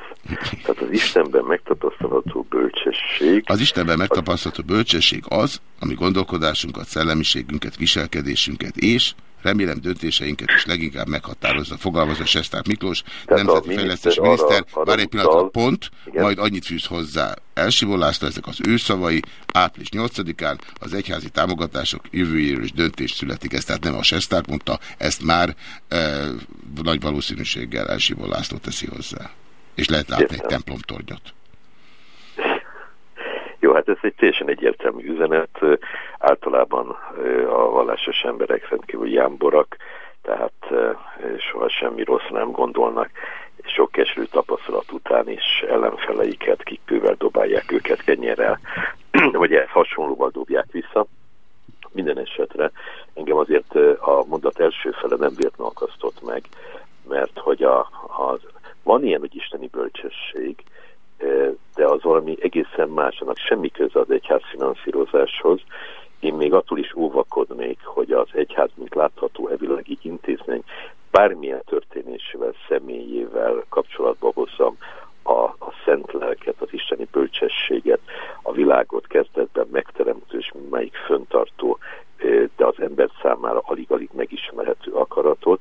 Tehát az Istenben megtapasztalható bölcsesség... Az Istenben megtapasztalható bölcsesség az, ami gondolkodásunkat, szellemiségünket, viselkedésünket és remélem döntéseinket is leginkább meghatározza. Fogalmazza Sesták Miklós, Tehát Nemzeti arra- Miniszter. Várj egy pillanatra, utal- pont, Igen. majd annyit fűz hozzá. Elsimon László, ezek az ő szavai, április 8-án az egyházi támogatások jövőjéről is döntés születik. Ez tehát nem a Sesták mondta, ezt már e, nagy valószínűséggel Elsimon László teszi hozzá. És lehet látni egy Értem. templomtornyot. Jó, hát ez egy teljesen egyértelmű üzenet. Általában a vallásos emberek rendkívül jámborak, tehát soha semmi rossz nem gondolnak, sok keserű tapasztalat után is ellenfeleiket kikővel dobálják őket kenyerrel, vagy ehhez hasonlóval dobják vissza. Minden esetre engem azért a mondat első fele nem véletlenül akasztott meg, mert hogy a, az, van ilyen, hogy isteni bölcsesség, de az valami egészen más, annak semmi köze az egyház finanszírozáshoz. Én még attól is óvakodnék, hogy az egyház, mint látható evilegi intézmény, bármilyen történésével, személyével kapcsolatba hozzam a, a szent lelket, az isteni bölcsességet, a világot kezdetben megteremtő és melyik föntartó, eh, de az ember számára alig-alig megismerhető akaratot.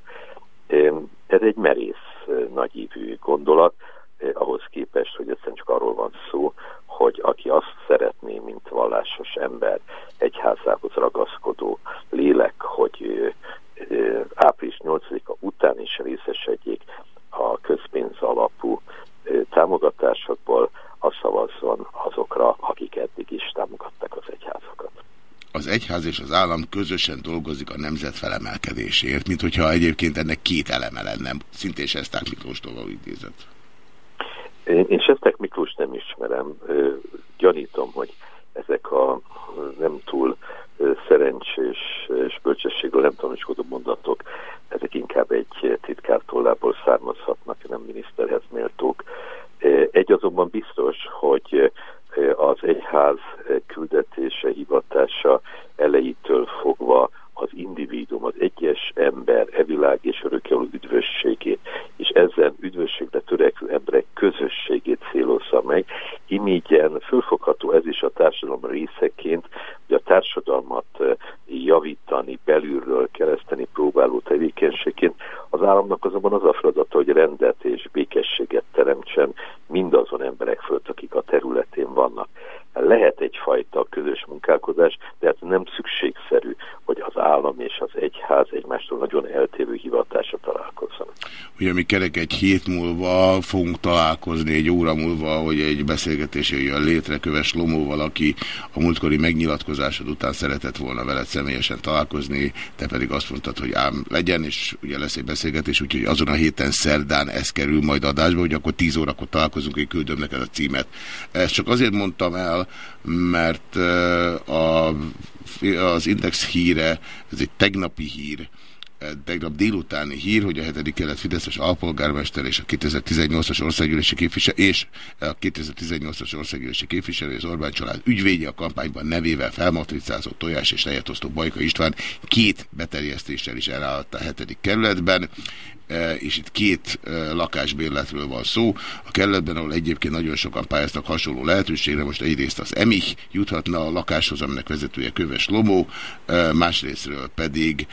Eh, Ez egy merész, eh, nagyívű gondolat, eh, ahhoz képest, hogy egyszerűen csak arról van szó, hogy aki azt szeretné, mint vallásos ember, egyházához ragaszkodó lélek, hogy eh, eh, április 8-a után is részesedjék a közpénz alapú eh, támogatásokból, az szavazzon azokra, akik eddig is támogatták az egyházakat. az egyház és az állam közösen dolgozik a nemzet felemelkedéséért, mint hogyha egyébként ennek két eleme lenne, szintén Sesták Miklóstól való idézet. Én, én Sestek Miklós nem ismerem, gyanítom, hogy ezek a nem túl szerencsés és bölcsességről nem tanúskodó mondatok, ezek inkább egy titkártollából származhatnak, nem miniszterhez méltók. Egy azonban biztos, hogy az egyház küldetése, hivatása elejétől fogva az individuum, az egyes ember, evilág és örökkelő üdvösségét, és ezen üdvösségre törekvő emberek közösségét célozza meg. Imígyen fölfogható ez is a társadalom részeként, hogy a társadalmat javítani, belülről kereszteni próbáló tevékenységként. Az államnak azonban az a feladata, hogy rendet és békességet teremtsen mindazon emberek fölött, akik a területén vannak. Lehet egyfajta közös munkálkodás, de hát nem szükségszerű, hogy az állam és az egyház egymástól nagyon eltérő hivatása találkozzanak. Ugye mi kerek egy hét múlva fogunk találkozni, egy óra múlva, hogy egy beszélgetés jöjjön létre Köves Lomóval, aki a múltkori megnyilatkozásod után szeretett volna veled személyesen találkozni, te pedig azt mondtad, hogy ám legyen, és ugye lesz egy beszélgetés, úgyhogy azon a héten szerdán ez kerül majd adásba, hogy akkor 10 órakor találkozunk, én küldöm neked a címet. Ezt csak azért mondtam el, mert a, az Index híre, ez egy tegnapi hír, tegnap délutáni hír, hogy a 7. kelet Fideszes alpolgármester és a 2018-as országgyűlési képviselő és a 2018-as országgyűlési képviselő az Orbán család ügyvédje a kampányban nevével felmatricázott Tojás és Lejetosztó Bajka István két beterjesztéssel is elállt a 7. kerületben és itt két lakásbérletről van szó. A kerületben, ahol egyébként nagyon sokan pályáznak hasonló lehetőségre, most egyrészt az EMIH juthatna a lakáshoz, aminek vezetője Köves Lomó, másrésztről pedig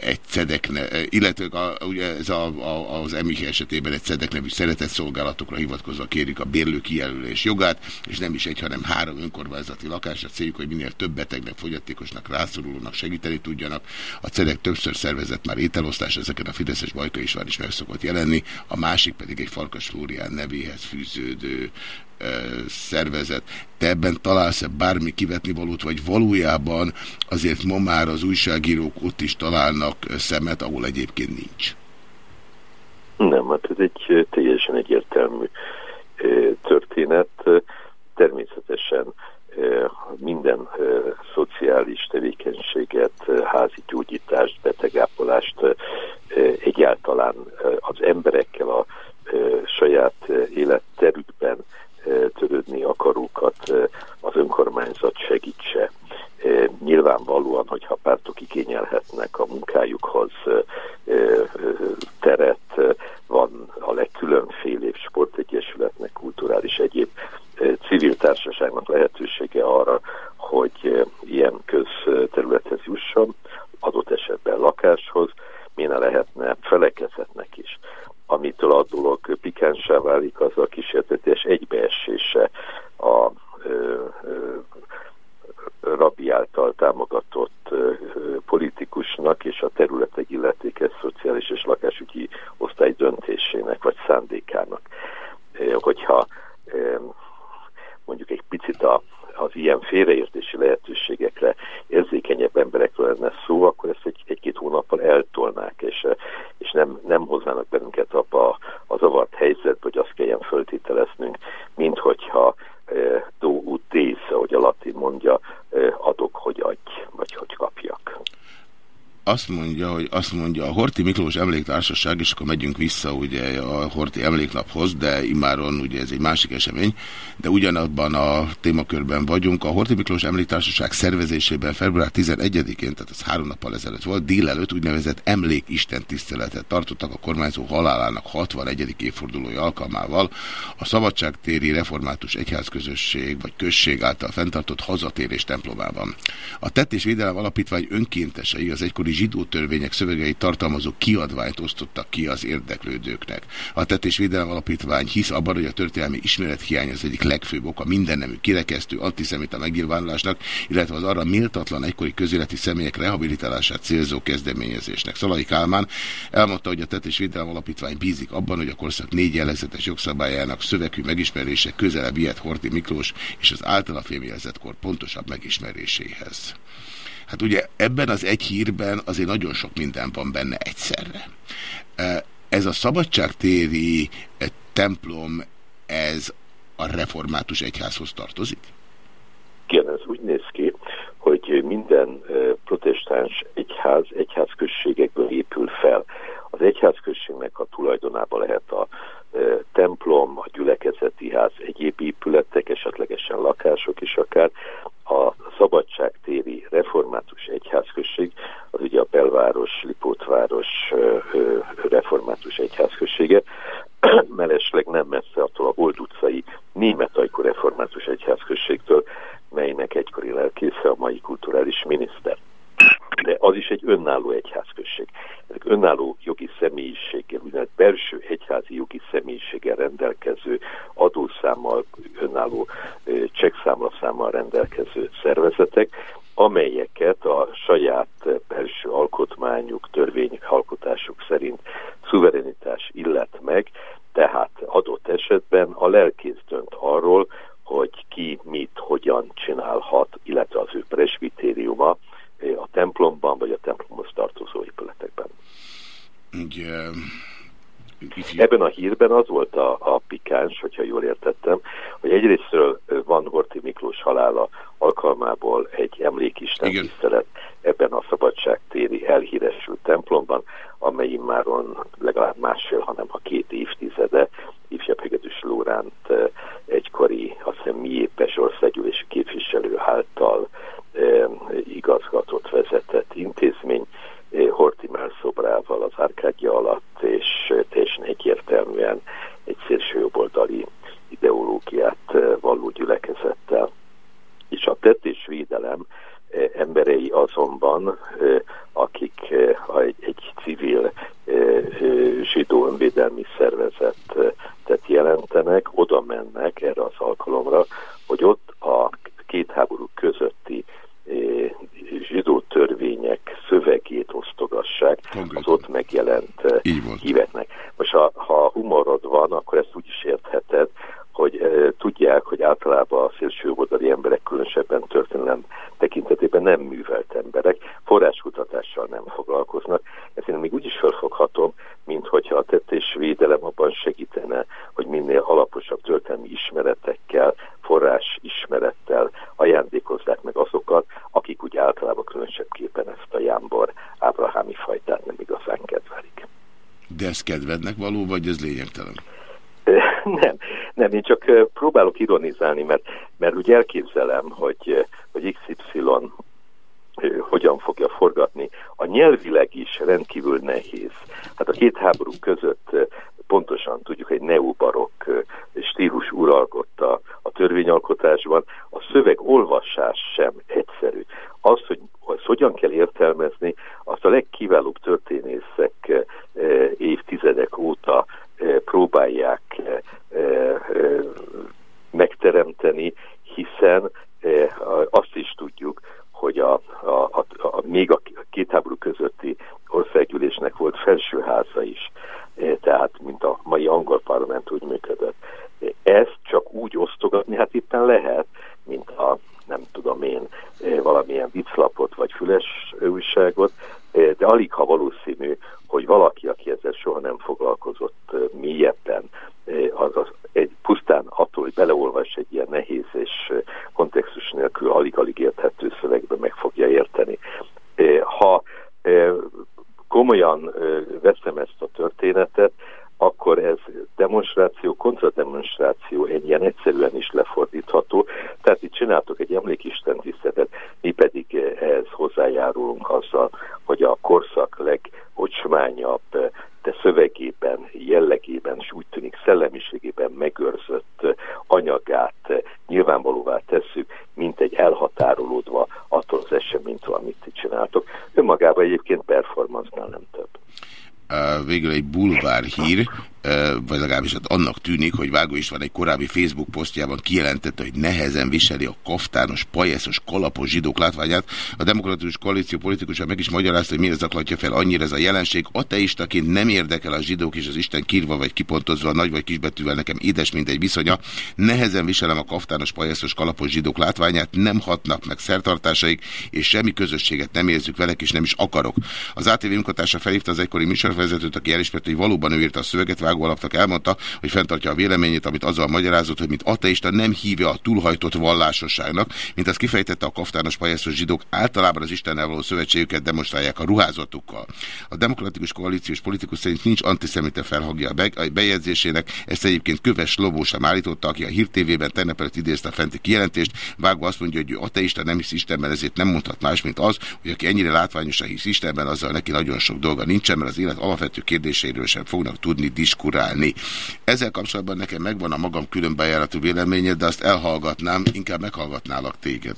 egy CEDEK, illetve a, ugye ez a, a, az EMIH esetében egy CEDEK nevű szeretetszolgálatokra hivatkozva kérik a bérlő kijelölés jogát, és nem is egy, hanem három önkormányzati lakás. A céljuk, hogy minél több betegnek, fogyatékosnak, rászorulónak segíteni tudjanak. A CEDEK többször szervezett már ételosztás, ezeken a Fideszes Bajka István is meg szokott jelenni, a másik pedig egy Farkas Flórián nevéhez fűződő szervezet. Te ebben találsz-e bármi kivetni valót, vagy valójában azért ma már az újságírók ott is találnak szemet, ahol egyébként nincs? Nem, hát ez egy teljesen egyértelmű történet. Természetesen minden szociális tevékenységet, házi gyógyítást, betegápolást egyáltalán az emberekkel a saját életterükben törődni akarókat az önkormányzat segítse. Nyilvánvalóan, hogyha pártok igényelhetnek a munkájukhoz teret, van a legkülönfélébb sportegyesületnek, kulturális egyéb civil társaságnak lehetősége arra, hogy ilyen közterülethez jusson, adott esetben lakáshoz, mine lehetne, felekezetnek is. Amitől a dolog pikánsá válik, az a kísértetés egybeesése a ö, ö, Rabi által támogatott ö, politikusnak és a területek illetékes szociális és lakásügyi osztály döntésének vagy szándékának. Hogyha mondjuk egy picit a, az ilyen félreértési lehetőségekre érzékenyebb emberekről lenne szó, akkor ezt egy, egy-két hónappal eltolnák, és, és nem, nem hoznának bennünket abba a, a zavart helyzetbe, hogy azt kelljen föltételeznünk, mint hogyha e, do ut ahogy a latin mondja, e, adok, hogy adj, vagy hogy kapjak azt mondja, hogy azt mondja a Horti Miklós Emléktársaság, és akkor megyünk vissza ugye a Horti Emléknaphoz, de imáron ugye ez egy másik esemény, de ugyanabban a témakörben vagyunk. A Horti Miklós Emléktársaság szervezésében február 11-én, tehát ez három nappal ezelőtt volt, délelőtt úgynevezett emlékisten tiszteletet tartottak a kormányzó halálának 61. évfordulója alkalmával a Szabadságtéri Református Egyházközösség vagy község által fenntartott hazatérés templomában. A Tett és Védelem Alapítvány önkéntesei az egykori zsidó törvények szövegeit tartalmazó kiadványt osztottak ki az érdeklődőknek. A Védelem Alapítvány hisz abban, hogy a történelmi ismeret hiány az egyik legfőbb oka mindennemű kirekesztő antiszemita megnyilvánulásnak, illetve az arra méltatlan egykori közéleti személyek rehabilitálását célzó kezdeményezésnek. Szalai Kálmán elmondta, hogy a Védelem Alapítvány bízik abban, hogy a korszak négy jellegzetes jogszabályának szövegű megismerése közelebb ilyet Horti Miklós és az általa fémjelzett kor pontosabb megismeréséhez. Hát ugye ebben az egy hírben azért nagyon sok minden van benne egyszerre. Ez a szabadságtéri templom, ez a református egyházhoz tartozik? Igen, ez úgy néz ki, hogy minden protestáns egyház egyházközségekből épül fel. Az egyházközségnek a tulajdonában lehet a templom, a gyülekezeti ház, egyéb épületek, esetlegesen lakások is akár. A szabadságtéri református egyházközség, az ugye a belváros, Lipótváros református egyházközsége, mellesleg nem messze attól a Bold utcai német ajkú református egyházközségtől, melynek egykori lelkésze a mai kulturális miniszter de az is egy önálló egyházközség. Ezek önálló jogi személyiséggel, úgynevezett belső egyházi jogi személyiséggel rendelkező, adószámmal, önálló csekkszámlaszámmal rendelkező szervezetek, amelyeket a saját belső alkotmányuk, törvényalkotásuk szerint szuverenitás illet meg, tehát adott esetben a lelkész dönt arról, hogy ki mit, hogyan csinálhat, illetve az ő presbitériuma a templomban vagy a templomhoz tartozó épületekben. Ugye, Ebben a hírben az volt a, a pikáns, hogyha jól értettem, hogy egyrésztről van Horti Miklós halála alkalmából egy emlékisten tisztelet ebben a szabadságtéri elhíresült templomban, amely immáron legalább másfél, hanem a két évtizede ifjabb Hegedűs Lóránt egykori, azt hiszem miépes országgyűlési képviselő által igazgatott, vezetett intézmény, Hortimel szobrával az árkádja alatt, és teljesen egyértelműen egy szélsőjobboldali ideológiát valló gyülekezettel. És a tett és védelem emberei azonban, akik egy, egy civil zsidó önvédelmi szervezetet jelentenek, oda mennek erre az alkalomra, hogy ott a két háború közötti zsidó törvények szövegét osztogassák az ott megjelent híveknek. Most ha, ha humorod van, akkor ezt úgy is értheted, hogy e, tudják, hogy általában a szélsőjobboldali emberek különösebben történelem tekintetében nem művelt emberek, forráskutatással nem foglalkoznak. Ezt én még úgy is felfoghatom, mint hogyha a tettés védelem abban segítene, hogy minél alaposabb történelmi ismeretekkel, forrás ismerettel ajándékozzák meg azokat, akik úgy általában különösebbképpen ezt a jámbor ábrahámi fajtát nem igazán kedvelik. De ez kedvednek való, vagy ez lényegtelen? Nem, nem, én csak próbálok ironizálni, mert, mert úgy elképzelem, hogy, hogy XY hogyan fogja forgatni. A nyelvileg is rendkívül nehéz. Hát a két háború között pontosan tudjuk, egy neobarokk stílus uralkodott a, a törvényalkotásban. A szöveg olvasás sem egyszerű. Az, hogy azt hogyan kell értelmezni, azt a legkiválóbb történészek évtizedek óta próbálják megteremteni, hiszen azt is tudjuk, hogy a, a, a, a, még a két háború közötti országgyűlésnek volt felsőháza is, tehát mint a mai angol parlament úgy működött. Ezt csak úgy osztogatni, hát éppen lehet, mint a nem tudom én, valamilyen viclapot vagy füles újságot, de alig ha valószínű, hogy valaki, aki ezzel soha nem foglalkozott mélyebben, az, az egy pusztán attól, hogy beleolvas egy ilyen nehéz és kontextus nélkül alig-alig érthető szövegbe meg fogja érteni. Ha komolyan veszem ezt a történetet, akkor ez demonstráció, kontrademonstráció ennyien egyszerűen is lefordítható. Tehát itt csináltok egy emlékisten tisztetet, mi pedig ehhez hozzájárulunk azzal, hogy a korszak legocsmányabb, de szövegében, jellegében, és úgy tűnik szellemiségében megőrzött anyagát nyilvánvalóvá tesszük, mint egy elhatárolódva attól az eseménytől, amit ti csináltok. Önmagában egyébként performance nem több végül egy bulvár hír, vagy legalábbis hát annak tűnik, hogy Vágó István egy korábbi Facebook posztjában kijelentette, hogy nehezen viseli a kaftános, pajeszos, kalapos zsidók látványát. A demokratikus koalíció politikusan meg is magyarázta, hogy miért zaklatja fel annyira ez a jelenség. Ateistaként nem érdekel a zsidók és az Isten kírva vagy kipontozva, nagy vagy kisbetűvel nekem édes, mint egy viszonya. Nehezen viselem a kaftános, pajeszos, kalapos zsidók látványát, nem hatnak meg szertartásaik, és semmi közösséget nem érzük velek, és nem is akarok. Az ATV munkatársa felhívta az egykori műsorvezetőt, aki elismerte, hogy valóban ő írta a szöveget, vágóalapnak elmondta, hogy fenntartja a véleményét, amit azzal magyarázott, hogy mint ateista nem hívja a túlhajtott vallásosságnak, mint azt kifejtette a kaftános pajeszos zsidók, általában az Istennel való szövetségüket demonstrálják a ruházatukkal. A demokratikus koalíciós politikus szerint nincs antiszemite felhangja a, be a bejegyzésének, ezt egyébként Köves Lobó sem állította, aki a Hír TV-ben tegnap előtt idézte a fenti kijelentést. Vágó azt mondja, hogy ő ateista nem hisz Istenben, ezért nem mondhat más, mint az, hogy aki ennyire látványosan hisz Istenben, azzal neki nagyon sok dolga nincsen, mert az élet alapvető kérdéseiről sem fognak tudni diskurálni diskurálni. Ezzel kapcsolatban nekem megvan a magam különbejáratú véleménye, de azt elhallgatnám, inkább meghallgatnálak téged.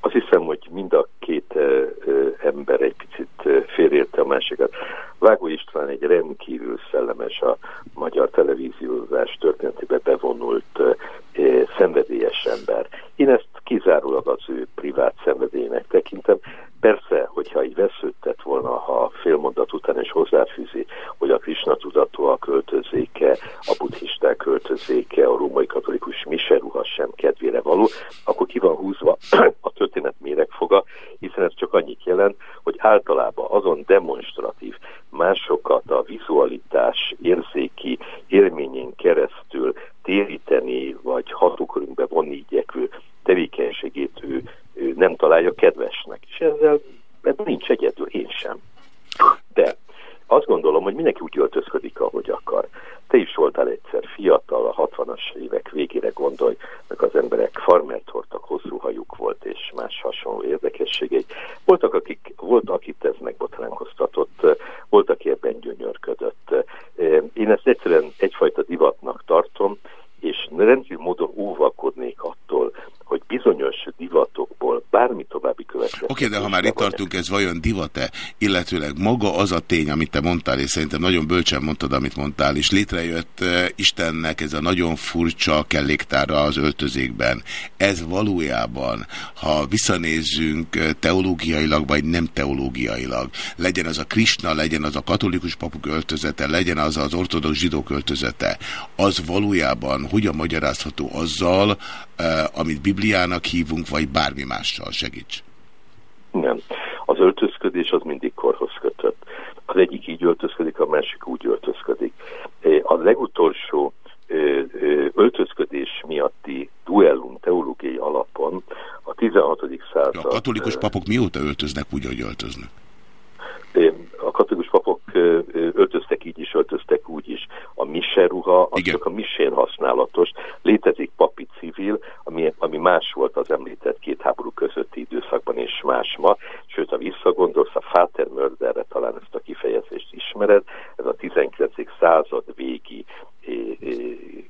Azt hiszem, hogy mind a két ember egy picit ö, félérte a másikat. Vágó István egy rendkívül szellemes a magyar televíziózás történetébe bevonult ö, ö, szenvedélyes ember. Én ezt kizárólag az ő privát szenvedélynek tekintem. Persze, hogyha így vesződtett volna, ha félmondat után is hozzáfűzi, hogy a Krishna tudatúak költözéke, a buddhisták költözéke, a római katolikus miseruha sem kedvére való, akkor ki van húzva a történet méregfoga, hiszen ez csak annyit jelent, hogy általában azon demonstratív másokat a vizualitás érzéki élményén keresztül téríteni, vagy hatókörünkbe vonni igyekvő tevékenységét ő, ő nem találja kedvesnek. És ezzel nincs egyedül, én sem. De azt gondolom, hogy mindenki úgy öltözködik, ahogy akar. Te is voltál egyszer fiatal, a 60-as évek végére gondolj, meg az emberek farmert hordtak, hosszú hajuk volt, és más hasonló érdekességei. Voltak, akik, volt, akit ez megbotránkoztatott, volt, aki ebben gyönyörködött. Én ezt egyszerűen egyfajta divatnak tartom, és rendkívül módon óvakodnék attól, hogy bizonyos divatokból bármi további következő. Oké, de ha már itt tartunk, ez vajon divat-e? Illetőleg maga az a tény, amit te mondtál, és szerintem nagyon bölcsen mondtad, amit mondtál, és létrejött Istennek ez a nagyon furcsa kelléktára az öltözékben. Ez valójában, ha visszanézzünk teológiailag, vagy nem teológiailag, legyen az a Krishna, legyen az a katolikus papuk öltözete, legyen az az ortodox zsidók öltözete, az valójában hogyan magyarázható azzal, amit Bibliának hívunk, vagy bármi mással segíts? Nem. Az öltözködés az mindig korhoz kötött. Az egyik így öltözködik, a másik úgy öltözködik. A legutolsó öltözködés miatti duellum teológiai alapon a 16. század... A katolikus papok mióta öltöznek úgy, ahogy öltöznek? Öltöztek így is, öltöztek úgy is. A miseruha, az Igen. csak a misén használatos. Létezik papi civil, ami, ami más volt az említett két háború közötti időszakban, és más ma. Sőt, ha visszagondolsz, a Fáter Mörderre talán ezt a kifejezést ismered, ez a 19. század végi eh, eh,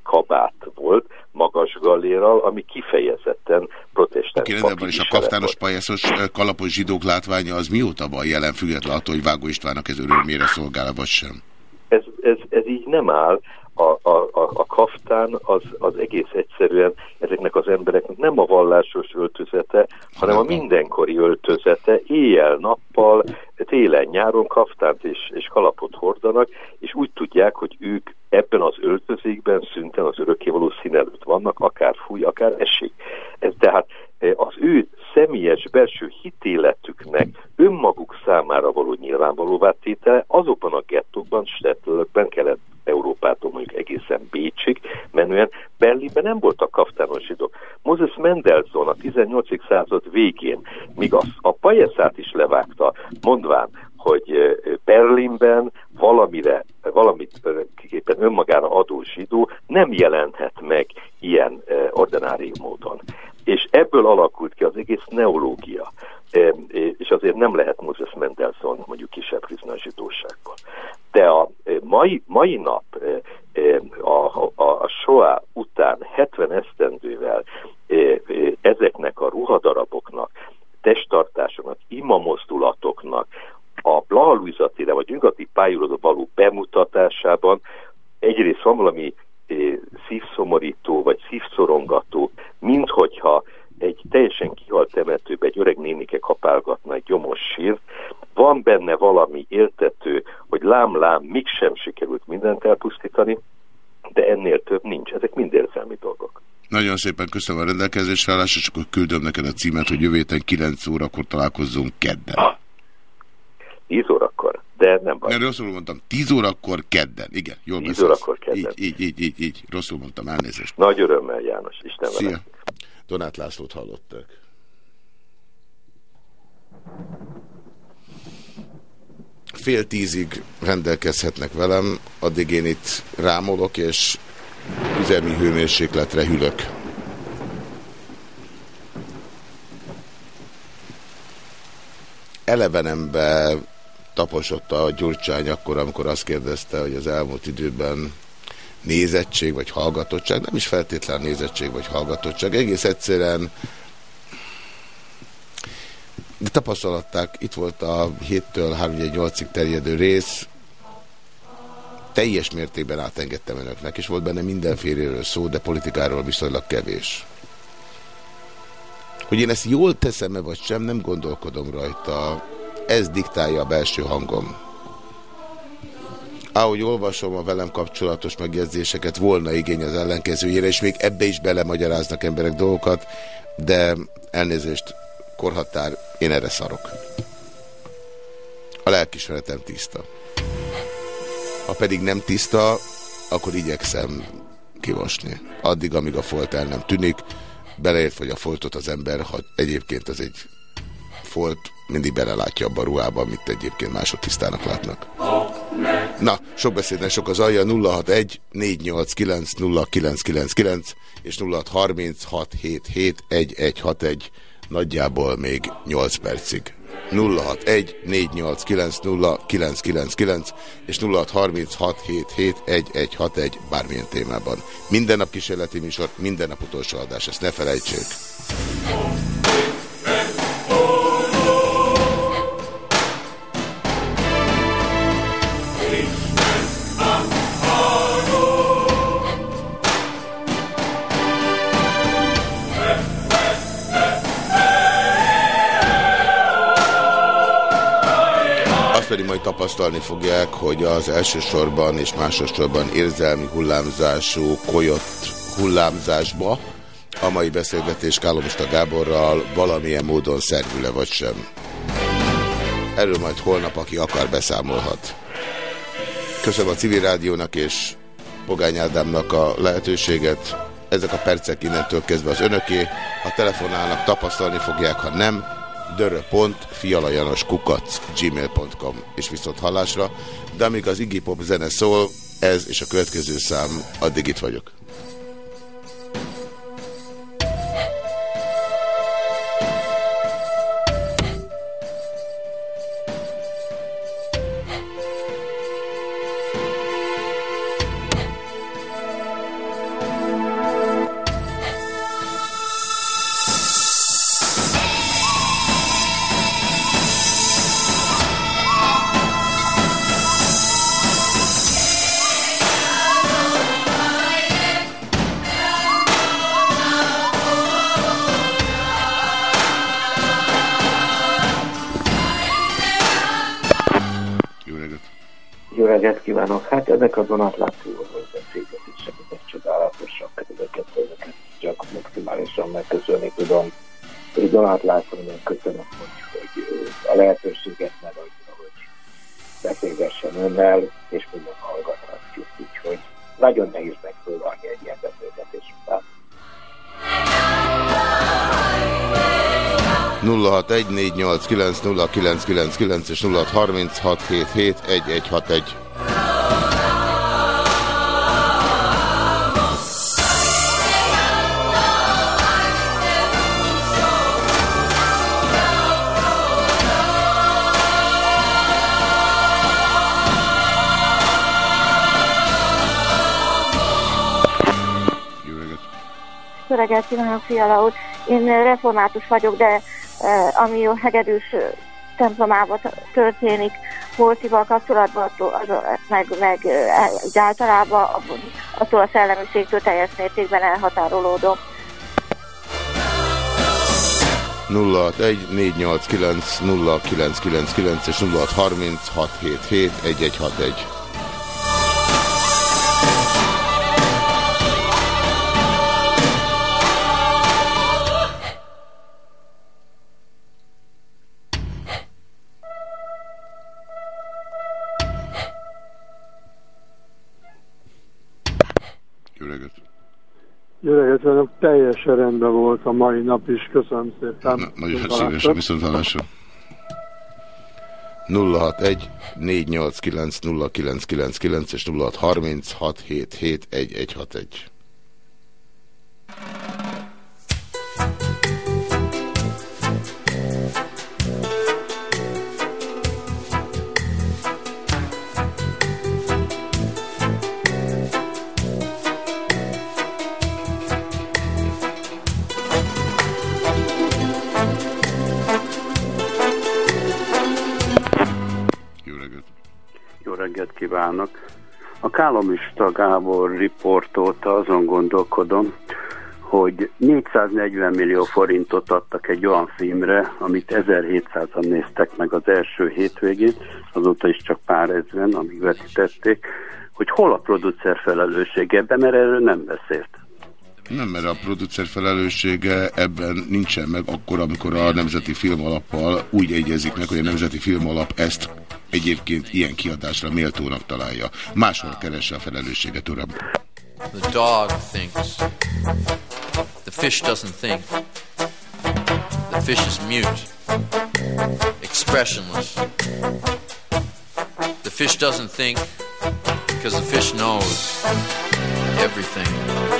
kabát volt, magas gallérral, ami kifejezetten protestáns Oké, rendben és a kaftános pajeszos ö, kalapos zsidók látványa az mióta van jelen, függetlenül attól, hogy Vágó Istvánnak ez örömére szolgál, vagy sem? ez, ez, ez így nem áll. A, a, a, kaftán az, az egész egyszerűen ezeknek az embereknek nem a vallásos öltözete, hanem a mindenkori öltözete, éjjel-nappal, télen-nyáron kaftánt és, és kalapot hordanak, és úgy tudják, hogy ők ebben az öltözékben szünten az örökkévaló szín előtt vannak, akár fúj, akár esik. Ez tehát eh, az ő személyes belső hitéletüknek önmaguk számára való nyilvánvalóvá tétele azokban a gettókban, Stettlökben, Kelet-Európától mondjuk egészen Bécsig menően, Berlinben nem voltak kaftános zsidók. Moses Mendelssohn a 18. század végén, míg a, a pajeszát is levágta, mondván, hogy Berlinben valamire, valamit képen önmagára adó zsidó nem jelenthet meg ilyen ordinárium módon. És ebből alakult ki az egész neológia. Eh, És azért nem lehet Moses Mendelssohn mondjuk kisebb a zsidóságból. De a mai, mai nap a, a, a Shoah után 70 esztendővel ezeknek a ruhadaraboknak, testtartásoknak, imamozdulatoknak, a Blaha vagy nyugati pályázatban való bemutatásában egyrészt van valami szívszomorító, vagy szívszorongató, minthogyha egy teljesen kihalt temetőbe egy öreg nénike kapálgatna egy gyomos sírt, van benne valami éltető, hogy lám-lám, még sem sikerült mindent elpusztítani, de ennél több nincs. Ezek mind érzelmi dolgok. Nagyon szépen köszönöm a rendelkezésre állás, és akkor küldöm neked a címet, hogy jövő héten 9 órakor találkozzunk kedden. 10 órakor, de nem baj. Nem, rosszul mondtam, 10 órakor kedden. Igen, jól 10 beszélsz. órakor kedden. Így, így, így, így, így. Rosszul mondtam, elnézést. Nagy örömmel, János. Isten Szia. Donát Lászlót hallottak. Fél tízig rendelkezhetnek velem, addig én itt rámolok, és üzemi hőmérsékletre hűlök. Elevenembe taposotta a Gyurcsány akkor, amikor azt kérdezte, hogy az elmúlt időben nézettség vagy hallgatottság, nem is feltétlen nézettség vagy hallgatottság, egész egyszerűen tapasztalatták, itt volt a 7-től 3-8-ig terjedő rész, teljes mértékben átengedtem önöknek, és volt benne mindenféléről szó, de politikáról viszonylag kevés. Hogy én ezt jól teszem-e vagy sem, nem gondolkodom rajta. Ez diktálja a belső hangom. Ahogy olvasom a velem kapcsolatos megjegyzéseket, volna igény az ellenkezőjére, és még ebbe is belemagyaráznak emberek dolgokat, de elnézést, korhatár, én erre szarok. A lelkismeretem tiszta. Ha pedig nem tiszta, akkor igyekszem kivosni. Addig, amíg a folt el nem tűnik, beleért, hogy a foltot az ember, ha egyébként az egy folt, mindig belelátja abba a ruhába, amit egyébként mások tisztának látnak. Na, sok beszédnek sok az alja, 061 489 0999 és 063677 1161 nagyjából még 8 percig. 061 489 0999 és 0636771161 bármilyen témában. Minden nap kísérleti műsor, minden nap utolsó adás, ezt ne felejtsék. Tapasztalni fogják, hogy az elsősorban és másodszorban érzelmi hullámzású kolyott hullámzásba a mai beszélgetés Kálomista Gáborral valamilyen módon szervül-e vagy sem. Erről majd holnap, aki akar, beszámolhat. Köszönöm a civil rádiónak és Pogány Ádámnak a lehetőséget. Ezek a percek innentől kezdve az önöké. Ha telefonálnak, tapasztalni fogják, ha nem, gmail.com és viszont hallásra. De amíg az Iggy Pop zene szól, ez és a következő szám, addig itt vagyok. Reggelt kívánok! Hát ezek a vonatlátszóval beszélgetések, ezek csodálatosak, ezeket, ezeket csak maximálisan megköszönni tudom. Hogy Donát Lászlónak köszönöm, hogy, hogy a lehetőséget megadja, hogy beszélgessen önnel, és minden hallgathatjuk. Úgyhogy nagyon nehéz megszólalni egy ilyen beszélgetés után. 0614890999 és 0636771161. reggelt kívánok, Fiala úr. Én eh, református vagyok, de eh, ami a hegedűs eh, templomában történik, Horthival kapcsolatban, az, meg, meg úgy általában abban- attól a szellemiségtől teljes mértékben elhatárolódom. 061 489 0999 és 0636771161. Reggelt, velem teljesen rendben volt a mai nap is, köszönöm szépen. Nagyon szívesen, viszont hallásra. 061 489 0999 és 0636771161. kívánok! A Kálomista Gábor riportóta azon gondolkodom, hogy 440 millió forintot adtak egy olyan filmre, amit 1700-an néztek meg az első hétvégén, azóta is csak pár ezren, amíg vetítették, hogy hol a producer felelősség ebben, mert erről nem beszélt. Nem, mert a producer felelőssége ebben nincsen meg akkor, amikor a Nemzeti Filmalappal úgy egyezik meg, hogy a Nemzeti Filmalap ezt egyébként ilyen kiadásra méltónak találja. Máshol keresse a felelősséget, uram. The dog thinks. The fish doesn't think. The fish is mute, expressionless. The fish doesn't think because the fish knows everything.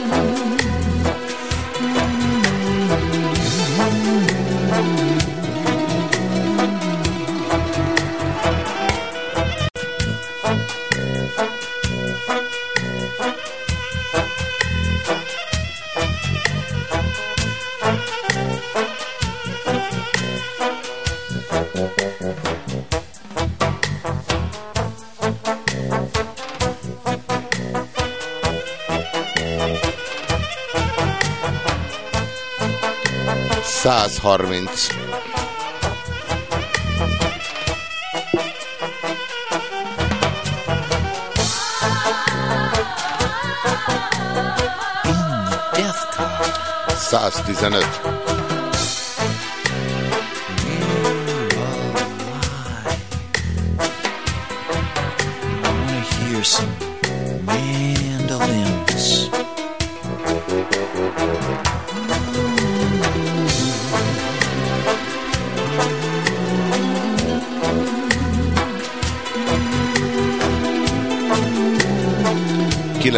130. Death 115.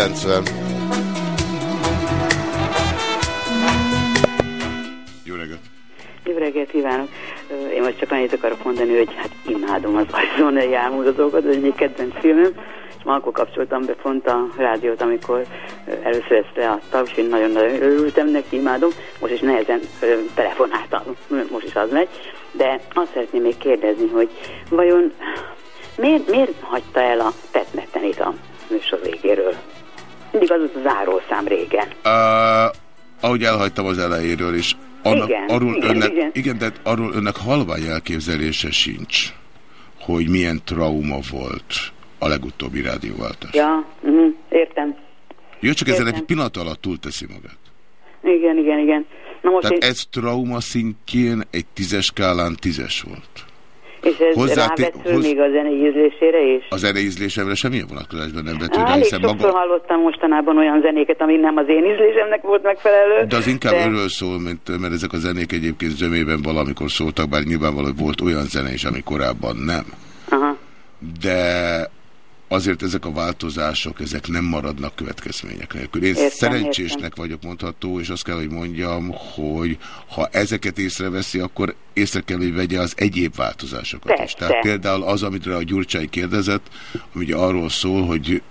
90. Jó reggelt! Jó reggelt kívánok! Én most csak annyit akarok mondani, hogy hát imádom az ajzónai álmodozókat, ez még kedvenc filmem, és ma akkor kapcsoltam be pont a rádiót, amikor először ezt leadtam, és én nagyon-nagyon örültem neki, imádom, most is nehezen telefonáltam, most is az megy, de azt szeretném még kérdezni, hogy vajon miért, miért hagyta el a tetmetenit a műsor végéről? Mindig az volt a zárószám régen. Uh, ahogy elhagytam az elejéről is, annak, Igen, arról igen, önnek, igen. igen, de arról önnek halvány elképzelése sincs, hogy milyen trauma volt a legutóbbi rádióváltás. Ja, uh-huh, értem. Jó, csak ezen Értem. egy pillanat alatt túlteszi magát. Igen, igen, igen. Na most Tehát én, ez trauma szintjén egy tízes skálán tízes volt. És ez hozzá- rávetül hoz- még a zenei ízlésére is? A zeneízlésemre semmilyen vonatkozásban nem vető Á, rá, Elég hiszen sokszor maga... hallottam mostanában olyan zenéket, ami nem az én ízlésemnek volt megfelelő. De az inkább örül szól, mint, mert ezek a zenék egyébként zömében valamikor szóltak, bár nyilvánvaló hogy volt olyan zene is, ami korábban nem. Aha. De azért ezek a változások, ezek nem maradnak következmények nélkül. Én Értem, szerencsésnek értem. vagyok mondható, és azt kell, hogy mondjam, hogy ha ezeket észreveszi, akkor észre kell, hogy vegye az egyéb változásokat is. Persze. Tehát például az, amire a Gyurcsány kérdezett, ami ugye arról szól, hogy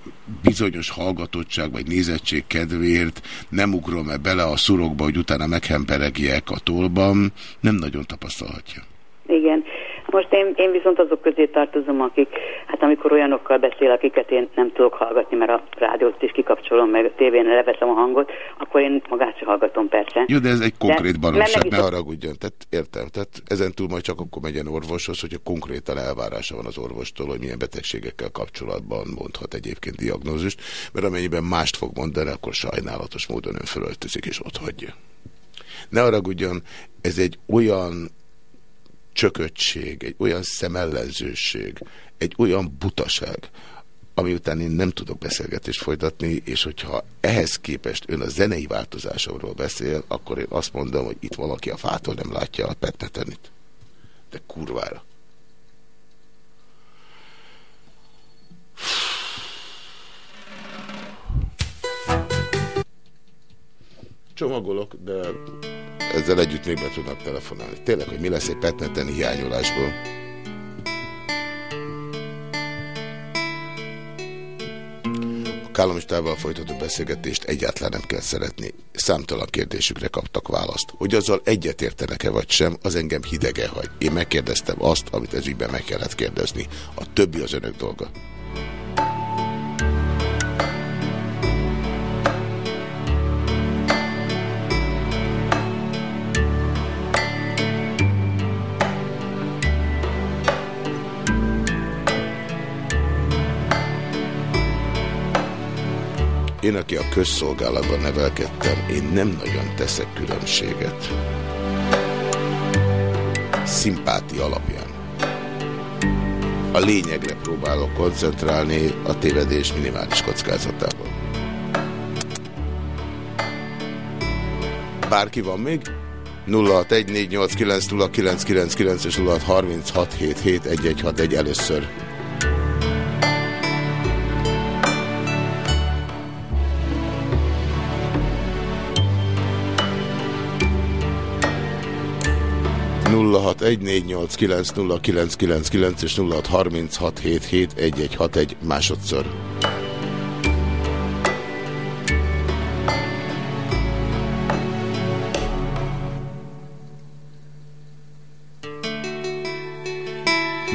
bizonyos hallgatottság vagy nézettség kedvéért nem ugrom-e bele a szurokba, hogy utána meghemperegjek a tollban, nem nagyon tapasztalhatja. Igen. Most én, én viszont azok közé tartozom, akik, hát amikor olyanokkal beszél, akiket én nem tudok hallgatni, mert a rádiót is kikapcsolom, meg a tévén leveszem a hangot, akkor én magát sem hallgatom persze. Jó, de ez egy konkrét baromság. Ne haragudjon, tehát értem. Tehát ezen túl majd csak akkor megyen orvoshoz, hogyha konkrétan elvárása van az orvostól, hogy milyen betegségekkel kapcsolatban mondhat egyébként diagnózist, mert amennyiben mást fog mondani, akkor sajnálatos módon ön fölöltözik és ott hagyja. Ne haragudjon, ez egy olyan csököttség, egy olyan szemellenzőség, egy olyan butaság, ami után én nem tudok beszélgetést folytatni, és hogyha ehhez képest ön a zenei változásokról beszél, akkor én azt mondom, hogy itt valaki a fától nem látja a petnetenit. De kurvára. Csomagolok, de ezzel együtt még be tudnak telefonálni. Tényleg, hogy mi lesz egy petneten hiányolásból? A Kállamistával folytató beszélgetést egyáltalán nem kell szeretni. Számtalan kérdésükre kaptak választ. Hogy azzal egyetértenek-e vagy sem, az engem hidege hagy. Én megkérdeztem azt, amit ezügyben meg kellett kérdezni. A többi az önök dolga. Én, aki a közszolgálatban nevelkedtem, én nem nagyon teszek különbséget. Szimpátia alapján. A lényegre próbálok koncentrálni a tévedés minimális kockázatában. Bárki van még? 0614890999 és 0636771161 először. 0614890999 és 0636771161 másodszor.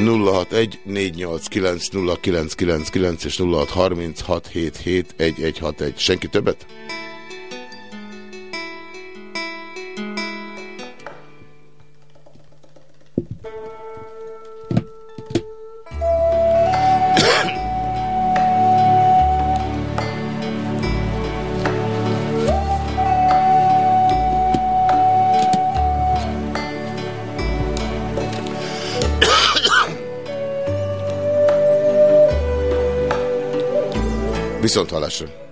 nulla hat egy négy nyolc kilenc nulla kilenc kilenc kilenc és nulla hat harminc hat hét hét egy egy hat egy senki többet? Viszont hallásra.